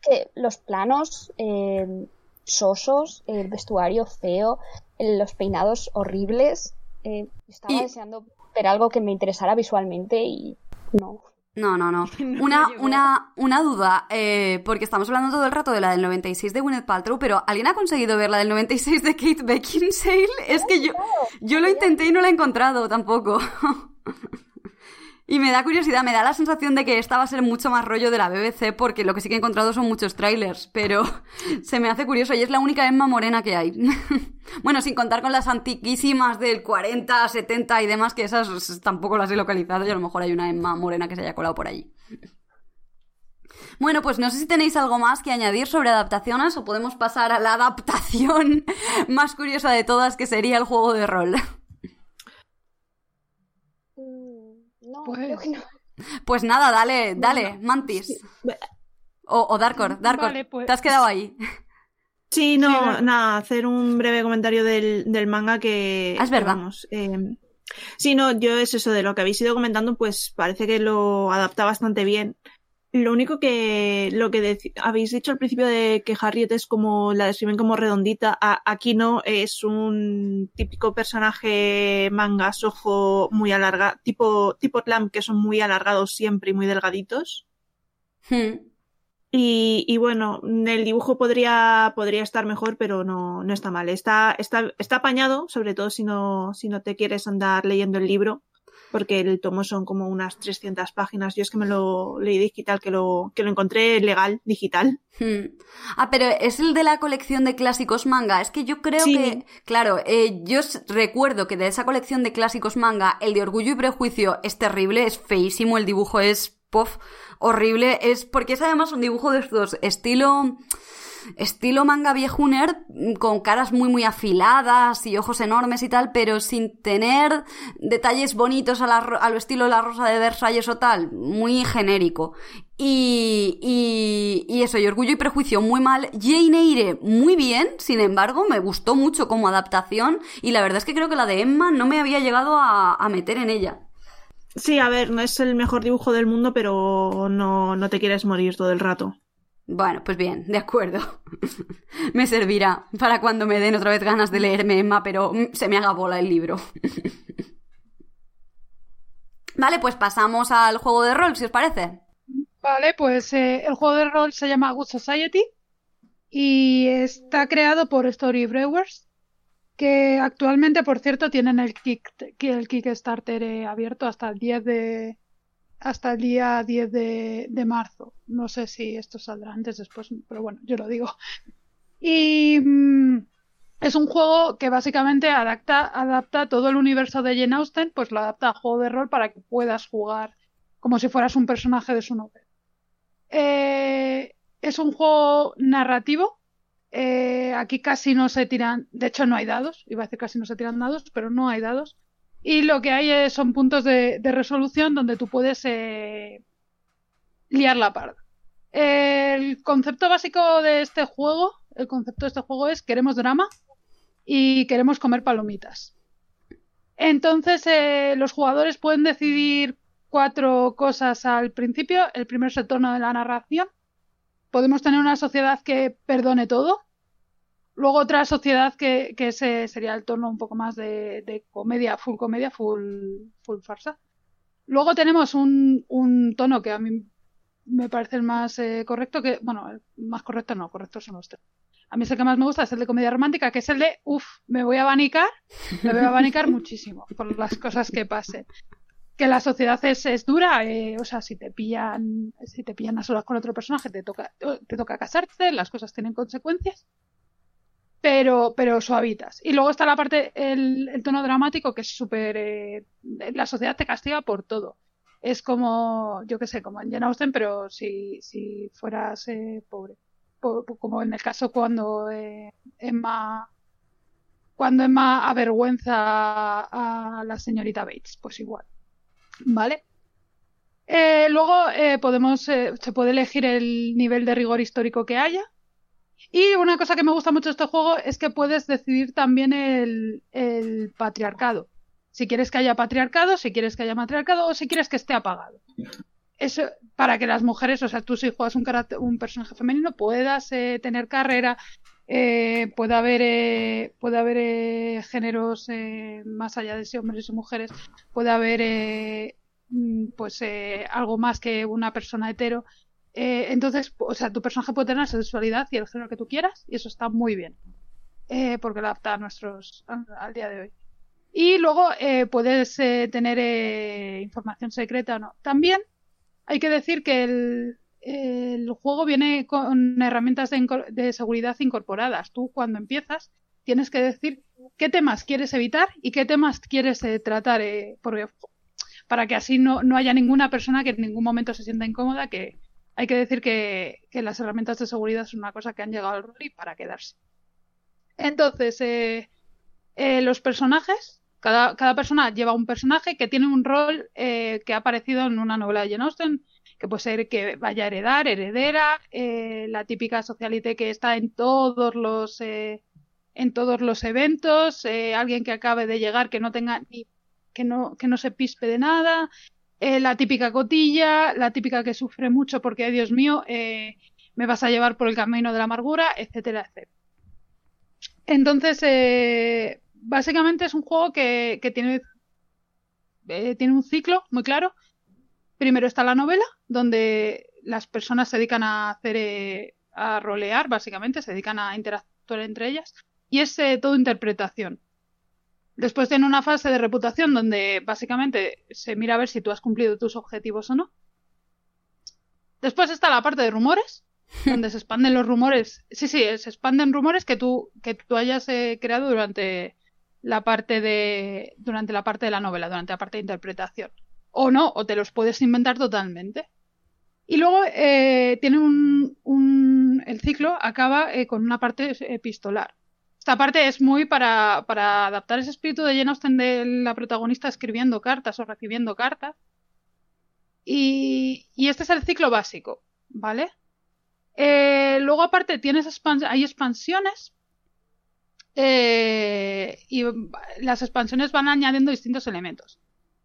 Que los planos eh, sosos, el vestuario feo, los peinados horribles. Eh, estaba deseando ver algo que me interesara visualmente y no. No, no, no. una, una, una duda, eh, porque estamos hablando todo el rato de la del 96 de Gwyneth Paltrow, pero ¿alguien ha conseguido ver la del 96 de Kate Beckinsale? Es que yo, yo lo intenté y no la he encontrado tampoco. Y me da curiosidad, me da la sensación de que esta va a ser mucho más rollo de la BBC, porque lo que sí que he encontrado son muchos trailers, pero se me hace curioso y es la única Emma morena que hay. bueno, sin contar con las antiquísimas del 40, 70 y demás, que esas tampoco las he localizado y a lo mejor hay una Emma morena que se haya colado por allí. Bueno, pues no sé si tenéis algo más que añadir sobre adaptaciones o podemos pasar a la adaptación más curiosa de todas, que sería el juego de rol. Pues... Pues nada, dale, dale, Mantis. O, o Darkor, Darkor, pues te has quedado ahí. Sí, no, nada, hacer un breve comentario del, del manga que... Ah, es verdad. eh, sí, no, yo es eso de lo que habéis ido comentando, pues parece que lo adapta bastante bien. Lo único que lo que habéis dicho al principio de que Harriet es como la describen como redondita, aquí no es un típico personaje manga ojo muy alargado, tipo tipo Clam que son muy alargados siempre y muy delgaditos. Hmm. Y, y, bueno, el dibujo podría, podría estar mejor, pero no, no está mal. Está, está, está apañado, sobre todo si no, si no te quieres andar leyendo el libro porque el tomo son como unas 300 páginas. Yo es que me lo leí digital, que lo, que lo encontré legal, digital. Hmm. Ah, pero es el de la colección de clásicos manga. Es que yo creo que, claro, eh, yo recuerdo que de esa colección de clásicos manga, el de Orgullo y Prejuicio es terrible, es feísimo, el dibujo es, puff, horrible. Es porque es además un dibujo de estos estilo estilo manga viejuner, mm, con caras muy muy afiladas y ojos enormes y tal, pero sin tener detalles bonitos a, lo estilo la rosa de Versalles o tal, muy genérico. Y, eso, y Orgullo y Prejuicio muy mal. Jane Eyre muy bien, sin embargo, me gustó mucho como adaptación y la verdad es que creo que la de Emma no me había llegado a, a meter en ella. Sí, a ver, no es el mejor dibujo del mundo, pero no, no te quieres morir todo el rato. Bueno, pues bien, de acuerdo. me servirá para cuando me den otra vez ganas de leerme Emma, pero mm, se me haga bola el libro. vale, pues pasamos al juego de rol, si os parece. Vale, pues eh, el juego de rol se llama Good Society y está creado por Story Brewers, que actualmente, por cierto, tienen el, kick, el Kickstarter eh, abierto hasta el 10 de, hasta el día 10 de, marzo. No sé si esto saldrá antes, después, pero bueno, yo lo digo. Y mm, es un juego que básicamente adapta, adapta todo el universo de Jane Austen, pues lo adapta a juego de rol para que puedas jugar como si fueras un personaje de su novela. Eh, es un juego narrativo. Eh, aquí casi no se tiran, de hecho no hay dados, iba a decir casi no se tiran dados, pero no hay dados. Y lo que hay son puntos de, resolución donde tú puedes eh, liar la parda. El concepto básico de este juego, el concepto de este juego es queremos drama y queremos comer palomitas. Entonces eh, los jugadores pueden decidir cuatro cosas al principio. El primero es el tono de la narración. Podemos tener una sociedad que perdone todo, Luego otra sociedad que, que ese sería el tono un poco más de, comedia, full comedia, full, full farsa. Luego tenemos un, un tono que a mí me parece el más eh, correcto, que, bueno, el más correcto no, correcto son los tres. A mí es el que más me gusta, es el de comedia romántica, que es el de, uff, me voy a abanicar, me voy a abanicar muchísimo por las cosas que pasen. que la sociedad es, es dura, eh, o sea, si te pillan, si te pillan a solas con otro personaje, te toca, te toca casarte, las cosas tienen consecuencias, pero, pero suavitas. Y luego está la parte, el, tono dramático, que es súper, eh, la sociedad te castiga por todo. Es como, yo qué sé, como en Jane Austen, pero si, si fueras eh, pobre. Po- po- como en el caso cuando eh, Emma cuando Emma avergüenza a la señorita Bates, pues igual. ¿Vale? Eh, luego eh, podemos, se puede elegir el nivel de rigor histórico que haya. Y una cosa que me gusta mucho de este juego es que puedes decidir también el, patriarcado. Si quieres que haya patriarcado, si quieres que haya matriarcado o si quieres que esté apagado. Eso, para que las mujeres, o sea, tú si juegas un, carácter- un personaje femenino, puedas eh, tener carrera, eh, puede haber, eh, puede haber eh, géneros eh, más allá de si hombres y mujeres, puede haber eh, mm, pues algo más que una persona hetero. Eh, entonces, o sea, tu personaje puede tener sexualidad y el género que tú quieras, y eso está muy bien, eh, porque lo adapta a nuestros al, día de hoy. Y luego eh, puedes eh, tener eh, información secreta o no. También hay que decir que el, el juego viene con herramientas de seguridad incorporadas. Tú cuando empiezas tienes que decir qué temas quieres evitar y qué temas quieres eh, tratar eh, porque- para que así no, no haya ninguna persona que en ningún momento se sienta incómoda, que hay que decir que, las herramientas de seguridad son una cosa que han llegado al rol y para quedarse. Entonces, eh, eh, los personajes, cada, persona lleva un personaje que tiene un rol eh, que ha aparecido en una novela de Jane Austen, que puede ser que vaya a heredar, heredera, eh, la típica socialite que está en todos los eh, en todos los eventos, alguien que acabe de llegar que no tenga ni que no que no se pispe de nada, eh, la típica cotilla, la típica que sufre mucho porque "Ay, Dios mío eh, me vas a llevar por el camino de la amargura, etcétera, etcétera. Entonces, eh, básicamente es un juego que, tiene, eh, tiene un ciclo muy claro. Primero está la novela, donde las personas se dedican a hacer, a rolear, básicamente, se dedican a interactuar entre ellas, y es todo interpretación. Después tiene una fase de reputación donde básicamente se mira a ver si tú has cumplido tus objetivos o no. Después está la parte de rumores, donde se expanden los rumores. Sí, sí, se expanden rumores que tú, que tú hayas eh, creado durante la parte de, durante la parte de la novela, durante la parte de interpretación. O no, o te los puedes inventar totalmente. Y luego eh, tiene un, un, el ciclo acaba eh, con una parte epistolar. Esta parte es muy para, adaptar ese espíritu de Jane Austen de la protagonista escribiendo cartas o recibiendo cartas. Y, y este es el ciclo básico, ¿vale? Eh, luego, aparte, tienes hay expansiones. eh, y las expansiones van añadiendo distintos elementos.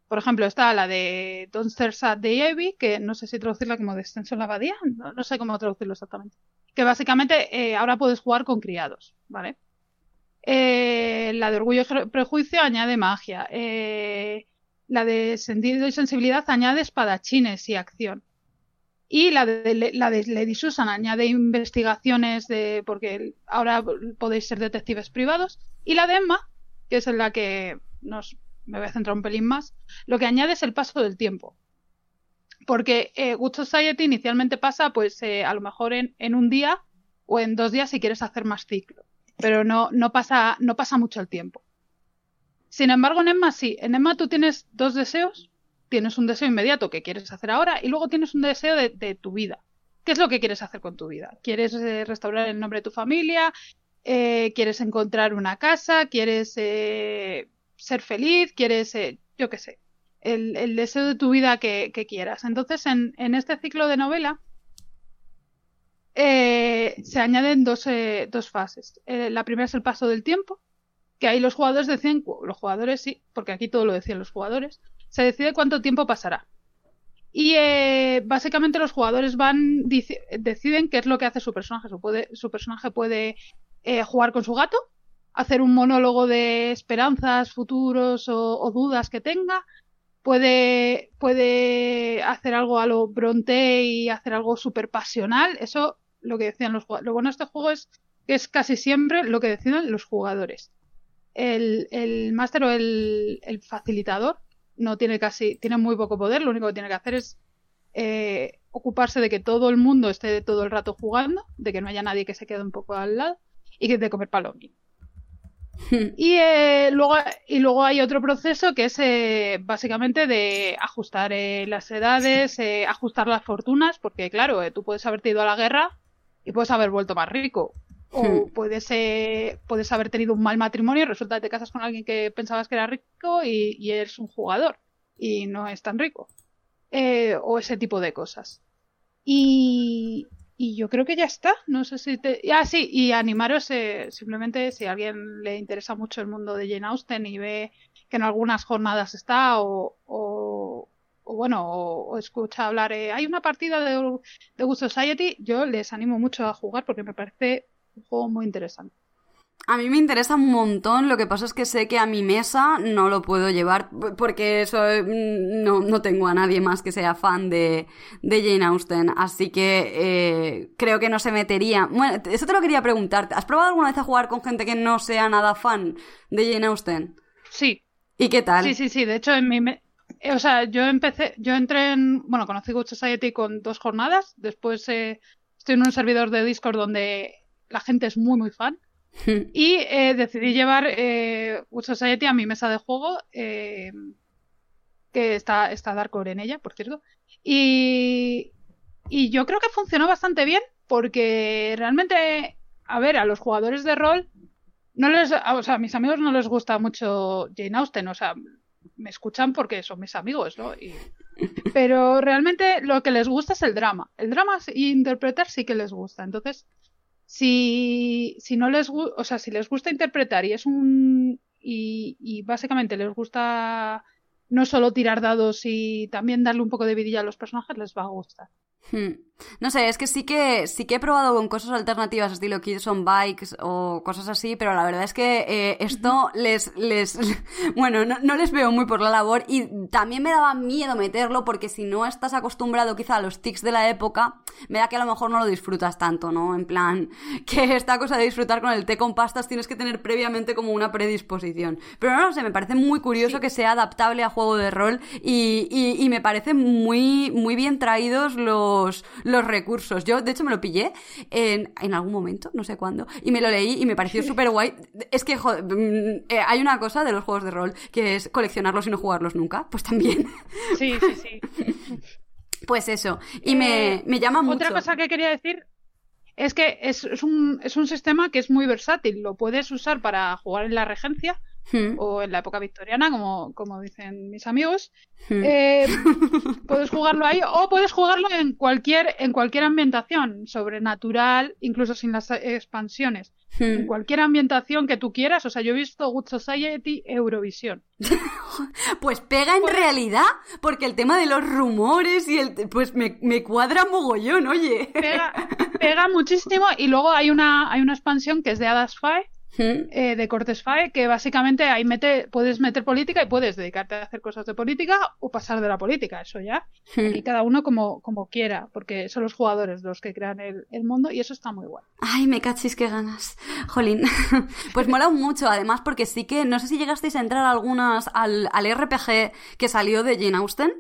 Por ejemplo, está la de Downstairs at the Abbey, que no sé si traducirla como Descenso en la Abadía, no, no sé cómo traducirlo exactamente. Que básicamente eh, ahora puedes jugar con criados, ¿vale? Eh, la de Orgullo y Prejuicio añade magia. Eh, la de Sentido y Sensibilidad añade espadachines y acción. Y la de, la de Lady Susan añade investigaciones de. porque ahora podéis ser detectives privados. Y la de Emma, que es en la que nos. me voy a centrar un pelín más. Lo que añade es el paso del tiempo. Porque eh, Good Society inicialmente pasa, pues, eh, a lo mejor en, en, un día o en dos días si quieres hacer más ciclo. Pero no, no, pasa, no pasa mucho el tiempo. Sin embargo, en Emma sí. En Emma tú tienes dos deseos tienes un deseo inmediato que quieres hacer ahora y luego tienes un deseo de, tu vida. ¿Qué es lo que quieres hacer con tu vida? ¿Quieres eh, restaurar el nombre de tu familia? Eh, ¿Quieres encontrar una casa? ¿Quieres eh, ser feliz? ¿Quieres, yo qué sé, el, el, deseo de tu vida que, que quieras? Entonces, en, en, este ciclo de novela eh, se añaden dos, dos fases. Eh, la primera es el paso del tiempo, que ahí los jugadores deciden, los jugadores sí, porque aquí todo lo decían los jugadores, se decide cuánto tiempo pasará. Y eh, básicamente los jugadores van deciden qué es lo que hace su personaje. Su, puede, su personaje puede eh, jugar con su gato, hacer un monólogo de esperanzas, futuros o, o dudas que tenga. Puede, puede hacer algo a lo Bronte y hacer algo súper pasional. Eso lo que decían los jugadores. Lo bueno de este juego es que es casi siempre lo que deciden los jugadores. El, el máster o el, el facilitador no tiene casi, tiene muy poco poder, lo único que tiene que hacer es eh, ocuparse de que todo el mundo esté todo el rato jugando, de que no haya nadie que se quede un poco al lado y que de comer palomi. y, eh, luego, y luego hay otro proceso que es eh, básicamente de ajustar eh, las edades, eh, ajustar las fortunas, porque claro, eh, tú puedes haberte ido a la guerra y puedes haber vuelto más rico. O puedes, eh, puedes haber tenido un mal matrimonio y resulta que te casas con alguien que pensabas que era rico y, y eres un jugador y no es tan rico. Eh, o ese tipo de cosas. Y, y yo creo que ya está. No sé si te. Ah, sí, y animaros eh, simplemente si a alguien le interesa mucho el mundo de Jane Austen y ve que en algunas jornadas está o, o, o bueno, o, o escucha hablar. eh, hay una partida de, de Good Society. Yo les animo mucho a jugar porque me parece un juego muy interesante. A mí me interesa un montón, lo que pasa es que sé que a mi mesa no lo puedo llevar porque soy, no, no tengo a nadie más que sea fan de, de Jane Austen, así que eh, creo que no se metería. Bueno, eso te lo quería preguntar, ¿has probado alguna vez a jugar con gente que no sea nada fan de Jane Austen? Sí, ¿Y qué tal? Sí, sí, sí. De hecho, en mi. me- O sea, yo empecé. Yo entré en. Bueno, conocí Good Society con dos jornadas. Después eh, estoy en un servidor de Discord donde la gente es muy, muy fan. Y eh, decidí llevar eh, Good Society a mi mesa de juego. eh, que está, está Darkcore en ella, por cierto. Y, y yo creo que funcionó bastante bien. Porque realmente. A ver, a los jugadores de rol no les, o sea, a mis amigos no les gusta mucho Jane Austen, o sea, me escuchan porque son mis amigos, ¿no? Y- pero realmente lo que les gusta es el drama. El drama y interpretar sí que les gusta. Entonces, si, si no les gusta, o sea, si les gusta interpretar y es un, y, y básicamente les gusta no solo tirar dados y también darle un poco de vidilla a los personajes, les va a gustar. Hmm. No sé, es que sí que sí que he probado con cosas alternativas estilo Kids on Bikes o cosas así, pero la verdad es que eh, esto les, les, bueno, no, no les veo muy por la labor y también me daba miedo meterlo porque si no estás acostumbrado quizá a los tics de la época, me da que a lo mejor no lo disfrutas tanto, ¿no? En plan, que esta cosa de disfrutar con el té con pastas tienes que tener previamente como una predisposición. Pero no, lo sé, me parece muy curioso que sea adaptable a juego de rol y, y, y me parece muy, muy bien traídos los, los recursos. Yo, de hecho, me lo pillé en, en algún momento, no sé cuándo, y me lo leí y me pareció súper guay. Es que, joder, mm, eh, hay una cosa de los juegos de rol que es coleccionarlos y no jugarlos nunca. Pues también. Sí, sí, sí. Pues eso. Y me, Eh, me llama mucho. Otra cosa que quería decir es que es, es un, es un sistema que es muy versátil. Lo puedes usar para jugar en la regencia Hmm, o en la época victoriana, como, como dicen mis amigos. hmm. Eh, puedes jugarlo ahí o puedes jugarlo en cualquier, en cualquier ambientación, sobrenatural, incluso sin las expansiones. En Hmm. cualquier ambientación que tú quieras. O sea, yo he visto Good Society Eurovisión. Pues pega en realidad, porque el tema de los rumores y el... Pues me, me cuadra mogollón, oye. Pega, pega muchísimo y luego hay una, hay una expansión que es de Hadas Fae, Eh, de Cortes Fae, que básicamente ahí mete, puedes meter política y puedes dedicarte a hacer cosas de política o pasar de la política, eso ya. Y cada uno como, como quiera, porque son los jugadores los que crean el, el mundo y eso está muy guay. Ay, me cachis, qué ganas. Jolín. Pues mola mucho, además, porque sí que, no sé si llegasteis a entrar algunas al, al RPG que salió de Jane Austen.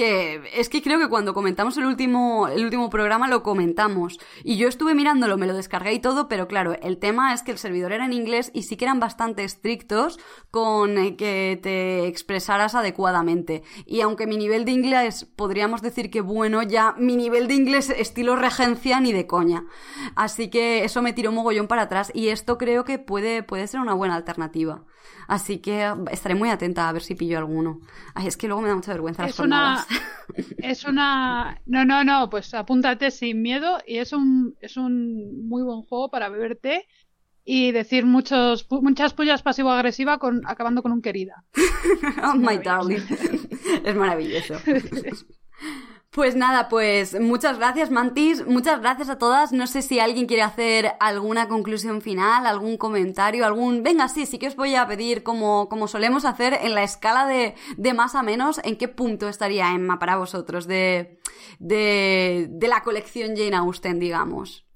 Que es que creo que cuando comentamos el último, programa lo comentamos. Y yo estuve mirándolo, me lo descargué y todo, pero claro, el tema es que el servidor era en inglés y sí que eran bastante estrictos con eh, que te expresaras adecuadamente. Y aunque mi nivel de inglés podríamos decir que bueno, ya mi nivel de inglés estilo regencia ni de coña. Así que eso me tiró mogollón para atrás y esto creo que puede, puede ser una buena alternativa. Así que estaré muy atenta a ver si pillo alguno. Ay, es que luego me da mucha vergüenza las Es una, jornadas. es una, no, no, no, pues apúntate sin miedo y es un, es un muy buen juego para beber té y decir muchos, muchas pullas pasivo-agresiva con, acabando con un querida. Oh, my darling. Es maravilloso. Pues nada, pues muchas gracias Mantis, muchas gracias a todas. No sé si alguien quiere hacer alguna conclusión final, algún comentario, algún... Venga, sí, sí que os voy a pedir, como, como solemos hacer en la escala de, de más a menos, ¿en qué punto estaría Emma para vosotros de, de, de la colección Jane Austen, digamos?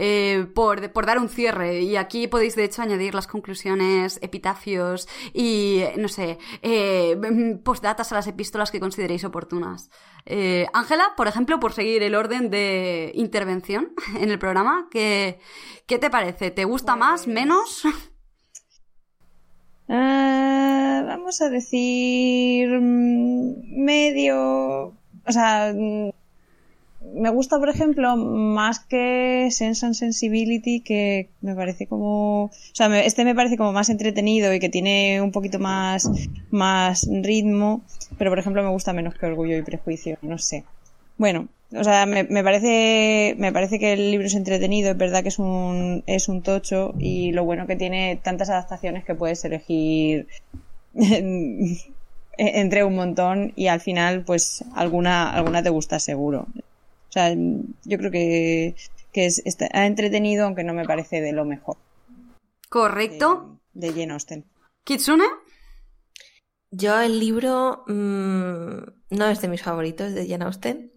Eh, por, por dar un cierre. Y aquí podéis, de hecho, añadir las conclusiones, epitafios y, no sé, eh, postdatas a las epístolas que consideréis oportunas. Eh, Ángela, por ejemplo, por seguir el orden de intervención en el programa, ¿qué, qué te parece? ¿Te gusta más, Pues- menos? Ah, vamos a decir mm, medio, o sea, mm, me gusta, por ejemplo, más que Sense and Sensibility, que me parece como, o sea, me- este me parece como más entretenido y que tiene un poquito más, más ritmo, pero por ejemplo me gusta menos que Orgullo y Prejuicio, no sé. Bueno, o sea, me, me parece, me parece que el libro es entretenido, es verdad que es un, es un tocho y lo bueno que tiene tantas adaptaciones que puedes elegir en- entre un montón y al final pues alguna, alguna te gusta seguro. O sea, yo creo que, que es, está entretenido aunque no me parece de lo mejor Correcto. de Jane Austen. Kitsune. Yo el libro mm, no es de mis favoritos de Jane Austen,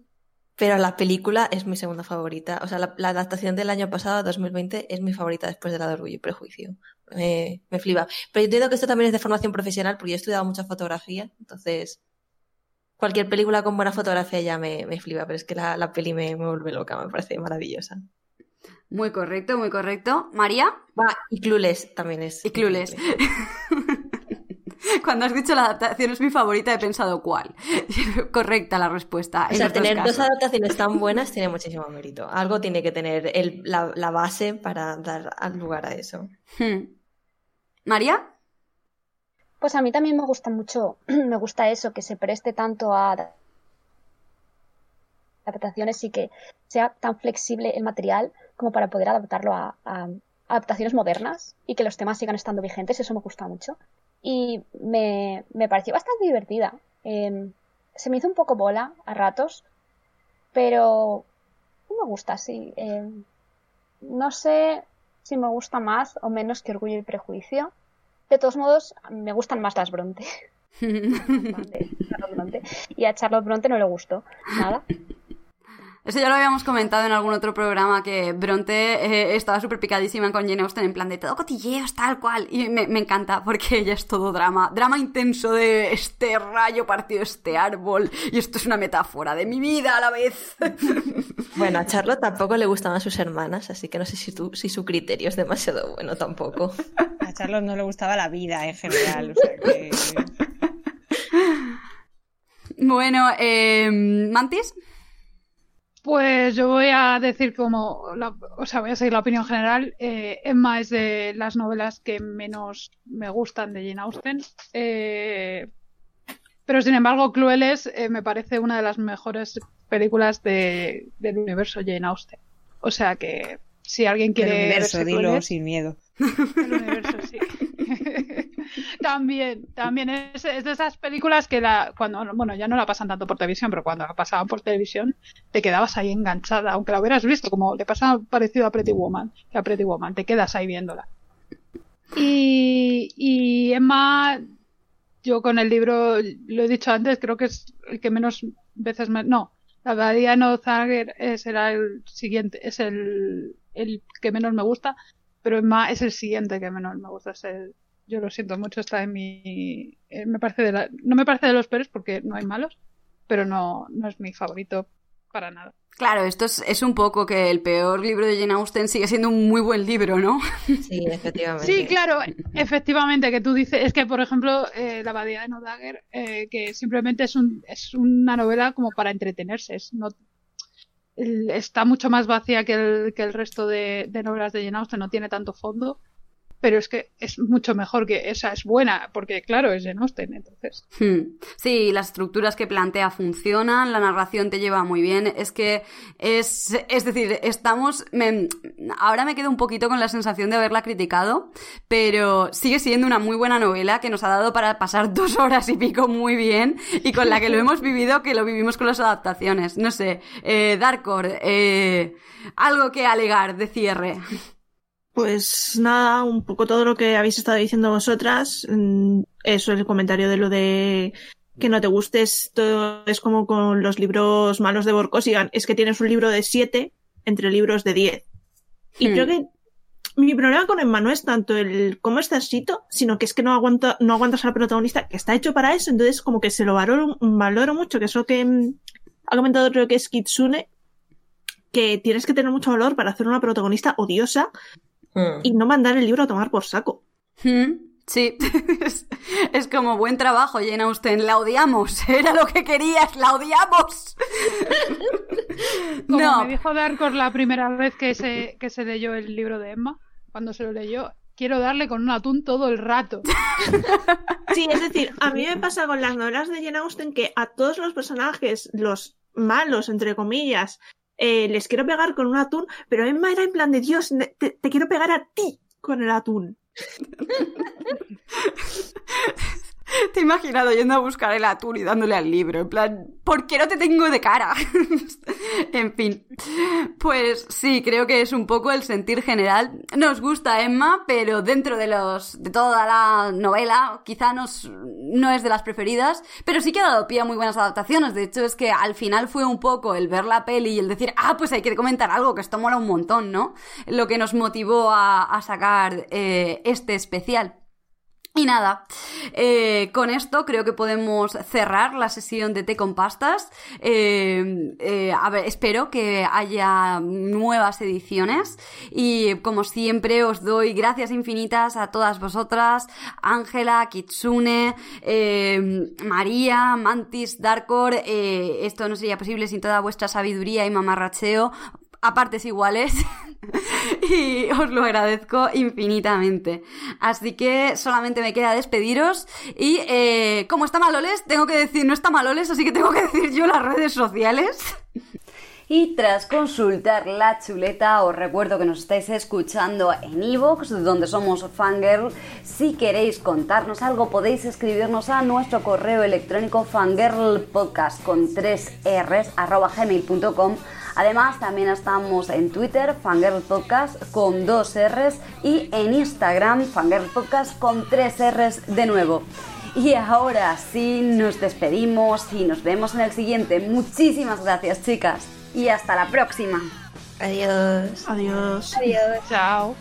pero la película es mi segunda favorita. O sea, la, la adaptación del año pasado, 2020, es mi favorita después de la de Orgullo y Prejuicio. Me, me flipa. Pero yo entiendo que esto también es de formación profesional porque yo he estudiado mucha fotografía, entonces cualquier película con buena fotografía ya me, me flipa, pero es que la, la peli me, me vuelve loca, me parece maravillosa. Muy correcto, muy correcto. María. Va, y Clueless también es. Y Clueless. Cuando has dicho la adaptación es mi favorita, he pensado cuál. Correcta la respuesta. O sea, tener dos adaptaciones tan buenas tiene muchísimo mérito. Algo tiene que tener el- la, la base para dar lugar a eso. Hmm. María. Pues a mí también me gusta mucho, me gusta eso, que se preste tanto a adaptaciones y que sea tan flexible el material como para poder adaptarlo a, adaptaciones modernas y que los temas sigan estando vigentes, eso me gusta mucho. Y me, me pareció bastante divertida. Eh, se me hizo un poco bola a ratos, pero me gusta, sí. Eh, no sé si me gusta más o menos que Orgullo y Prejuicio. De todos modos, me gustan más las Bronte. de Charlotte Bronte. Y a Charlotte Bronte no le gustó nada. Eso ya lo habíamos comentado en algún otro programa que Bronte eh, estaba súper picadísima con Jane Austen en plan de todo cotilleos, tal cual. Y me, me encanta porque ella es todo drama. Drama intenso de este rayo partido este árbol. Y esto es una metáfora de mi vida a la vez. Bueno, a Charlotte tampoco le gustan a sus hermanas, así que no sé si, si su criterio es demasiado bueno tampoco. A Charlotte no le gustaba la vida en general, o sea que... bueno, eh, Mantis. Pues yo voy a decir como, la- o sea, voy a seguir la opinión general. Eh, Emma es de las novelas que menos me gustan de Jane Austen. Eh, pero sin embargo, Clueless eh, me parece una de las mejores películas de, del universo Jane Austen. O sea que si alguien El quiere universo, verse dilo sin miedo. el universo, sí. también, también es, es de esas películas que la, cuando, bueno, ya no la pasan tanto por televisión, pero cuando la pasaban por televisión te quedabas ahí enganchada, aunque la hubieras visto, como le pasa parecido a Pretty Woman, que a Pretty Woman, te quedas ahí viéndola. Y, y Emma, yo con el libro, lo he dicho antes, creo que es el que menos veces me, no, la Abadía de Nozager será el siguiente, es el, el que menos me gusta, pero Emma es el siguiente que menos me gusta. Es el- yo lo siento mucho, está en mi. eh, me parece de la- no me parece de los peores porque no hay malos, pero no, no es mi favorito para nada. Claro, esto es, es un poco que el peor libro de Jane Austen sigue siendo un muy buen libro, ¿no? Sí, efectivamente. Sí, claro, efectivamente, que tú dices, es que por ejemplo, eh, La Abadía de No Dagger, eh, que simplemente es, un, es una novela como para entretenerse, es no, está mucho más vacía que el, que el resto de, de novelas de Jane Austen, no tiene tanto fondo, pero es que es mucho mejor que esa, es buena, porque claro, es Jane Austen, entonces. Hmm. Sí, las estructuras que plantea funcionan, la narración te lleva muy bien. Es que es, es decir, estamos. ahora me quedo un poquito con la sensación de haberla criticado, pero sigue siendo una muy buena novela que nos ha dado para pasar dos horas y pico muy bien y con la que lo hemos vivido, que lo vivimos con las adaptaciones. No sé, eh, Darkor, eh, algo que alegar de cierre. Pues nada, un poco todo lo que habéis estado diciendo vosotras. mm, Eso, el comentario de lo de que no te gustes, todo es como con los libros malos de Borkosigan. Es que tienes un libro de 7 entre libros de 10. Y Hmm. creo que mi problema con Emma no es tanto el cómo está escrito, sino que es que no aguanta, no aguantas al protagonista, que está hecho para eso, entonces como que se lo valoro, valoro mucho, que es lo que mm, ha comentado creo que es Kitsune, que tienes que tener mucho valor para hacer una protagonista odiosa Mm. y no mandar el libro a tomar por saco. Mm, Sí, es, es como buen trabajo, Jane Austen. La odiamos, era lo que querías, la odiamos. Como No, me dijo Darkor la primera vez que se, que se leyó el libro de Emma, cuando se lo leyó, quiero darle con un atún todo el rato. Sí, es decir, a mí me pasa con las novelas de Jane Austen que a todos los personajes, los malos, entre comillas, eh, les quiero pegar con un atún, pero Emma era en plan de Dios, te, te quiero pegar a ti con el atún. te he imaginado yendo a buscar el atún y dándole al libro, en plan, ¿por qué no te tengo de cara? en fin, pues sí, creo que es un poco el sentir general. Nos gusta Emma, pero dentro de los de toda la novela, quizá nos, no es de las preferidas, pero sí que ha dado pie a muy buenas adaptaciones. De hecho, es que al final fue un poco el ver la peli y el decir, ah, pues hay que comentar algo, que esto mola un montón, ¿no? Lo que nos motivó a, sacar eh, este especial. Y nada, eh, con esto creo que podemos cerrar la sesión de té con pastas. Eh, eh, a ver, espero que haya nuevas ediciones y como siempre os doy gracias infinitas a todas vosotras, Ángela, Kitsune, eh, María, Mantis, Darkor. eh, esto no sería posible sin toda vuestra sabiduría y mamarracheo a partes iguales y os lo agradezco infinitamente. Así que solamente me queda despediros y eh, como está maloles, tengo que decir no está maloles, así que tengo que decir yo las redes sociales. Y tras consultar la chuleta, os recuerdo que nos estáis escuchando en Evox, donde somos Fangirl. Si queréis contarnos algo, podéis escribirnos a nuestro correo electrónico fangirlpodcast con 3 R's arroba gmail.com. Además, también estamos en Twitter, Fangirl Podcast con 2 R's y en Instagram, Fangirl Podcast con 3 R's de nuevo. Y ahora sí, nos despedimos y nos vemos en el siguiente. Muchísimas gracias, chicas. Y hasta la próxima. Adiós. Adiós. Chao.